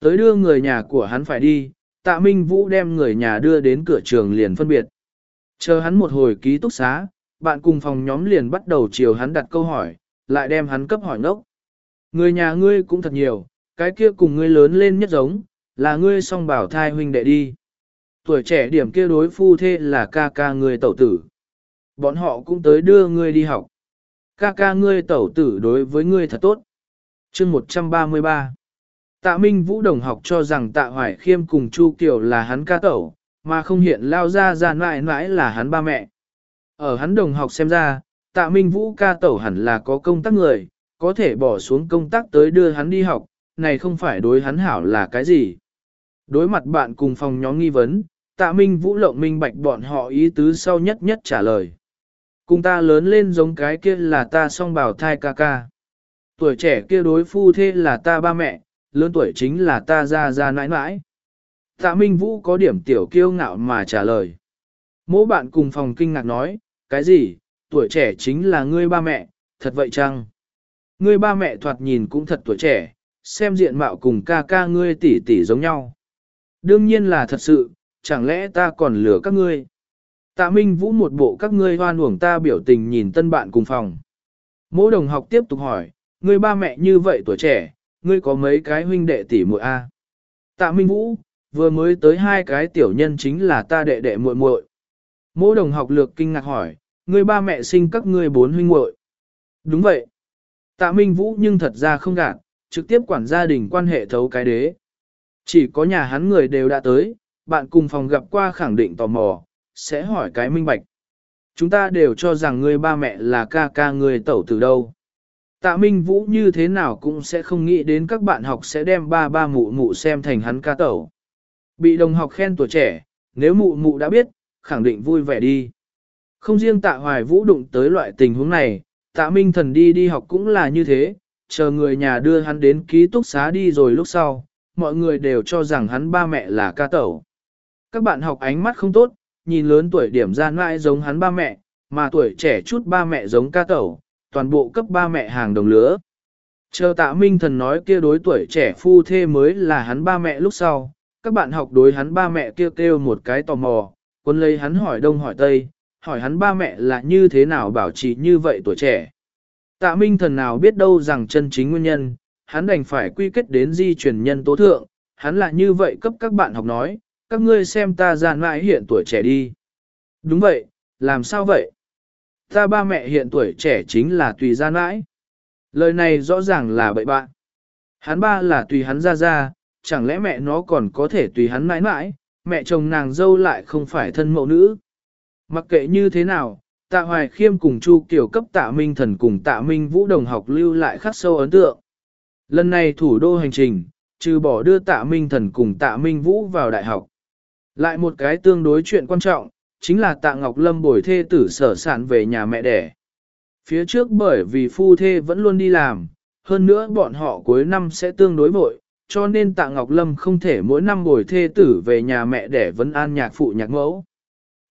Tới đưa người nhà của hắn phải đi, tạ Minh Vũ đem người nhà đưa đến cửa trường liền phân biệt. Chờ hắn một hồi ký túc xá, bạn cùng phòng nhóm liền bắt đầu chiều hắn đặt câu hỏi, lại đem hắn cấp hỏi ngốc. Người nhà ngươi cũng thật nhiều, cái kia cùng ngươi lớn lên nhất giống, là ngươi song bảo thai huynh đệ đi. Tuổi trẻ điểm kia đối phu thê là ca ca ngươi tẩu tử. Bọn họ cũng tới đưa ngươi đi học. Ca ca ngươi tẩu tử đối với ngươi thật tốt. chương 133 Tạ Minh Vũ đồng học cho rằng Tạ Hoài Khiêm cùng Chu Kiều là hắn ca tẩu, mà không hiện lao ra ra mãi mãi là hắn ba mẹ. Ở hắn đồng học xem ra, Tạ Minh Vũ ca tẩu hẳn là có công tác người, có thể bỏ xuống công tác tới đưa hắn đi học, này không phải đối hắn hảo là cái gì. Đối mặt bạn cùng phòng nhóm nghi vấn, Tạ Minh Vũ lộng minh bạch bọn họ ý tứ sau nhất nhất trả lời. Cùng ta lớn lên giống cái kia là ta song bảo thai ca ca. Tuổi trẻ kia đối phu thế là ta ba mẹ, lớn tuổi chính là ta ra ra nãi nãi. Tạ Minh Vũ có điểm tiểu kiêu ngạo mà trả lời. Mỗi bạn cùng phòng kinh ngạc nói, cái gì, tuổi trẻ chính là ngươi ba mẹ, thật vậy chăng? Ngươi ba mẹ thoạt nhìn cũng thật tuổi trẻ, xem diện mạo cùng ca ca ngươi tỷ tỷ giống nhau. Đương nhiên là thật sự, chẳng lẽ ta còn lừa các ngươi? Tạ Minh Vũ một bộ các ngươi hoan uổng ta biểu tình nhìn tân bạn cùng phòng. Mỗi đồng học tiếp tục hỏi, ngươi ba mẹ như vậy tuổi trẻ, ngươi có mấy cái huynh đệ tỷ muội a? Tạ Minh Vũ, vừa mới tới hai cái tiểu nhân chính là ta đệ đệ muội muội. Mỗi đồng học lược kinh ngạc hỏi, ngươi ba mẹ sinh các ngươi bốn huynh muội. Đúng vậy. Tạ Minh Vũ nhưng thật ra không gạt, trực tiếp quản gia đình quan hệ thấu cái đế. Chỉ có nhà hắn người đều đã tới, bạn cùng phòng gặp qua khẳng định tò mò, sẽ hỏi cái minh bạch. Chúng ta đều cho rằng người ba mẹ là ca ca người tẩu từ đâu. Tạ Minh Vũ như thế nào cũng sẽ không nghĩ đến các bạn học sẽ đem ba ba mụ mụ xem thành hắn ca tẩu. Bị đồng học khen tuổi trẻ, nếu mụ mụ đã biết, khẳng định vui vẻ đi. Không riêng tạ hoài vũ đụng tới loại tình huống này, tạ minh thần đi đi học cũng là như thế, chờ người nhà đưa hắn đến ký túc xá đi rồi lúc sau, mọi người đều cho rằng hắn ba mẹ là ca tẩu. Các bạn học ánh mắt không tốt, nhìn lớn tuổi điểm ra mãi giống hắn ba mẹ, mà tuổi trẻ chút ba mẹ giống ca tẩu, toàn bộ cấp ba mẹ hàng đồng lứa. Chờ tạ minh thần nói kia đối tuổi trẻ phu thê mới là hắn ba mẹ lúc sau, các bạn học đối hắn ba mẹ kêu kêu một cái tò mò, quân lấy hắn hỏi đông hỏi tây, hỏi hắn ba mẹ là như thế nào bảo trì như vậy tuổi trẻ. Tạ minh thần nào biết đâu rằng chân chính nguyên nhân, hắn đành phải quy kết đến di truyền nhân tố thượng, hắn là như vậy cấp các bạn học nói, các ngươi xem ta giàn mãi hiện tuổi trẻ đi. Đúng vậy, làm sao vậy? Ta ba mẹ hiện tuổi trẻ chính là tùy gian mãi. Lời này rõ ràng là bậy bạn. Hắn ba là tùy hắn ra ra, chẳng lẽ mẹ nó còn có thể tùy hắn mãi mãi, mẹ chồng nàng dâu lại không phải thân mẫu nữ. Mặc kệ như thế nào, tạ hoài khiêm cùng Chu Kiều cấp tạ minh thần cùng tạ minh vũ đồng học lưu lại khắc sâu ấn tượng. Lần này thủ đô hành trình, trừ bỏ đưa tạ minh thần cùng tạ minh vũ vào đại học. Lại một cái tương đối chuyện quan trọng, chính là tạ Ngọc Lâm bồi thê tử sở sản về nhà mẹ đẻ. Phía trước bởi vì phu thê vẫn luôn đi làm, hơn nữa bọn họ cuối năm sẽ tương đối vội, cho nên tạ Ngọc Lâm không thể mỗi năm bồi thê tử về nhà mẹ đẻ vấn an nhạc phụ nhạc mẫu.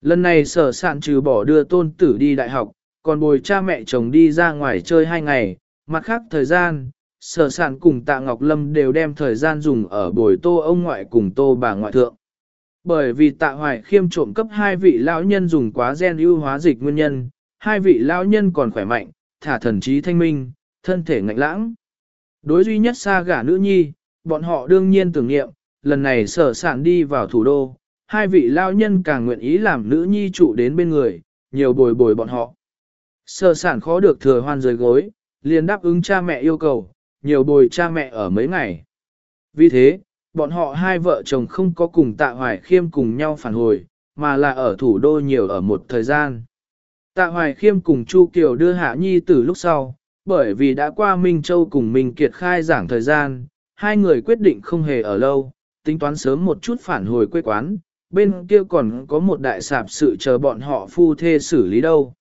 Lần này sở sạn trừ bỏ đưa tôn tử đi đại học, còn bồi cha mẹ chồng đi ra ngoài chơi hai ngày, mặt khác thời gian, sở sản cùng tạ Ngọc Lâm đều đem thời gian dùng ở bồi tô ông ngoại cùng tô bà ngoại thượng. Bởi vì tạ hoài khiêm trộm cấp hai vị lão nhân dùng quá gen ưu hóa dịch nguyên nhân, hai vị lão nhân còn khỏe mạnh, thả thần trí thanh minh, thân thể ngạnh lãng. Đối duy nhất xa gả nữ nhi, bọn họ đương nhiên tưởng niệm, lần này sở sản đi vào thủ đô, hai vị lao nhân càng nguyện ý làm nữ nhi trụ đến bên người, nhiều bồi bồi bọn họ. Sở sản khó được thừa hoan rời gối, liền đáp ứng cha mẹ yêu cầu, nhiều bồi cha mẹ ở mấy ngày. Vì thế, bọn họ hai vợ chồng không có cùng tạ hoài khiêm cùng nhau phản hồi, mà là ở thủ đô nhiều ở một thời gian. Tạ hoài khiêm cùng Chu Kiều đưa hạ nhi từ lúc sau, bởi vì đã qua Minh Châu cùng Minh Kiệt khai giảng thời gian, hai người quyết định không hề ở lâu, tính toán sớm một chút phản hồi quê quán, bên kia còn có một đại sạp sự chờ bọn họ phu thê xử lý đâu.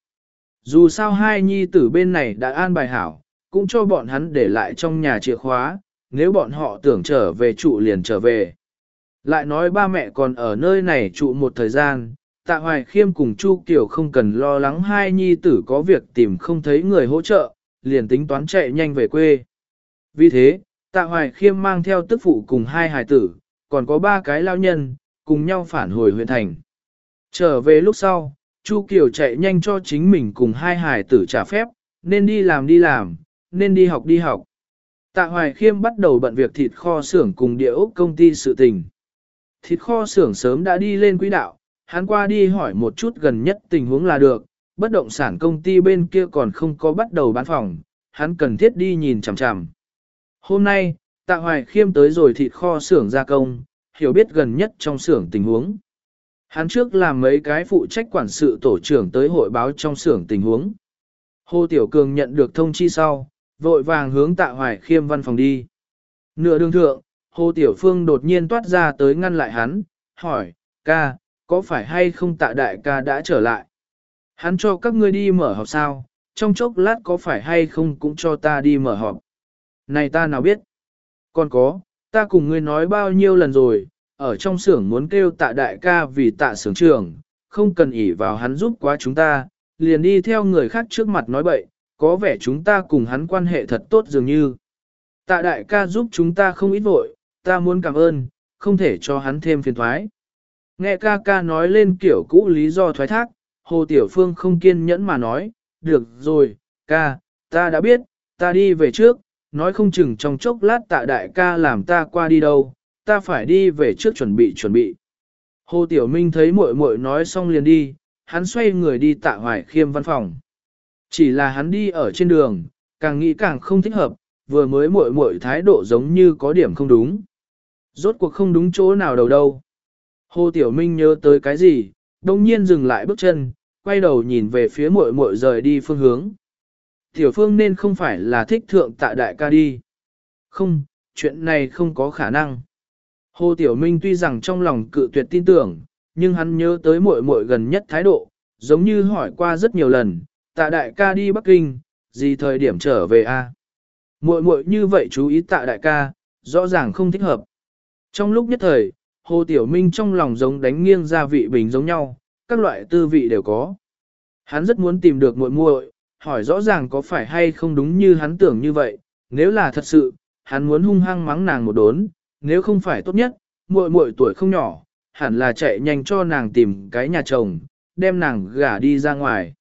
Dù sao hai nhi tử bên này đã an bài hảo, cũng cho bọn hắn để lại trong nhà chìa khóa, nếu bọn họ tưởng trở về trụ liền trở về. Lại nói ba mẹ còn ở nơi này trụ một thời gian, tạ hoài khiêm cùng Chu Kiều không cần lo lắng hai nhi tử có việc tìm không thấy người hỗ trợ, liền tính toán chạy nhanh về quê. Vì thế, tạ hoài khiêm mang theo tức phụ cùng hai hài tử, còn có ba cái lao nhân, cùng nhau phản hồi huyện thành. Trở về lúc sau, Chu Kiều chạy nhanh cho chính mình cùng hai hài tử trả phép, nên đi làm đi làm, nên đi học đi học. Tạ Hoài Khiêm bắt đầu bận việc thịt kho xưởng cùng địa ốc công ty sự tình. Thịt kho xưởng sớm đã đi lên quỹ đạo, hắn qua đi hỏi một chút gần nhất tình huống là được, bất động sản công ty bên kia còn không có bắt đầu bán phòng, hắn cần thiết đi nhìn chằm chằm. Hôm nay, Tạ Hoài Khiêm tới rồi thịt kho xưởng gia công, hiểu biết gần nhất trong xưởng tình huống. Hắn trước làm mấy cái phụ trách quản sự tổ trưởng tới hội báo trong xưởng tình huống. Hồ Tiểu Cường nhận được thông chi sau, vội vàng hướng Tạ Hoài Khiêm văn phòng đi. Nửa đường thượng, Hồ Tiểu Phương đột nhiên toát ra tới ngăn lại hắn, hỏi, ca, có phải hay không Tạ Đại ca đã trở lại? Hắn cho các ngươi đi mở họp sao, trong chốc lát có phải hay không cũng cho ta đi mở họp. Này ta nào biết? Còn có, ta cùng ngươi nói bao nhiêu lần rồi, ở trong xưởng muốn kêu tạ đại ca vì tạ xưởng trưởng, không cần ỷ vào hắn giúp quá chúng ta, liền đi theo người khác trước mặt nói bậy, có vẻ chúng ta cùng hắn quan hệ thật tốt dường như. Tạ đại ca giúp chúng ta không ít vội, ta muốn cảm ơn, không thể cho hắn thêm phiền thoái. Nghe ca ca nói lên kiểu cũ lý do thoái thác, Hồ Tiểu Phương không kiên nhẫn mà nói, được rồi, ca, ta đã biết, ta đi về trước, nói không chừng trong chốc lát tạ đại ca làm ta qua đi đâu, ta phải đi về trước chuẩn bị chuẩn bị. Hồ Tiểu Minh thấy muội muội nói xong liền đi, hắn xoay người đi tạ hoài khiêm văn phòng. Chỉ là hắn đi ở trên đường, càng nghĩ càng không thích hợp, vừa mới muội muội thái độ giống như có điểm không đúng. Rốt cuộc không đúng chỗ nào đầu đâu. Hồ Tiểu Minh nhớ tới cái gì, đồng nhiên dừng lại bước chân, quay đầu nhìn về phía muội muội rời đi phương hướng. Tiểu Phương nên không phải là thích thượng tạ đại ca đi. Không, chuyện này không có khả năng. Hồ Tiểu Minh tuy rằng trong lòng cự tuyệt tin tưởng, nhưng hắn nhớ tới muội muội gần nhất thái độ, giống như hỏi qua rất nhiều lần, tạ đại ca đi Bắc Kinh, gì thời điểm trở về a? Muội muội như vậy chú ý tạ đại ca, rõ ràng không thích hợp. Trong lúc nhất thời, Hồ Tiểu Minh trong lòng giống đánh nghiêng gia vị bình giống nhau, các loại tư vị đều có. Hắn rất muốn tìm được muội muội, hỏi rõ ràng có phải hay không đúng như hắn tưởng như vậy, nếu là thật sự, hắn muốn hung hăng mắng nàng một đốn, nếu không phải tốt nhất, muội muội tuổi không nhỏ, hẳn là chạy nhanh cho nàng tìm cái nhà chồng, đem nàng gả đi ra ngoài.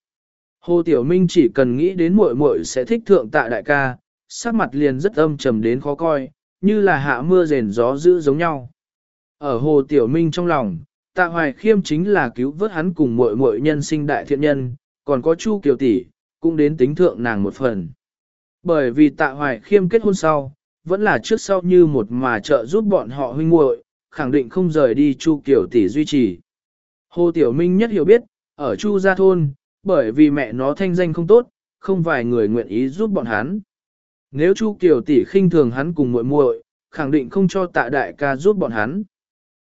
Hồ Tiểu Minh chỉ cần nghĩ đến muội muội sẽ thích thượng tạ đại ca, sắc mặt liền rất âm trầm đến khó coi, như là hạ mưa rền gió dữ giống nhau. Ở Hồ Tiểu Minh trong lòng, tạ hoài khiêm chính là cứu vớt hắn cùng muội muội nhân sinh đại thiện nhân, còn có Chu Kiều Tỷ, cũng đến tính thượng nàng một phần. Bởi vì tạ hoài khiêm kết hôn sau, vẫn là trước sau như một mà trợ giúp bọn họ huynh muội, khẳng định không rời đi Chu Kiều tỷ duy trì. Hồ Tiểu Minh nhất hiểu biết, ở Chu Gia Thôn, bởi vì mẹ nó thanh danh không tốt, không vài người nguyện ý giúp bọn hắn. Nếu Chu Kiều tỷ khinh thường hắn cùng muội muội, khẳng định không cho tạ đại ca giúp bọn hắn.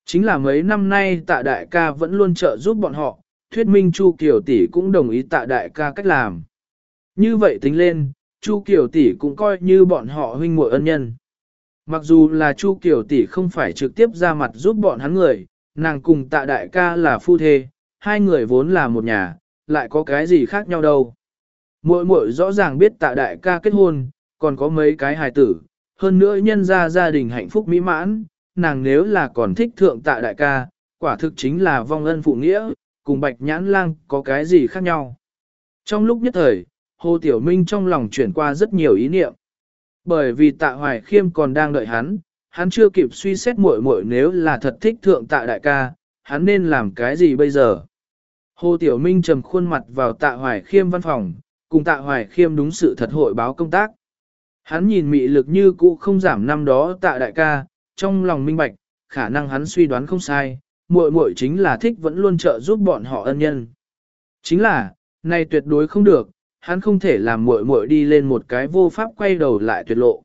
Chính là mấy năm nay tạ đại ca vẫn luôn trợ giúp bọn họ, thuyết minh Chu Kiều tỷ cũng đồng ý tạ đại ca cách làm. Như vậy tính lên, Chu Kiều tỷ cũng coi như bọn họ huynh muội ân nhân. Mặc dù là Chu Kiều tỷ không phải trực tiếp ra mặt giúp bọn hắn người, nàng cùng tạ đại ca là phu thê, hai người vốn là một nhà, lại có cái gì khác nhau đâu. Muội muội rõ ràng biết tạ đại ca kết hôn, còn có mấy cái hài tử, hơn nữa nhân ra gia đình hạnh phúc mỹ mãn, nàng nếu là còn thích thượng tạ đại ca, quả thực chính là vong ân phụ nghĩa, cùng bạch nhãn lang có cái gì khác nhau. Trong lúc nhất thời, Hồ Tiểu Minh trong lòng chuyển qua rất nhiều ý niệm. Bởi vì tạ hoài khiêm còn đang đợi hắn, hắn chưa kịp suy xét muội muội nếu là thật thích thượng tạ đại ca, hắn nên làm cái gì bây giờ. Hồ Tiểu Minh trầm khuôn mặt vào tạ hoài khiêm văn phòng, cùng tạ hoài khiêm đúng sự thật hội báo công tác. Hắn nhìn mị lực như cũ không giảm năm đó tạ đại ca, trong lòng minh bạch, khả năng hắn suy đoán không sai, muội muội chính là thích vẫn luôn trợ giúp bọn họ ân nhân. Chính là, này tuyệt đối không được, hắn không thể làm muội muội đi lên một cái vô pháp quay đầu lại tuyệt lộ.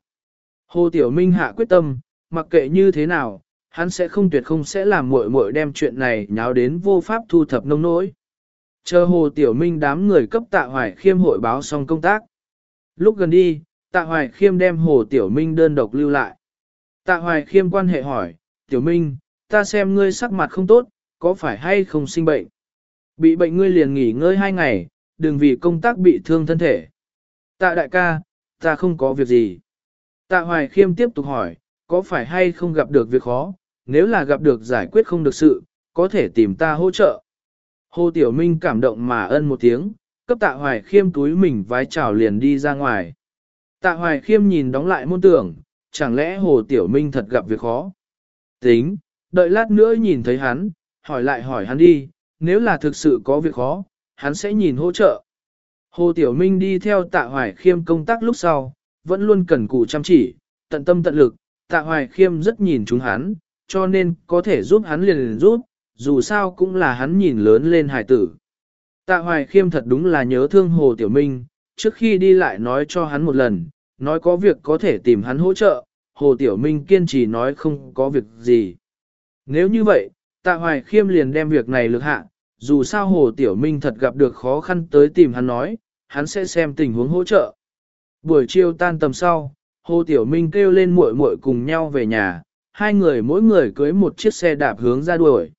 Hồ Tiểu Minh hạ quyết tâm, mặc kệ như thế nào, hắn sẽ không tuyệt không sẽ làm muội muội đem chuyện này nháo đến vô pháp thu thập nông nỗi. Chờ Hồ Tiểu Minh đám người cấp tạ hoài khiêm hội báo xong công tác. Lúc gần đi, tạ hoài khiêm đem Hồ Tiểu Minh đơn độc lưu lại. Tạ hoài khiêm quan hệ hỏi, Tiểu Minh, ta xem ngươi sắc mặt không tốt, có phải hay không sinh bệnh? Bị bệnh ngươi liền nghỉ ngơi hai ngày, đừng vì công tác bị thương thân thể. Tạ đại ca, ta không có việc gì. Tạ hoài khiêm tiếp tục hỏi, có phải hay không gặp được việc khó, nếu là gặp được giải quyết không được sự, có thể tìm ta hỗ trợ. Hồ Tiểu Minh cảm động mà ân một tiếng, cấp tạ hoài khiêm túi mình vái chào liền đi ra ngoài. Tạ Hoài Khiêm nhìn đóng lại môn tưởng, chẳng lẽ Hồ Tiểu Minh thật gặp việc khó. Tính, đợi lát nữa nhìn thấy hắn, hỏi lại hỏi hắn đi, nếu là thực sự có việc khó, hắn sẽ nhìn hỗ trợ. Hồ Tiểu Minh đi theo Tạ Hoài Khiêm công tác lúc sau, vẫn luôn cần cù chăm chỉ, tận tâm tận lực, Tạ Hoài Khiêm rất nhìn chúng hắn, cho nên có thể giúp hắn liền liền giúp, dù sao cũng là hắn nhìn lớn lên hài tử. Tạ Hoài Khiêm thật đúng là nhớ thương Hồ Tiểu Minh, trước khi đi lại nói cho hắn một lần, nói có việc có thể tìm hắn hỗ trợ, Hồ Tiểu Minh kiên trì nói không có việc gì. Nếu như vậy, Tạ Hoài Khiêm liền đem việc này lực hạ, dù sao Hồ Tiểu Minh thật gặp được khó khăn tới tìm hắn nói, hắn sẽ xem tình huống hỗ trợ. Buổi chiều tan tầm sau, Hồ Tiểu Minh kêu lên muội muội cùng nhau về nhà, hai người mỗi người cưới một chiếc xe đạp hướng ra đuổi.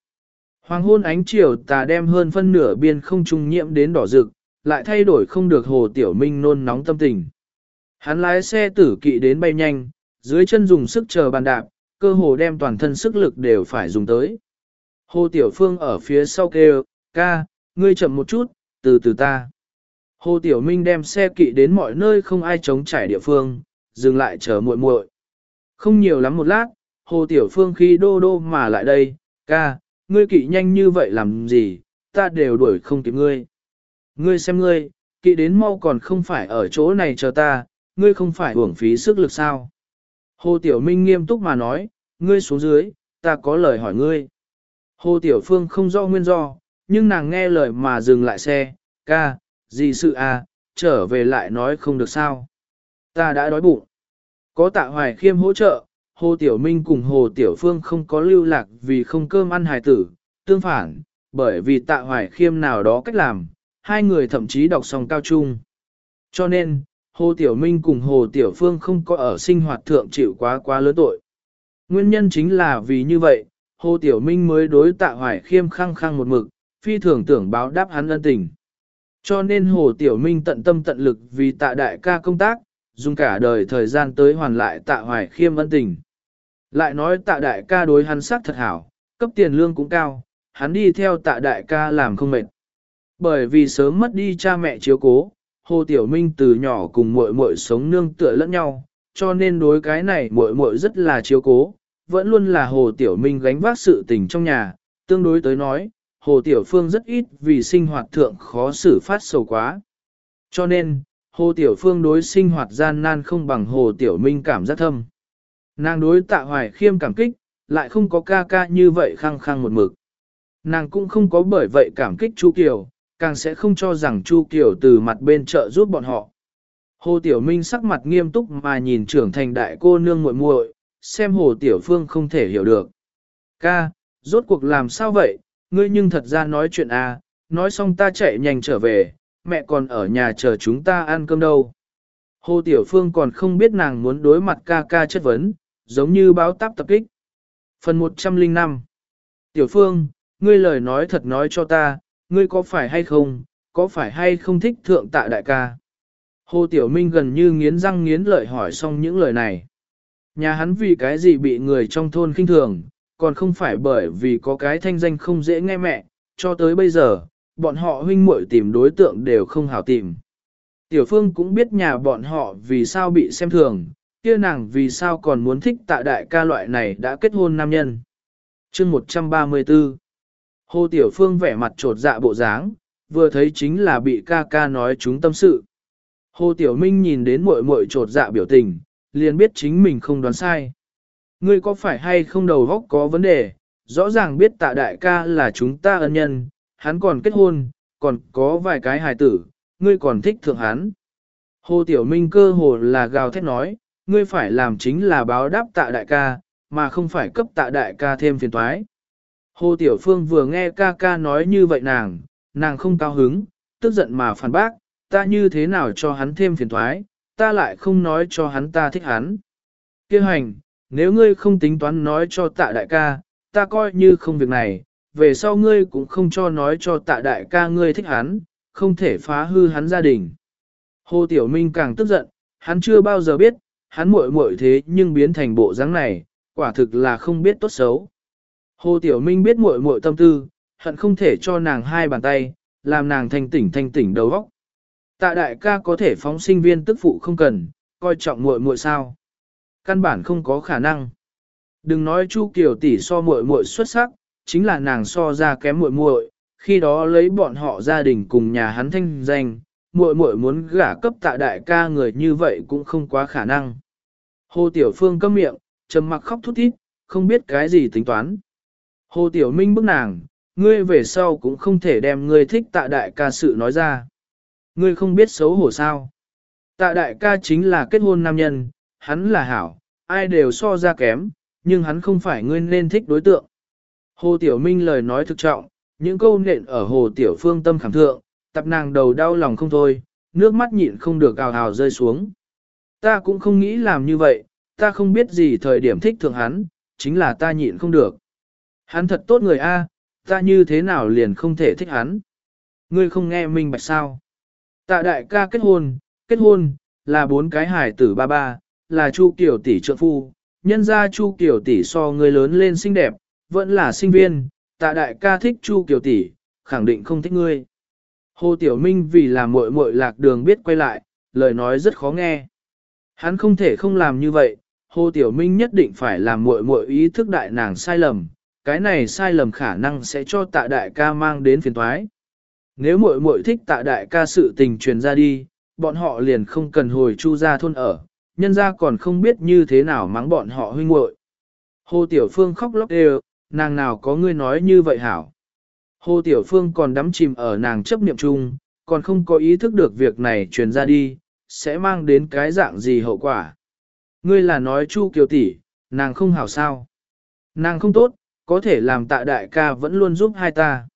Hoàng hôn ánh chiều tà đem hơn phân nửa biên không trung nhiễm đến đỏ rực, lại thay đổi không được Hồ Tiểu Minh nôn nóng tâm tình. Hắn lái xe tử kỵ đến bay nhanh, dưới chân dùng sức chờ bàn đạp, cơ hồ đem toàn thân sức lực đều phải dùng tới. Hồ Tiểu Phương ở phía sau kêu, ca, ngươi chậm một chút, từ từ ta. Hồ Tiểu Minh đem xe kỵ đến mọi nơi không ai chống trải địa phương, dừng lại chờ muội muội. Không nhiều lắm một lát, Hồ Tiểu Phương khi đô đô mà lại đây, ca, ngươi kỵ nhanh như vậy làm gì, ta đều đuổi không kịp ngươi. Ngươi xem ngươi, kỵ đến mau còn không phải ở chỗ này chờ ta, ngươi không phải uổng phí sức lực sao. Hồ Tiểu Minh nghiêm túc mà nói, ngươi xuống dưới, ta có lời hỏi ngươi. Hồ Tiểu Phương không rõ nguyên do, nhưng nàng nghe lời mà dừng lại xe, ca, gì sự à, trở về lại nói không được sao. Ta đã đói bụng. Có tạ hoài khiêm hỗ trợ, Hồ Tiểu Minh cùng Hồ Tiểu Phương không có lưu lạc vì không cơm ăn hài tử, tương phản, bởi vì tạ hoài khiêm nào đó cách làm, hai người thậm chí đọc xong cao trung. Cho nên, Hồ Tiểu Minh cùng Hồ Tiểu Phương không có ở sinh hoạt thượng chịu quá quá lớn tội. Nguyên nhân chính là vì như vậy, Hồ Tiểu Minh mới đối tạ hoài khiêm khăng khăng một mực, phi thường tưởng báo đáp hắn ân tình. Cho nên Hồ Tiểu Minh tận tâm tận lực vì tạ đại ca công tác, dùng cả đời thời gian tới hoàn lại tạ hoài khiêm ân tình. Lại nói tạ đại ca đối hắn sắc thật hảo, cấp tiền lương cũng cao, hắn đi theo tạ đại ca làm không mệt. Bởi vì sớm mất đi cha mẹ chiếu cố, Hồ Tiểu Minh từ nhỏ cùng muội muội sống nương tựa lẫn nhau, cho nên đối cái này muội muội rất là chiếu cố, vẫn luôn là Hồ Tiểu Minh gánh vác sự tình trong nhà, tương đối tới nói, Hồ Tiểu Phương rất ít vì sinh hoạt thượng khó xử phát sầu quá. Cho nên, Hồ Tiểu Phương đối sinh hoạt gian nan không bằng Hồ Tiểu Minh cảm giác thâm. Nàng đối tạ hoài khiêm cảm kích, lại không có ca ca như vậy khăng khăng một mực. Nàng cũng không có bởi vậy cảm kích Chu Kiều, càng sẽ không cho rằng Chu Kiều từ mặt bên trợ giúp bọn họ. Hồ Tiểu Minh sắc mặt nghiêm túc mà nhìn trưởng thành đại cô nương muội muội, xem Hồ Tiểu Phương không thể hiểu được. Ca, rốt cuộc làm sao vậy, ngươi nhưng thật ra nói chuyện à, nói xong ta chạy nhanh trở về, mẹ còn ở nhà chờ chúng ta ăn cơm đâu. Hồ Tiểu Phương còn không biết nàng muốn đối mặt ca ca chất vấn, giống như báo táp tập kích. Phần 105 Tiểu Phương, ngươi lời nói thật nói cho ta, ngươi có phải hay không, có phải hay không thích thượng tạ đại ca? Hồ Tiểu Minh gần như nghiến răng nghiến lợi hỏi xong những lời này. Nhà hắn vì cái gì bị người trong thôn khinh thường, còn không phải bởi vì có cái thanh danh không dễ nghe mẹ, cho tới bây giờ, bọn họ huynh muội tìm đối tượng đều không hảo tìm. Tiểu Phương cũng biết nhà bọn họ vì sao bị xem thường, kia nàng vì sao còn muốn thích tạ đại ca loại này đã kết hôn nam nhân. chương 134 Hồ Tiểu Phương vẻ mặt trột dạ bộ dáng, vừa thấy chính là bị ca ca nói chúng tâm sự. Hồ Tiểu Minh nhìn đến muội muội trột dạ biểu tình, liền biết chính mình không đoán sai. Ngươi có phải hay không đầu góc có vấn đề, rõ ràng biết tạ đại ca là chúng ta ân nhân, hắn còn kết hôn, còn có vài cái hài tử, ngươi còn thích thượng hắn. Hồ Tiểu Minh cơ hồ là gào thét nói, ngươi phải làm chính là báo đáp tạ đại ca, mà không phải cấp tạ đại ca thêm phiền toái. Hồ Tiểu Phương vừa nghe ca ca nói như vậy nàng, nàng không cao hứng, tức giận mà phản bác, ta như thế nào cho hắn thêm phiền toái, ta lại không nói cho hắn ta thích hắn. Kêu hành, nếu ngươi không tính toán nói cho tạ đại ca, ta coi như không việc này, về sau ngươi cũng không cho nói cho tạ đại ca ngươi thích hắn, không thể phá hư hắn gia đình. Hồ Tiểu Minh càng tức giận, hắn chưa bao giờ biết, hắn muội muội thế nhưng biến thành bộ dáng này, quả thực là không biết tốt xấu. Hồ Tiểu Minh biết muội muội tâm tư, hận không thể cho nàng hai bàn tay, làm nàng thanh tỉnh thanh tỉnh đầu óc. Tạ đại ca có thể phóng sinh viên tức phụ không cần, coi trọng muội muội sao? Căn bản không có khả năng. Đừng nói Chu Kiều tỷ so muội muội xuất sắc, chính là nàng so ra kém muội muội, khi đó lấy bọn họ gia đình cùng nhà hắn thanh danh, muội muội muốn gả cấp tạ đại ca người như vậy cũng không quá khả năng. Hồ Tiểu Phương câm miệng, trầm mặc khóc thút thít, không biết cái gì tính toán. Hồ Tiểu Minh bức nàng, ngươi về sau cũng không thể đem ngươi thích tạ đại ca sự nói ra. Ngươi không biết xấu hổ sao. Tạ đại ca chính là kết hôn nam nhân, hắn là hảo, ai đều so ra kém, nhưng hắn không phải ngươi nên thích đối tượng. Hồ Tiểu Minh lời nói thực trọng, những câu nện ở Hồ Tiểu Phương tâm khẳng thượng, tập nàng đầu đau lòng không thôi, nước mắt nhịn không được ào ào rơi xuống. Ta cũng không nghĩ làm như vậy, ta không biết gì thời điểm thích thượng hắn, chính là ta nhịn không được. Hắn thật tốt người A, ta như thế nào liền không thể thích hắn. Ngươi không nghe minh bạch sao. Tạ đại ca kết hôn, kết hôn, là bốn cái hải tử ba ba, là Chu Kiều tỷ trợ phu, nhân ra Chu Kiều tỷ so người lớn lên xinh đẹp, vẫn là sinh viên, tạ đại ca thích Chu Kiều tỷ, khẳng định không thích ngươi. Hồ Tiểu Minh vì là muội muội lạc đường biết quay lại, lời nói rất khó nghe. Hắn không thể không làm như vậy, Hồ Tiểu Minh nhất định phải làm muội muội ý thức đại nàng sai lầm, cái này sai lầm khả năng sẽ cho tạ đại ca mang đến phiền toái. Nếu muội muội thích tạ đại ca sự tình truyền ra đi, bọn họ liền không cần hồi chu ra thôn ở, nhân ra còn không biết như thế nào mắng bọn họ huynh muội. Hồ Tiểu Phương khóc lóc đều, nàng nào có ngươi nói như vậy hảo. Hồ Tiểu Phương còn đắm chìm ở nàng chấp niệm chung, còn không có ý thức được việc này truyền ra đi, sẽ mang đến cái dạng gì hậu quả. Ngươi là nói Chu Kiều tỷ, nàng không hảo sao. Nàng không tốt, có thể làm tạ đại ca vẫn luôn giúp hai ta.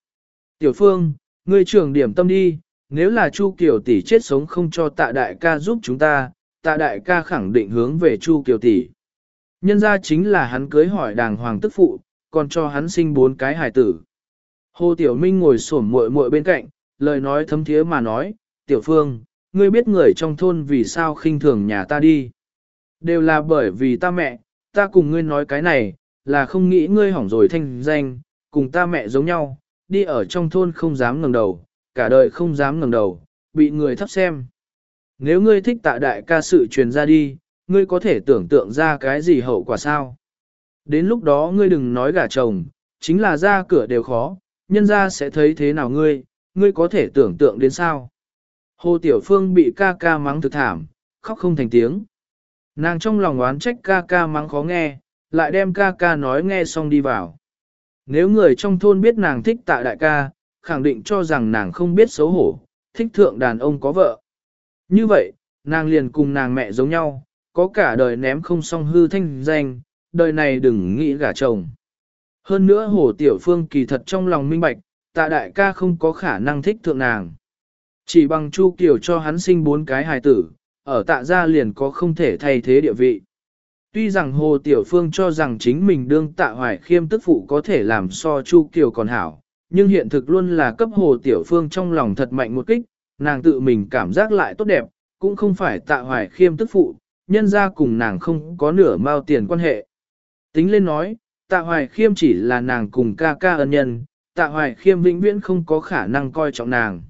Tiểu Phương, ngươi trưởng điểm tâm đi, nếu là Chu Kiều tỷ chết sống không cho tạ đại ca giúp chúng ta, tạ đại ca khẳng định hướng về Chu Kiều tỷ. Nhân ra chính là hắn cưới hỏi đàng hoàng tức phụ, còn cho hắn sinh bốn cái hài tử. Hồ Tiểu Minh ngồi xổm muội muội bên cạnh, lời nói thấm thiế mà nói, Tiểu Phương, ngươi biết người trong thôn vì sao khinh thường nhà ta đi. Đều là bởi vì ta mẹ, ta cùng ngươi nói cái này, là không nghĩ ngươi hỏng rồi thanh danh, cùng ta mẹ giống nhau, đi ở trong thôn không dám ngẩng đầu, cả đời không dám ngẩng đầu, bị người thấp xem. Nếu ngươi thích tạ đại ca sự truyền ra đi, ngươi có thể tưởng tượng ra cái gì hậu quả sao? Đến lúc đó ngươi đừng nói gả chồng, chính là ra cửa đều khó, nhân ra sẽ thấy thế nào ngươi, ngươi có thể tưởng tượng đến sao? Hồ Tiểu Phương bị ca ca mắng thực thảm, khóc không thành tiếng. Nàng trong lòng oán trách ca ca mắng khó nghe, lại đem ca ca nói nghe xong đi vào. Nếu người trong thôn biết nàng thích tạ đại ca, khẳng định cho rằng nàng không biết xấu hổ, thích thượng đàn ông có vợ. Như vậy, nàng liền cùng nàng mẹ giống nhau, có cả đời ném không xong hư thanh danh, đời này đừng nghĩ gả chồng. Hơn nữa hồ tiểu phương kỳ thật trong lòng minh bạch, tạ đại ca không có khả năng thích thượng nàng. Chỉ bằng chu kiểu cho hắn sinh bốn cái hài tử, ở tạ gia liền có không thể thay thế địa vị. Tuy rằng Hồ Tiểu Phương cho rằng chính mình đương tạ hoài khiêm tức phụ có thể làm so Chu Kiều còn hảo, nhưng hiện thực luôn là cấp Hồ Tiểu Phương trong lòng thật mạnh một kích, nàng tự mình cảm giác lại tốt đẹp, cũng không phải tạ hoài khiêm tức phụ, nhân ra cùng nàng không có nửa mao tiền quan hệ. Tính lên nói, tạ hoài khiêm chỉ là nàng cùng ca ca ân nhân, tạ hoài khiêm vĩnh viễn không có khả năng coi trọng nàng.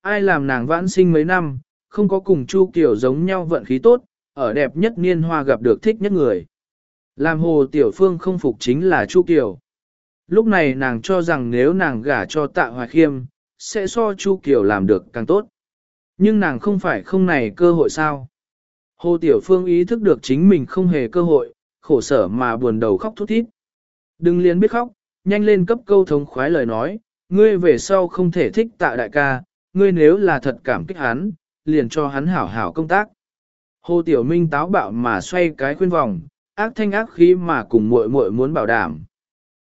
Ai làm nàng vãn sinh mấy năm, không có cùng Chu kiểu giống nhau vận khí tốt, ở đẹp nhất niên hoa gặp được thích nhất người. Làm hồ tiểu phương không phục chính là Chu kiểu. Lúc này nàng cho rằng nếu nàng gả cho tạ hoài khiêm, sẽ so Chu Kiều làm được càng tốt. Nhưng nàng không phải không này cơ hội sao. Hồ Tiểu Phương ý thức được chính mình không hề cơ hội, khổ sở mà buồn đầu khóc thút thít. Đừng liền biết khóc, nhanh lên cấp câu thống khoái lời nói, ngươi về sau không thể thích tạ đại ca, ngươi nếu là thật cảm kích hắn, liền cho hắn hảo hảo công tác. Hồ Tiểu Minh táo bạo mà xoay cái khuyên vòng, ác thanh ác khí mà cùng muội muội muốn bảo đảm.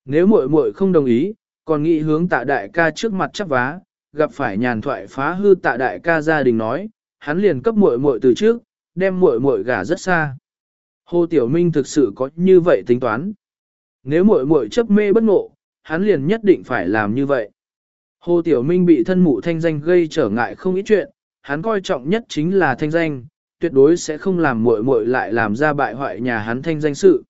Nếu muội muội không đồng ý, còn nghĩ hướng tạ đại ca trước mặt chắp vá, gặp phải nhàn thoại phá hư tạ đại ca gia đình nói, hắn liền cấp muội muội từ trước, đem muội muội gả rất xa. Hồ Tiểu Minh thực sự có như vậy tính toán. Nếu muội muội chấp mê bất ngộ, hắn liền nhất định phải làm như vậy. Hồ Tiểu Minh bị thân mụ thanh danh gây trở ngại không ít chuyện, hắn coi trọng nhất chính là thanh danh, tuyệt đối sẽ không làm muội muội lại làm ra bại hoại nhà hắn thanh danh sự.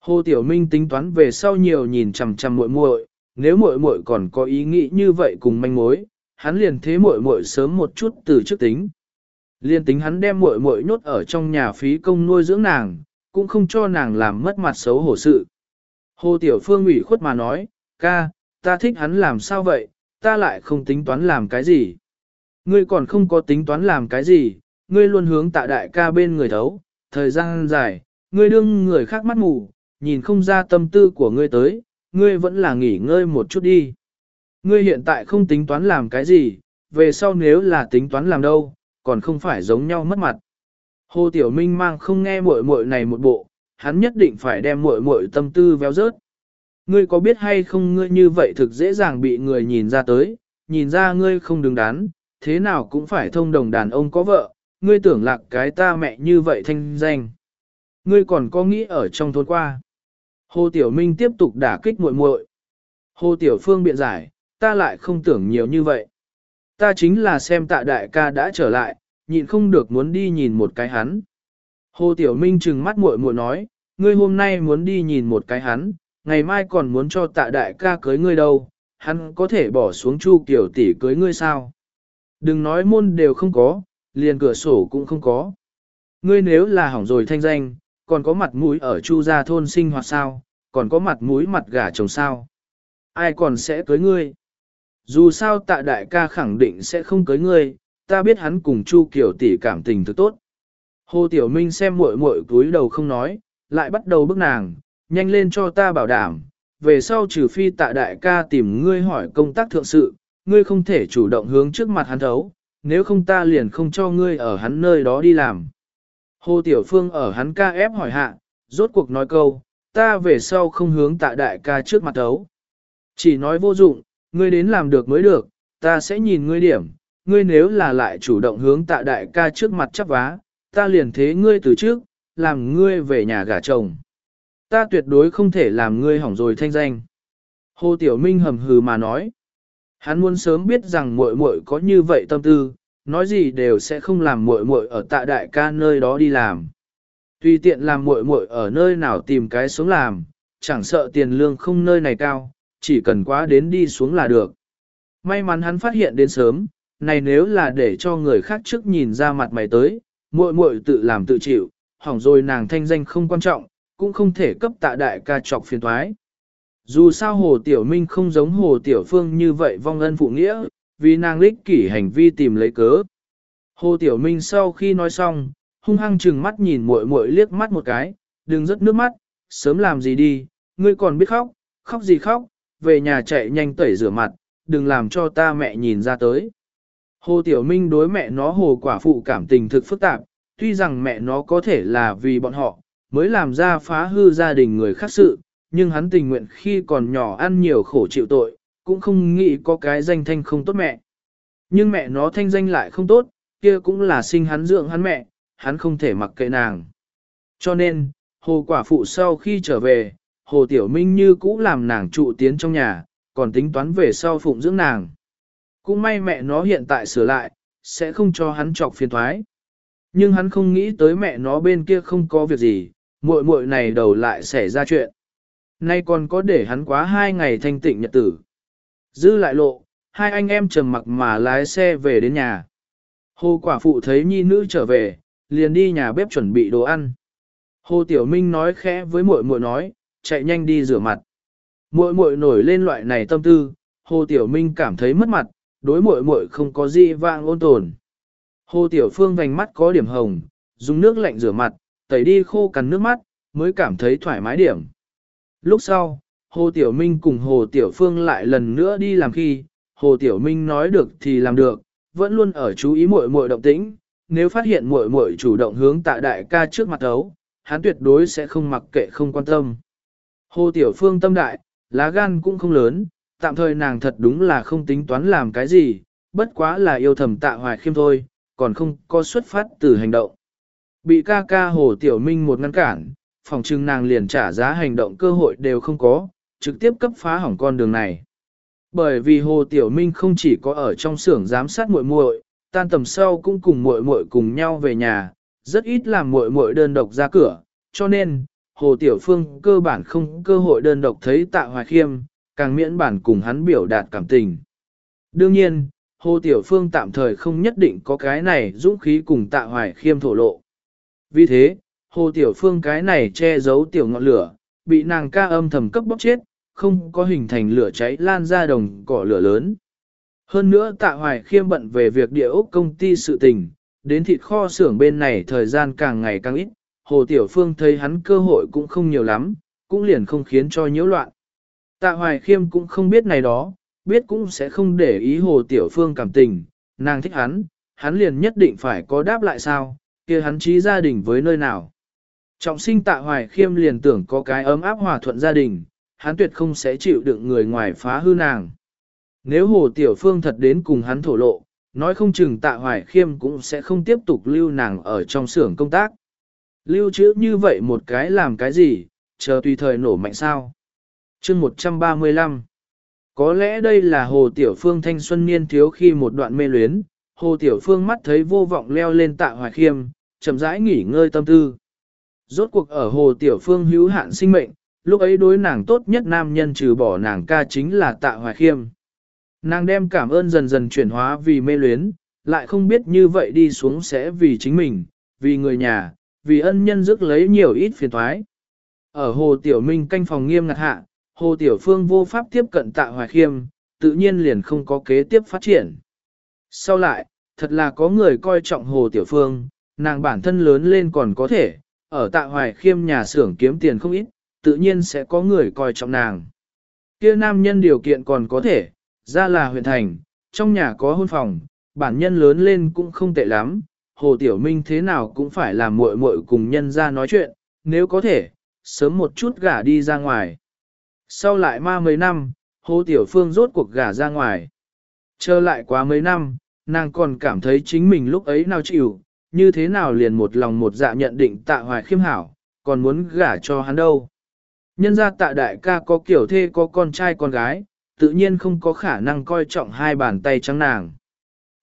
Hồ Tiểu Minh tính toán về sau nhiều nhìn chằm chằm muội muội, nếu muội muội còn có ý nghĩ như vậy cùng manh mối, hắn liền thế muội muội sớm một chút từ trước tính. Liên tính hắn đem muội muội nhốt ở trong nhà phí công nuôi dưỡng nàng, cũng không cho nàng làm mất mặt xấu hổ sự. Hồ Tiểu Phương ủy khuất mà nói, ca, ta thích hắn làm sao vậy, ta lại không tính toán làm cái gì. Ngươi còn không có tính toán làm cái gì, ngươi luôn hướng tạ đại ca bên người thấu, thời gian dài, ngươi đương người khác mắt mù, nhìn không ra tâm tư của ngươi tới, ngươi vẫn là nghỉ ngơi một chút đi. Ngươi hiện tại không tính toán làm cái gì, về sau nếu là tính toán làm đâu, còn không phải giống nhau mất mặt. Hồ Tiểu Minh mang không nghe muội muội này một bộ, hắn nhất định phải đem muội muội tâm tư véo rớt. Ngươi có biết hay không ngươi như vậy thực dễ dàng bị người nhìn ra tới, nhìn ra ngươi không đứng đắn, thế nào cũng phải thông đồng đàn ông có vợ, ngươi tưởng lạc cái ta mẹ như vậy thanh danh. Ngươi còn có nghĩ ở trong thôn qua. Hồ Tiểu Minh tiếp tục đả kích muội muội. Hồ Tiểu Phương biện giải, ta lại không tưởng nhiều như vậy. Ta chính là xem tạ đại ca đã trở lại, nhịn không được muốn đi nhìn một cái hắn. Hồ Tiểu Minh trừng mắt muội muội nói, ngươi hôm nay muốn đi nhìn một cái hắn, ngày mai còn muốn cho tạ đại ca cưới ngươi đâu, hắn có thể bỏ xuống chu kiểu tỷ cưới ngươi sao. Đừng nói môn đều không có, liền cửa sổ cũng không có. Ngươi nếu là hỏng rồi thanh danh, còn có mặt mũi ở chu gia thôn sinh hoạt sao, còn có mặt mũi mặt gả chồng sao. Ai còn sẽ cưới ngươi? Dù sao tạ đại ca khẳng định sẽ không cưới ngươi, ta biết hắn cùng Chu Kiều tỷ cảm tình thực tốt. Hồ Tiểu Minh xem muội muội túi đầu không nói, lại bắt đầu bức nàng, nhanh lên cho ta bảo đảm, về sau trừ phi tạ đại ca tìm ngươi hỏi công tác thượng sự, ngươi không thể chủ động hướng trước mặt hắn thấu, nếu không ta liền không cho ngươi ở hắn nơi đó đi làm. Hồ Tiểu Phương ở hắn ca ép hỏi hạ, rốt cuộc nói câu, ta về sau không hướng tạ đại ca trước mặt thấu. Chỉ nói vô dụng, ngươi đến làm được mới được, ta sẽ nhìn ngươi điểm, ngươi nếu là lại chủ động hướng tạ đại ca trước mặt chấp vá, ta liền thế ngươi từ trước, làm ngươi về nhà gả chồng. Ta tuyệt đối không thể làm ngươi hỏng rồi thanh danh. Hồ Tiểu Minh hầm hừ mà nói. Hắn muốn sớm biết rằng muội muội có như vậy tâm tư, nói gì đều sẽ không làm muội muội ở tạ đại ca nơi đó đi làm. Tùy tiện làm muội muội ở nơi nào tìm cái sống làm, chẳng sợ tiền lương không nơi này cao, chỉ cần quá đến đi xuống là được. May mắn hắn phát hiện đến sớm, này nếu là để cho người khác trước nhìn ra mặt mày tới, muội muội tự làm tự chịu, hỏng rồi nàng thanh danh không quan trọng, cũng không thể cấp tạ đại ca trọc phiền thoái. Dù sao Hồ Tiểu Minh không giống Hồ Tiểu Phương như vậy vong ân phụ nghĩa, vì nàng lích kỷ hành vi tìm lấy cớ. Hồ Tiểu Minh sau khi nói xong, hung hăng chừng mắt nhìn muội muội liếc mắt một cái, đừng rớt nước mắt, sớm làm gì đi, ngươi còn biết khóc, khóc gì khóc, về nhà chạy nhanh tẩy rửa mặt, đừng làm cho ta mẹ nhìn ra tới. Hồ Tiểu Minh đối mẹ nó hồ quả phụ cảm tình thực phức tạp, tuy rằng mẹ nó có thể là vì bọn họ, mới làm ra phá hư gia đình người khác sự, nhưng hắn tình nguyện khi còn nhỏ ăn nhiều khổ chịu tội, cũng không nghĩ có cái danh thanh không tốt mẹ. Nhưng mẹ nó thanh danh lại không tốt, kia cũng là sinh hắn dưỡng hắn mẹ, hắn không thể mặc kệ nàng. Cho nên, hồ quả phụ sau khi trở về, hồ tiểu minh như cũ làm nàng trụ tiến trong nhà, còn tính toán về sau phụng dưỡng nàng. Cũng may mẹ nó hiện tại sửa lại, sẽ không cho hắn trọc phiền thoái. Nhưng hắn không nghĩ tới mẹ nó bên kia không có việc gì, muội muội này đầu lại xảy ra chuyện. Nay còn có để hắn quá hai ngày thanh tịnh nhật tử. Dư lại lộ, hai anh em trầm mặc mà lái xe về đến nhà. Hồ quả phụ thấy nhi nữ trở về, liền đi nhà bếp chuẩn bị đồ ăn. Hồ Tiểu Minh nói khẽ với muội muội nói, chạy nhanh đi rửa mặt. Muội muội nổi lên loại này tâm tư, Hồ Tiểu Minh cảm thấy mất mặt, đối muội muội không có gì vang ôn tồn. Hồ Tiểu Phương vành mắt có điểm hồng, dùng nước lạnh rửa mặt, tẩy đi khô cằn nước mắt, mới cảm thấy thoải mái điểm. Lúc sau, Hồ Tiểu Minh cùng Hồ Tiểu Phương lại lần nữa đi làm khi, Hồ Tiểu Minh nói được thì làm được, vẫn luôn ở chú ý muội muội động tĩnh, nếu phát hiện muội muội chủ động hướng tạ đại ca trước mặt ấu, hắn tuyệt đối sẽ không mặc kệ không quan tâm. Hồ Tiểu Phương tâm đại, lá gan cũng không lớn, tạm thời nàng thật đúng là không tính toán làm cái gì, bất quá là yêu thầm tạ hoài khiêm thôi, còn không có xuất phát từ hành động. Bị ca ca Hồ Tiểu Minh một ngăn cản, phòng trưng nàng liền trả giá hành động cơ hội đều không có, trực tiếp cấp phá hỏng con đường này. Bởi vì Hồ Tiểu Minh không chỉ có ở trong xưởng giám sát muội muội, tan tầm sau cũng cùng muội muội cùng nhau về nhà, rất ít làm muội muội đơn độc ra cửa, cho nên Hồ Tiểu Phương cơ bản không cơ hội đơn độc thấy Tạ Hoài Khiêm, càng miễn bản cùng hắn biểu đạt cảm tình. Đương nhiên, Hồ Tiểu Phương tạm thời không nhất định có cái này dũng khí cùng tạ hoài khiêm thổ lộ. Vì thế, Hồ Tiểu Phương cái này che giấu tiểu ngọn lửa, bị nàng ca âm thầm cấp bóc chết, không có hình thành lửa cháy lan ra đồng cỏ lửa lớn. Hơn nữa tạ hoài khiêm bận về việc địa ốc công ty sự tình, đến thịt kho xưởng bên này thời gian càng ngày càng ít, Hồ Tiểu Phương thấy hắn cơ hội cũng không nhiều lắm, cũng liền không khiến cho nhiễu loạn. Tạ hoài khiêm cũng không biết này đó, biết cũng sẽ không để ý Hồ Tiểu Phương cảm tình, nàng thích hắn, hắn liền nhất định phải có đáp lại sao, kia hắn trí gia đình với nơi nào. Trọng sinh tạ hoài khiêm liền tưởng có cái ấm áp hòa thuận gia đình, hắn tuyệt không sẽ chịu đựng người ngoài phá hư nàng. Nếu Hồ Tiểu Phương thật đến cùng hắn thổ lộ, nói không chừng tạ hoài khiêm cũng sẽ không tiếp tục lưu nàng ở trong xưởng công tác. Lưu trữ như vậy một cái làm cái gì, chờ tùy thời nổ mạnh sao. chương 135 Có lẽ đây là Hồ Tiểu Phương thanh xuân niên thiếu khi một đoạn mê luyến, Hồ Tiểu Phương mắt thấy vô vọng leo lên tạ hoài khiêm, chậm rãi nghỉ ngơi tâm tư. Rốt cuộc ở Hồ Tiểu Phương hữu hạn sinh mệnh, lúc ấy đối nàng tốt nhất nam nhân trừ bỏ nàng ca chính là tạ hoài khiêm. Nàng đem cảm ơn dần dần chuyển hóa vì mê luyến, lại không biết như vậy đi xuống sẽ vì chính mình, vì người nhà, vì ân nhân rước lấy nhiều ít phiền thoái. Ở Hồ Tiểu Minh canh phòng nghiêm ngặt hạ, Hồ Tiểu Phương vô pháp tiếp cận tạ hoài khiêm, tự nhiên liền không có kế tiếp phát triển. Sau lại, thật là có người coi trọng Hồ Tiểu Phương, nàng bản thân lớn lên còn có thể, ở tạ hoài khiêm nhà xưởng kiếm tiền không ít, tự nhiên sẽ có người coi trọng nàng. Kia nam nhân điều kiện còn có thể, ra là huyện thành, trong nhà có hôn phòng, bản nhân lớn lên cũng không tệ lắm, Hồ Tiểu Minh thế nào cũng phải làm muội muội cùng nhân ra nói chuyện, nếu có thể, sớm một chút gả đi ra ngoài. Sau lại ma mấy năm, Hồ Tiểu Phương rốt cuộc gả ra ngoài. Trở lại quá mấy năm, nàng còn cảm thấy chính mình lúc ấy nào chịu, như thế nào liền một lòng một dạ nhận định tạ hoài khiêm hảo, còn muốn gả cho hắn đâu. Nhân ra tạ đại ca có kiểu thê có con trai con gái, tự nhiên không có khả năng coi trọng hai bàn tay trắng nàng.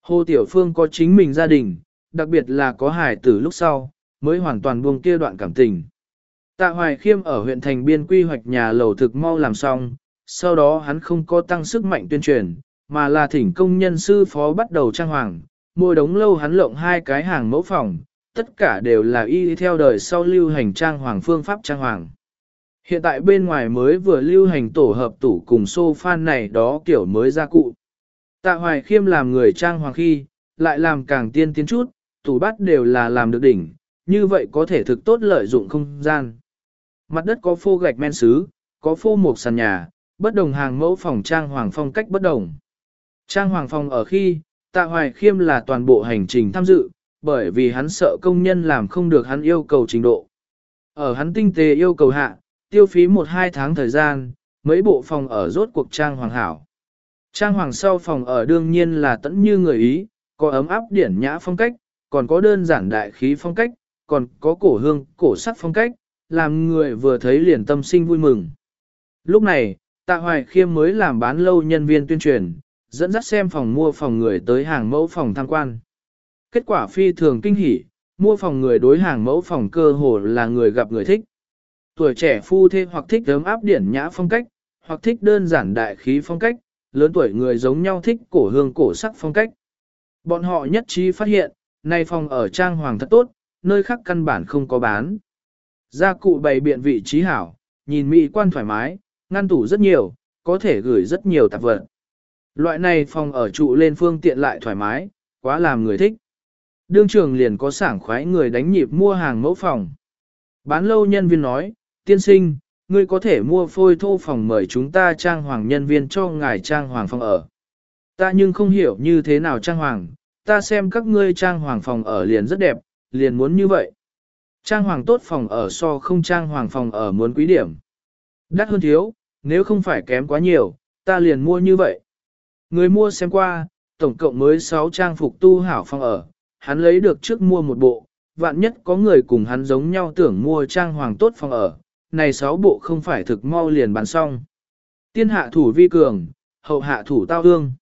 Hồ Tiểu Phương có chính mình gia đình, đặc biệt là có hài tử lúc sau, mới hoàn toàn buông kia đoạn cảm tình. Tạ Hoài Khiêm ở huyện thành biên quy hoạch nhà lầu thực mau làm xong, sau đó hắn không có tăng sức mạnh tuyên truyền, mà là thỉnh công nhân sư phó bắt đầu trang hoàng, mua đống lâu hắn lộng hai cái hàng mẫu phòng, tất cả đều là y theo đời sau lưu hành trang hoàng phương pháp trang hoàng. Hiện tại bên ngoài mới vừa lưu hành tổ hợp tủ cùng sofa này đó kiểu mới ra cụ. Tạ Hoài Khiêm làm người trang hoàng khi, lại làm càng tiên tiến chút, tủ bát đều là làm được đỉnh, như vậy có thể thực tốt lợi dụng không gian. Mặt đất có phô gạch men sứ, có phô một sàn nhà, bất đồng hàng mẫu phòng trang hoàng phong cách bất đồng. Trang hoàng phòng ở khi, Tạ Hoài Khiêm là toàn bộ hành trình tham dự, bởi vì hắn sợ công nhân làm không được hắn yêu cầu trình độ. Ở hắn tinh tế yêu cầu hạ, tiêu phí một hai tháng thời gian, mấy bộ phòng ở rốt cuộc trang hoàng hảo. Trang hoàng sau phòng ở đương nhiên là tẫn như người Ý, có ấm áp điển nhã phong cách, còn có đơn giản đại khí phong cách, còn có cổ hương, cổ sắc phong cách, làm người vừa thấy liền tâm sinh vui mừng. Lúc này, Tạ Hoài Khiêm mới làm bán lâu nhân viên tuyên truyền, dẫn dắt xem phòng mua phòng người tới hàng mẫu phòng tham quan. Kết quả phi thường kinh hỉ, mua phòng người đối hàng mẫu phòng cơ hồ là người gặp người thích. Tuổi trẻ phu thê hoặc thích ấm áp điển nhã phong cách, hoặc thích đơn giản đại khí phong cách, lớn tuổi người giống nhau thích cổ hương cổ sắc phong cách. Bọn họ nhất trí phát hiện, nay phòng ở trang hoàng thật tốt, nơi khác căn bản không có bán. Gia cụ bày biện vị trí hảo, nhìn mỹ quan thoải mái, ngăn tủ rất nhiều, có thể gửi rất nhiều tạp vật. Loại này phòng ở trụ lên phương tiện lại thoải mái, quá làm người thích. Đương trường liền có sảng khoái người đánh nhịp mua hàng mẫu phòng. Bán lâu nhân viên nói, tiên sinh, ngươi có thể mua phôi thô phòng mời chúng ta trang hoàng nhân viên cho ngài trang hoàng phòng ở. Ta nhưng không hiểu như thế nào trang hoàng, ta xem các ngươi trang hoàng phòng ở liền rất đẹp, liền muốn như vậy. Trang hoàng tốt phòng ở so không trang hoàng phòng ở muốn quý điểm. Đắt hơn thiếu, nếu không phải kém quá nhiều, ta liền mua như vậy. Người mua xem qua, tổng cộng mới 6 trang phục tu hảo phòng ở, hắn lấy được trước mua một bộ, vạn nhất có người cùng hắn giống nhau tưởng mua trang hoàng tốt phòng ở, này sáu bộ không phải thực mau liền bán xong. Tiên hạ thủ vi cường, hậu hạ thủ tao hương.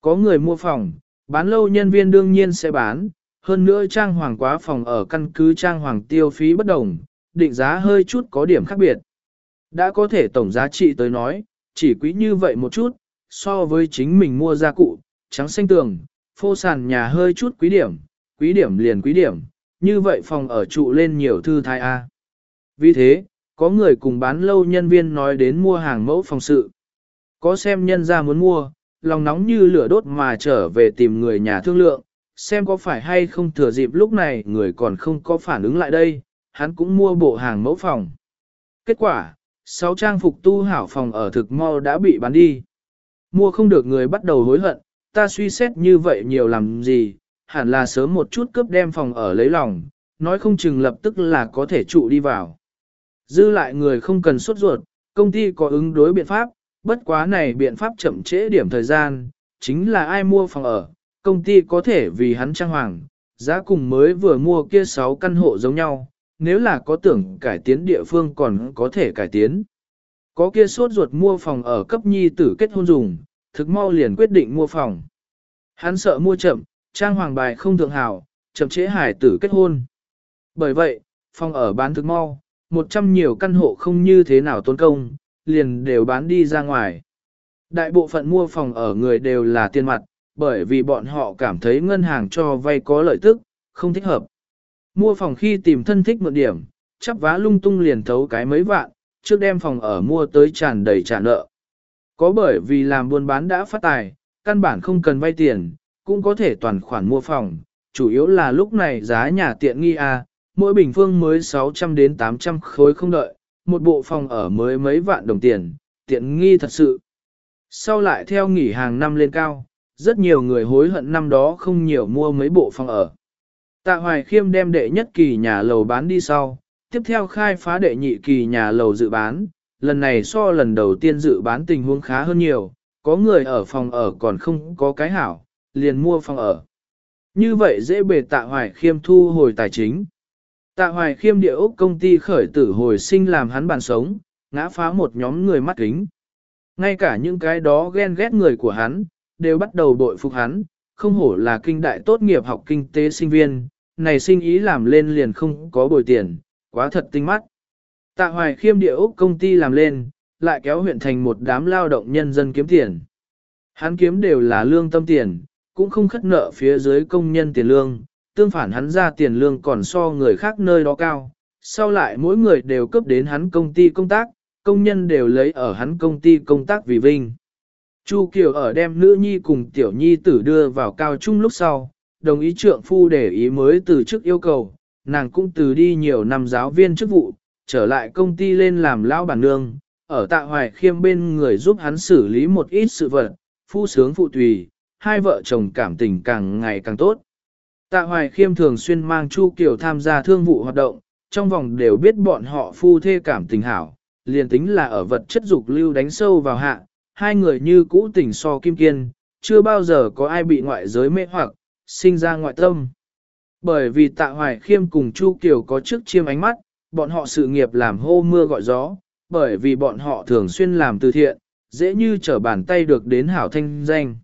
Có người mua phòng, bán lâu nhân viên đương nhiên sẽ bán, hơn nữa trang hoàng quá phòng ở căn cứ trang hoàng tiêu phí bất đồng, định giá hơi chút có điểm khác biệt. Đã có thể tổng giá trị tới nói, chỉ quý như vậy một chút, so với chính mình mua gia cụ, trắng xanh tường, phô sàn nhà hơi chút quý điểm, quý điểm liền quý điểm, như vậy phòng ở trụ lên nhiều thư thái A. Vì thế, có người cùng bán lâu nhân viên nói đến mua hàng mẫu phòng sự. Có xem nhân ra muốn mua, lòng nóng như lửa đốt mà trở về tìm người nhà thương lượng, xem có phải hay không thừa dịp lúc này người còn không có phản ứng lại đây, hắn cũng mua bộ hàng mẫu phòng. Kết quả, sáu trang phục tu hảo phòng ở thực mau đã bị bán đi. Mua không được người bắt đầu hối hận, ta suy xét như vậy nhiều làm gì, hẳn là sớm một chút cướp đem phòng ở lấy lòng, nói không chừng lập tức là có thể trụ đi vào. Dư lại người không cần sốt ruột, công ty có ứng đối biện pháp, bất quá này biện pháp chậm trễ điểm thời gian, chính là ai mua phòng ở, công ty có thể vì hắn trang hoàng, giá cùng mới vừa mua kia 6 căn hộ giống nhau, nếu là có tưởng cải tiến địa phương còn có thể cải tiến. Có kia sốt ruột mua phòng ở cấp nhi tử kết hôn dùng, thực mau liền quyết định mua phòng. Hắn sợ mua chậm, trang hoàng bài không thượng hảo, chậm chế hải tử kết hôn. Bởi vậy, phòng ở bán thực mau, một trăm nhiều căn hộ không như thế nào tốn công, liền đều bán đi ra ngoài. Đại bộ phận mua phòng ở người đều là tiền mặt, bởi vì bọn họ cảm thấy ngân hàng cho vay có lợi tức, không thích hợp. Mua phòng khi tìm thân thích mượn điểm, chắp vá lung tung liền thấu cái mấy vạn, trước đem phòng ở mua tới tràn đầy trả nợ. Có bởi vì làm buôn bán đã phát tài, căn bản không cần vay tiền, cũng có thể toàn khoản mua phòng, chủ yếu là lúc này giá nhà tiện nghi a, à, mỗi bình phương mới 600 đến 800 khối không đợi, một bộ phòng ở mới mấy vạn đồng tiền, tiện nghi thật sự. Sau lại theo nghỉ hàng năm lên cao, rất nhiều người hối hận năm đó không nhiều mua mấy bộ phòng ở. Tạ Hoài Khiêm đem đệ nhất kỳ nhà lầu bán đi sau, tiếp theo khai phá đệ nhị kỳ nhà lầu dự bán, lần này so lần đầu tiên dự bán tình huống khá hơn nhiều, có người ở phòng ở còn không có cái hảo, liền mua phòng ở. Như vậy dễ bề tạ hoài khiêm thu hồi tài chính. Tạ hoài khiêm địa ốc công ty khởi tử hồi sinh làm hắn bàn sống, ngã phá một nhóm người mắt kính. Ngay cả những cái đó ghen ghét người của hắn, đều bắt đầu bội phục hắn, không hổ là kinh đại tốt nghiệp học kinh tế sinh viên, này sinh ý làm lên liền không có bồi tiền, quá thật tinh mắt. Tạ hoài khiêm địa ốc công ty làm lên, lại kéo huyện thành một đám lao động nhân dân kiếm tiền. Hắn kiếm đều là lương tâm tiền, cũng không khất nợ phía dưới công nhân tiền lương, tương phản hắn ra tiền lương còn so người khác nơi đó cao. Sau lại mỗi người đều cấp đến hắn công ty công tác, công nhân đều lấy ở hắn công ty công tác vì vinh. Chu Kiều ở đem nữ nhi cùng tiểu nhi tử đưa vào cao trung lúc sau, đồng ý trượng phu để ý mới từ chức yêu cầu, nàng cũng từ đi nhiều năm giáo viên chức vụ, trở lại công ty lên làm lao bản nương, ở tạ hoài khiêm bên người giúp hắn xử lý một ít sự vật, phu sướng phụ tùy, hai vợ chồng cảm tình càng ngày càng tốt. Tạ hoài khiêm thường xuyên mang Chu Kiều tham gia thương vụ hoạt động, trong vòng đều biết bọn họ phu thê cảm tình hảo, liền tính là ở vật chất dục lưu đánh sâu vào hạ, hai người như cũ tình so kim kiên, chưa bao giờ có ai bị ngoại giới mê hoặc, sinh ra ngoại tâm. Bởi vì tạ hoài khiêm cùng Chu Kiều có trước chiêm ánh mắt, bọn họ sự nghiệp làm hô mưa gọi gió, bởi vì bọn họ thường xuyên làm từ thiện, dễ như trở bàn tay được đến hảo thanh danh.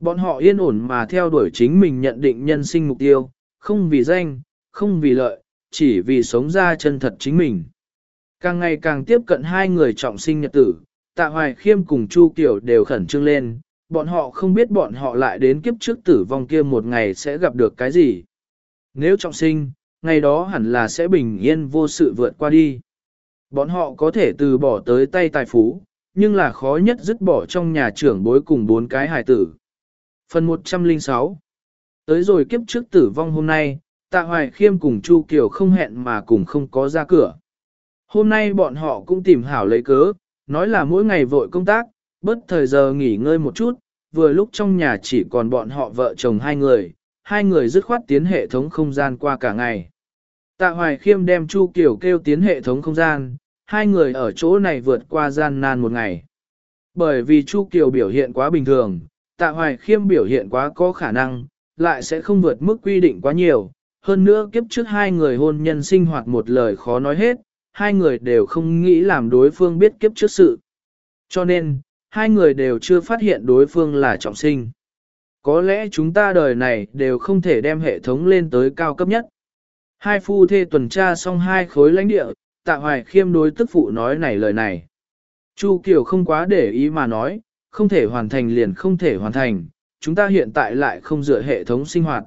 Bọn họ yên ổn mà theo đuổi chính mình nhận định nhân sinh mục tiêu, không vì danh, không vì lợi, chỉ vì sống ra chân thật chính mình. Càng ngày càng tiếp cận hai người trọng sinh nhật tử, Tạ Hoài Khiêm cùng Chu Kiều đều khẩn trương lên, bọn họ không biết bọn họ lại đến kiếp trước tử vong kia một ngày sẽ gặp được cái gì. Nếu trọng sinh, ngày đó hẳn là sẽ bình yên vô sự vượt qua đi. Bọn họ có thể từ bỏ tới tay tài phú, nhưng là khó nhất dứt bỏ trong nhà trưởng bối cùng bốn cái hài tử. Phần 106 Tới rồi kiếp trước tử vong hôm nay, Tạ Hoài Khiêm cùng Chu Kiều không hẹn mà cùng không có ra cửa. Hôm nay bọn họ cũng tìm hảo lấy cớ, nói là mỗi ngày vội công tác, bất thời giờ nghỉ ngơi một chút, vừa lúc trong nhà chỉ còn bọn họ vợ chồng hai người, hai người dứt khoát tiến hệ thống không gian qua cả ngày. Tạ Hoài Khiêm đem Chu Kiều kêu tiến hệ thống không gian, hai người ở chỗ này vượt qua gian nan một ngày. Bởi vì Chu Kiều biểu hiện quá bình thường, Tạ Hoài Khiêm biểu hiện quá có khả năng, lại sẽ không vượt mức quy định quá nhiều. Hơn nữa kiếp trước hai người hôn nhân sinh hoạt một lời khó nói hết, hai người đều không nghĩ làm đối phương biết kiếp trước sự. Cho nên, hai người đều chưa phát hiện đối phương là trọng sinh. Có lẽ chúng ta đời này đều không thể đem hệ thống lên tới cao cấp nhất. Hai phu thê tuần tra xong hai khối lãnh địa, tạ hoài khiêm đối tức phụ nói này lời này. Chu Kiều không quá để ý mà nói, không thể hoàn thành liền không thể hoàn thành, chúng ta hiện tại lại không dựa hệ thống sinh hoạt.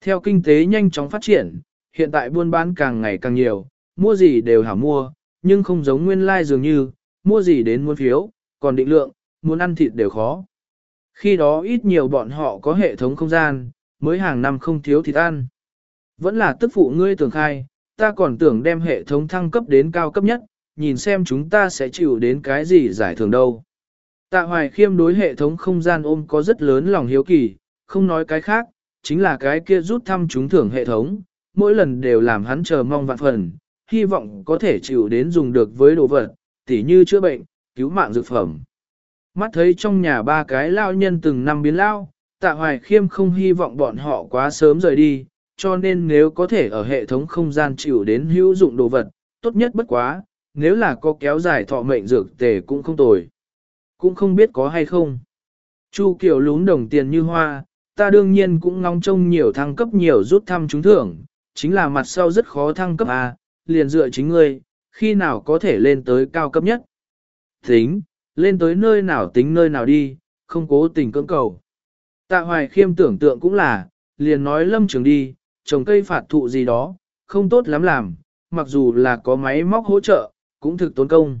Theo kinh tế nhanh chóng phát triển, hiện tại buôn bán càng ngày càng nhiều, mua gì đều hảo mua, nhưng không giống nguyên lai like dường như, mua gì đến muốn phiếu, còn định lượng, muốn ăn thịt đều khó. Khi đó ít nhiều bọn họ có hệ thống không gian, mới hàng năm không thiếu thịt ăn. Vẫn là tức phụ ngươi tưởng khai, ta còn tưởng đem hệ thống thăng cấp đến cao cấp nhất, nhìn xem chúng ta sẽ chịu đến cái gì giải thưởng đâu. Tạ hoài khiêm đối hệ thống không gian ôm có rất lớn lòng hiếu kỳ, không nói cái khác, chính là cái kia rút thăm trúng thưởng hệ thống, mỗi lần đều làm hắn chờ mong vạn phần, hy vọng có thể chịu đến dùng được với đồ vật, tỉ như chữa bệnh, cứu mạng dược phẩm. Mắt thấy trong nhà ba cái lao nhân từng năm biến lao, tạ hoài khiêm không hy vọng bọn họ quá sớm rời đi, cho nên nếu có thể ở hệ thống không gian chịu đến hữu dụng đồ vật, tốt nhất bất quá, nếu là có kéo dài thọ mệnh dược tề cũng không tồi. Cũng không biết có hay không. Chu Kiều lún đồng tiền như hoa, ta đương nhiên cũng ngóng trông nhiều thăng cấp nhiều rút thăm trúng thưởng, chính là mặt sau rất khó thăng cấp à? liền dựa chính ngươi, khi nào có thể lên tới cao cấp nhất. Tính, lên tới nơi nào tính nơi nào đi, không cố tình cưỡng cầu. Tạ hoài khiêm tưởng tượng cũng là, liền nói lâm trường đi, trồng cây phạt thụ gì đó, không tốt lắm làm, mặc dù là có máy móc hỗ trợ, cũng thực tốn công.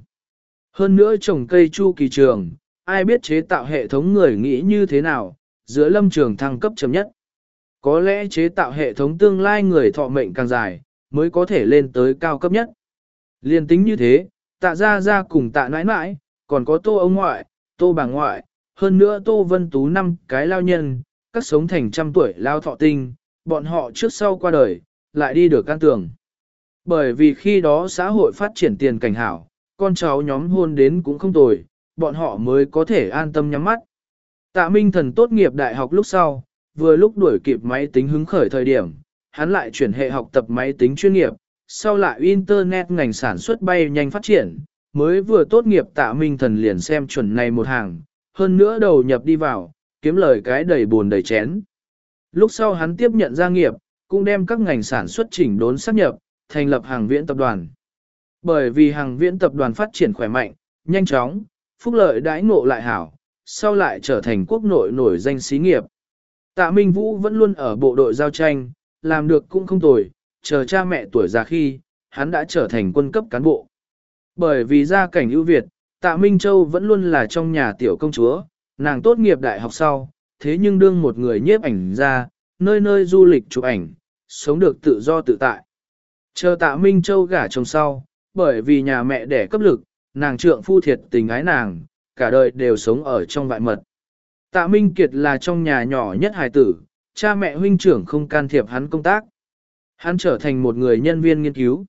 Hơn nữa trồng cây chu kỳ trường, ai biết chế tạo hệ thống người nghĩ như thế nào, giữa lâm trường thăng cấp chấm nhất. Có lẽ chế tạo hệ thống tương lai người thọ mệnh càng dài, mới có thể lên tới cao cấp nhất. Liên tính như thế, tạ ra ra cùng tạ nãi nãi, còn có tô ông ngoại, tô bà ngoại, hơn nữa tô vân tú năm cái lao nhân, các sống thành trăm tuổi lao thọ tinh, bọn họ trước sau qua đời, lại đi được can tường. Bởi vì khi đó xã hội phát triển tiền cảnh hảo, con cháu nhóm hôn đến cũng không tồi, bọn họ mới có thể an tâm nhắm mắt. Tạ Minh Thần tốt nghiệp đại học lúc sau, vừa lúc đuổi kịp máy tính hứng khởi thời điểm, hắn lại chuyển hệ học tập máy tính chuyên nghiệp, sau lại Internet ngành sản xuất bay nhanh phát triển, mới vừa tốt nghiệp tạ Minh Thần liền xem chuẩn này một hàng, hơn nữa đầu nhập đi vào, kiếm lời cái đầy buồn đầy chén. Lúc sau hắn tiếp nhận gia nghiệp, cũng đem các ngành sản xuất chỉnh đốn sát nhập, thành lập hàng viễn tập đoàn. Bởi vì hàng viễn tập đoàn phát triển khỏe mạnh, nhanh chóng, phúc lợi đãi ngộ lại hảo, sau lại trở thành quốc nội nổi danh xí nghiệp. Tạ Minh Vũ vẫn luôn ở bộ đội giao tranh, làm được cũng không tồi, chờ cha mẹ tuổi già khi, hắn đã trở thành quân cấp cán bộ. Bởi vì gia cảnh ưu việt, Tạ Minh Châu vẫn luôn là trong nhà tiểu công chúa, nàng tốt nghiệp đại học sau, thế nhưng đương một người nhiếp ảnh ra, nơi nơi du lịch chụp ảnh, sống được tự do tự tại. Chờ Tạ Minh Châu gả chồng sau, bởi vì nhà mẹ đẻ cấp lực, nàng trượng phu thiệt tình ái nàng, cả đời đều sống ở trong vại mật. Tạ Minh Kiệt là trong nhà nhỏ nhất hài tử, cha mẹ huynh trưởng không can thiệp hắn công tác. Hắn trở thành một người nhân viên nghiên cứu.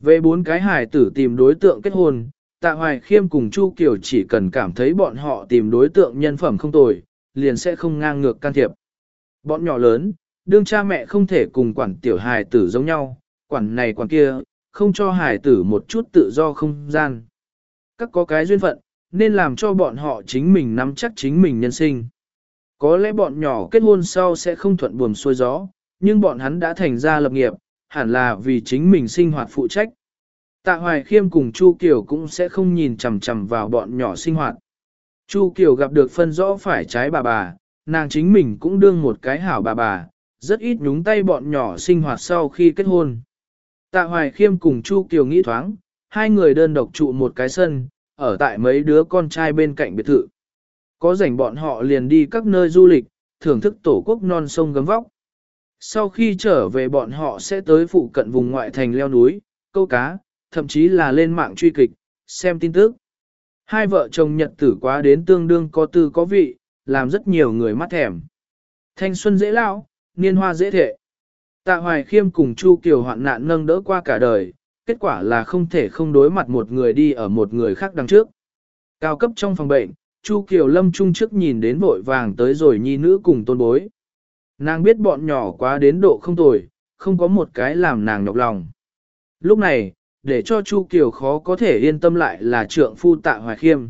Về bốn cái hài tử tìm đối tượng kết hôn, Tạ Hoài Khiêm cùng Chu Kiều chỉ cần cảm thấy bọn họ tìm đối tượng nhân phẩm không tồi, liền sẽ không ngang ngược can thiệp. Bọn nhỏ lớn, đương cha mẹ không thể cùng quản tiểu hài tử giống nhau, quản này quản kia, không cho hải tử một chút tự do không gian. Các có cái duyên phận, nên làm cho bọn họ chính mình nắm chắc chính mình nhân sinh. Có lẽ bọn nhỏ kết hôn sau sẽ không thuận buồm xuôi gió, nhưng bọn hắn đã thành ra lập nghiệp, hẳn là vì chính mình sinh hoạt phụ trách. Tạ Hoài Khiêm cùng Chu Kiều cũng sẽ không nhìn chằm chằm vào bọn nhỏ sinh hoạt. Chu Kiều gặp được phân rõ phải trái bà bà, nàng chính mình cũng đương một cái hảo bà bà, rất ít nhúng tay bọn nhỏ sinh hoạt sau khi kết hôn. Tạ Hoài Khiêm cùng Chu Kiều nghĩ thoáng, hai người đơn độc trụ một cái sân, ở tại mấy đứa con trai bên cạnh biệt thự. Có rảnh bọn họ liền đi các nơi du lịch, thưởng thức tổ quốc non sông gấm vóc. Sau khi trở về bọn họ sẽ tới phụ cận vùng ngoại thành leo núi, câu cá, thậm chí là lên mạng truy kịch, xem tin tức. Hai vợ chồng nhật tử quá đến tương đương có tư có vị, làm rất nhiều người mắt thèm. Thanh xuân dễ lao, niên hoa dễ thệ. Tạ Hoài Khiêm cùng Chu Kiều hoạn nạn nâng đỡ qua cả đời, kết quả là không thể không đối mặt một người đi ở một người khác đằng trước. Cao cấp trong phòng bệnh, Chu Kiều Lâm Trung trước nhìn đến vội vàng tới rồi nhi nữ cùng tôn bối. Nàng biết bọn nhỏ quá đến độ không tồi, không có một cái làm nàng nhọc lòng. Lúc này, để cho Chu Kiều khó có thể yên tâm lại là trượng phu tạ Hoài Khiêm.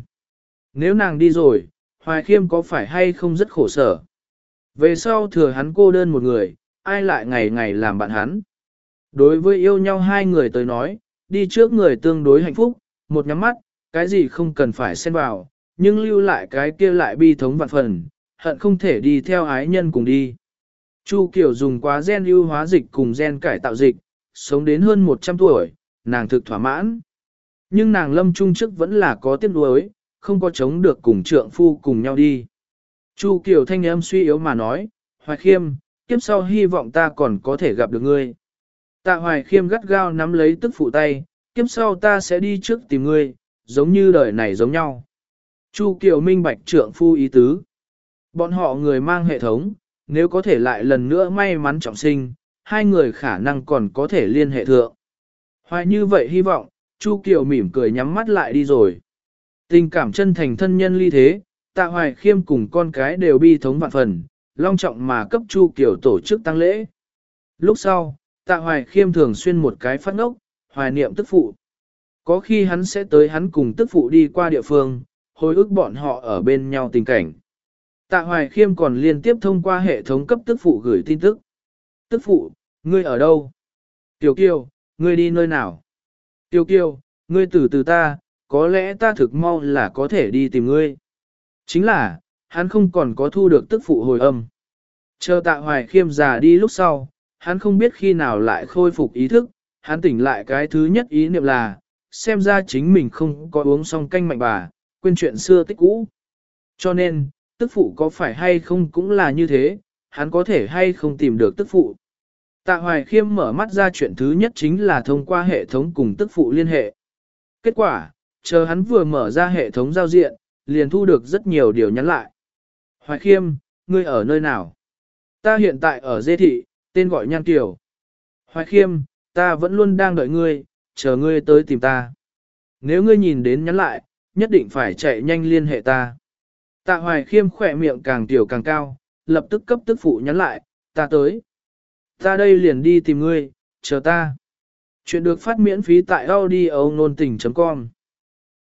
Nếu nàng đi rồi, Hoài Khiêm có phải hay không rất khổ sở? Về sau thừa hắn cô đơn một người, ai lại ngày ngày làm bạn hắn? Đối với yêu nhau hai người tới nói, đi trước người tương đối hạnh phúc, một nhắm mắt, cái gì không cần phải xen vào, nhưng lưu lại cái kia lại bi thống vạn phần, hận không thể đi theo ái nhân cùng đi. Chu Kiều dùng quá gen ưu hóa dịch cùng gen cải tạo dịch, sống đến hơn 100 tuổi, nàng thực thỏa mãn. Nhưng nàng lâm trung chức vẫn là có tiếc nuối, không có chống được cùng trượng phu cùng nhau đi. Chu Kiều thanh âm suy yếu mà nói, Hoài Khiêm, kiếp sau hy vọng ta còn có thể gặp được ngươi. Tạ Hoài Khiêm gắt gao nắm lấy tức phụ tay, kiếp sau ta sẽ đi trước tìm ngươi, giống như đời này giống nhau. Chu Kiều minh bạch trượng phu ý tứ. Bọn họ người mang hệ thống, nếu có thể lại lần nữa may mắn trọng sinh, hai người khả năng còn có thể liên hệ thượng. Hoài như vậy hy vọng, Chu Kiều mỉm cười nhắm mắt lại đi rồi. Tình cảm chân thành thân nhân ly thế, tạ hoài khiêm cùng con cái đều bi thống vạn phần, long trọng mà cấp Chu Kiều tổ chức tăng lễ. Lúc sau, tạ hoài khiêm thường xuyên một cái phát ngốc, hoài niệm tức phụ. Có khi hắn sẽ tới hắn cùng tức phụ đi qua địa phương, hồi ức bọn họ ở bên nhau tình cảnh. Tạ hoài khiêm còn liên tiếp thông qua hệ thống cấp tức phụ gửi tin tức. Tức phụ, ngươi ở đâu? Tiểu kiều, ngươi đi nơi nào? Tiểu kiều, ngươi từ từ ta, có lẽ ta thực mau là có thể đi tìm ngươi. Chính là, hắn không còn có thu được tức phụ hồi âm. Chờ tạ hoài khiêm già đi lúc sau, hắn không biết khi nào lại khôi phục ý thức, hắn tỉnh lại cái thứ nhất ý niệm là, xem ra chính mình không có uống xong canh mạnh bà, quên chuyện xưa tích cũ. Cho nên, tức phụ có phải hay không cũng là như thế, hắn có thể hay không tìm được tức phụ. Tạ Hoài Khiêm mở mắt ra chuyện thứ nhất chính là thông qua hệ thống cùng tức phụ liên hệ. Kết quả, chờ hắn vừa mở ra hệ thống giao diện, liền thu được rất nhiều điều nhắn lại. Hoài Khiêm, ngươi ở nơi nào? Ta hiện tại ở Dê Thị, tên gọi Nhan Kiều. Hoài Khiêm, ta vẫn luôn đang đợi ngươi, chờ ngươi tới tìm ta. Nếu ngươi nhìn đến nhắn lại, nhất định phải chạy nhanh liên hệ ta. Tạ Hoài Khiêm khỏe miệng càng tiểu càng cao, lập tức cấp tức phụ nhắn lại, ta tới. Ta đây liền đi tìm ngươi, chờ ta. Chuyện được phát miễn phí tại audio nôn tình.com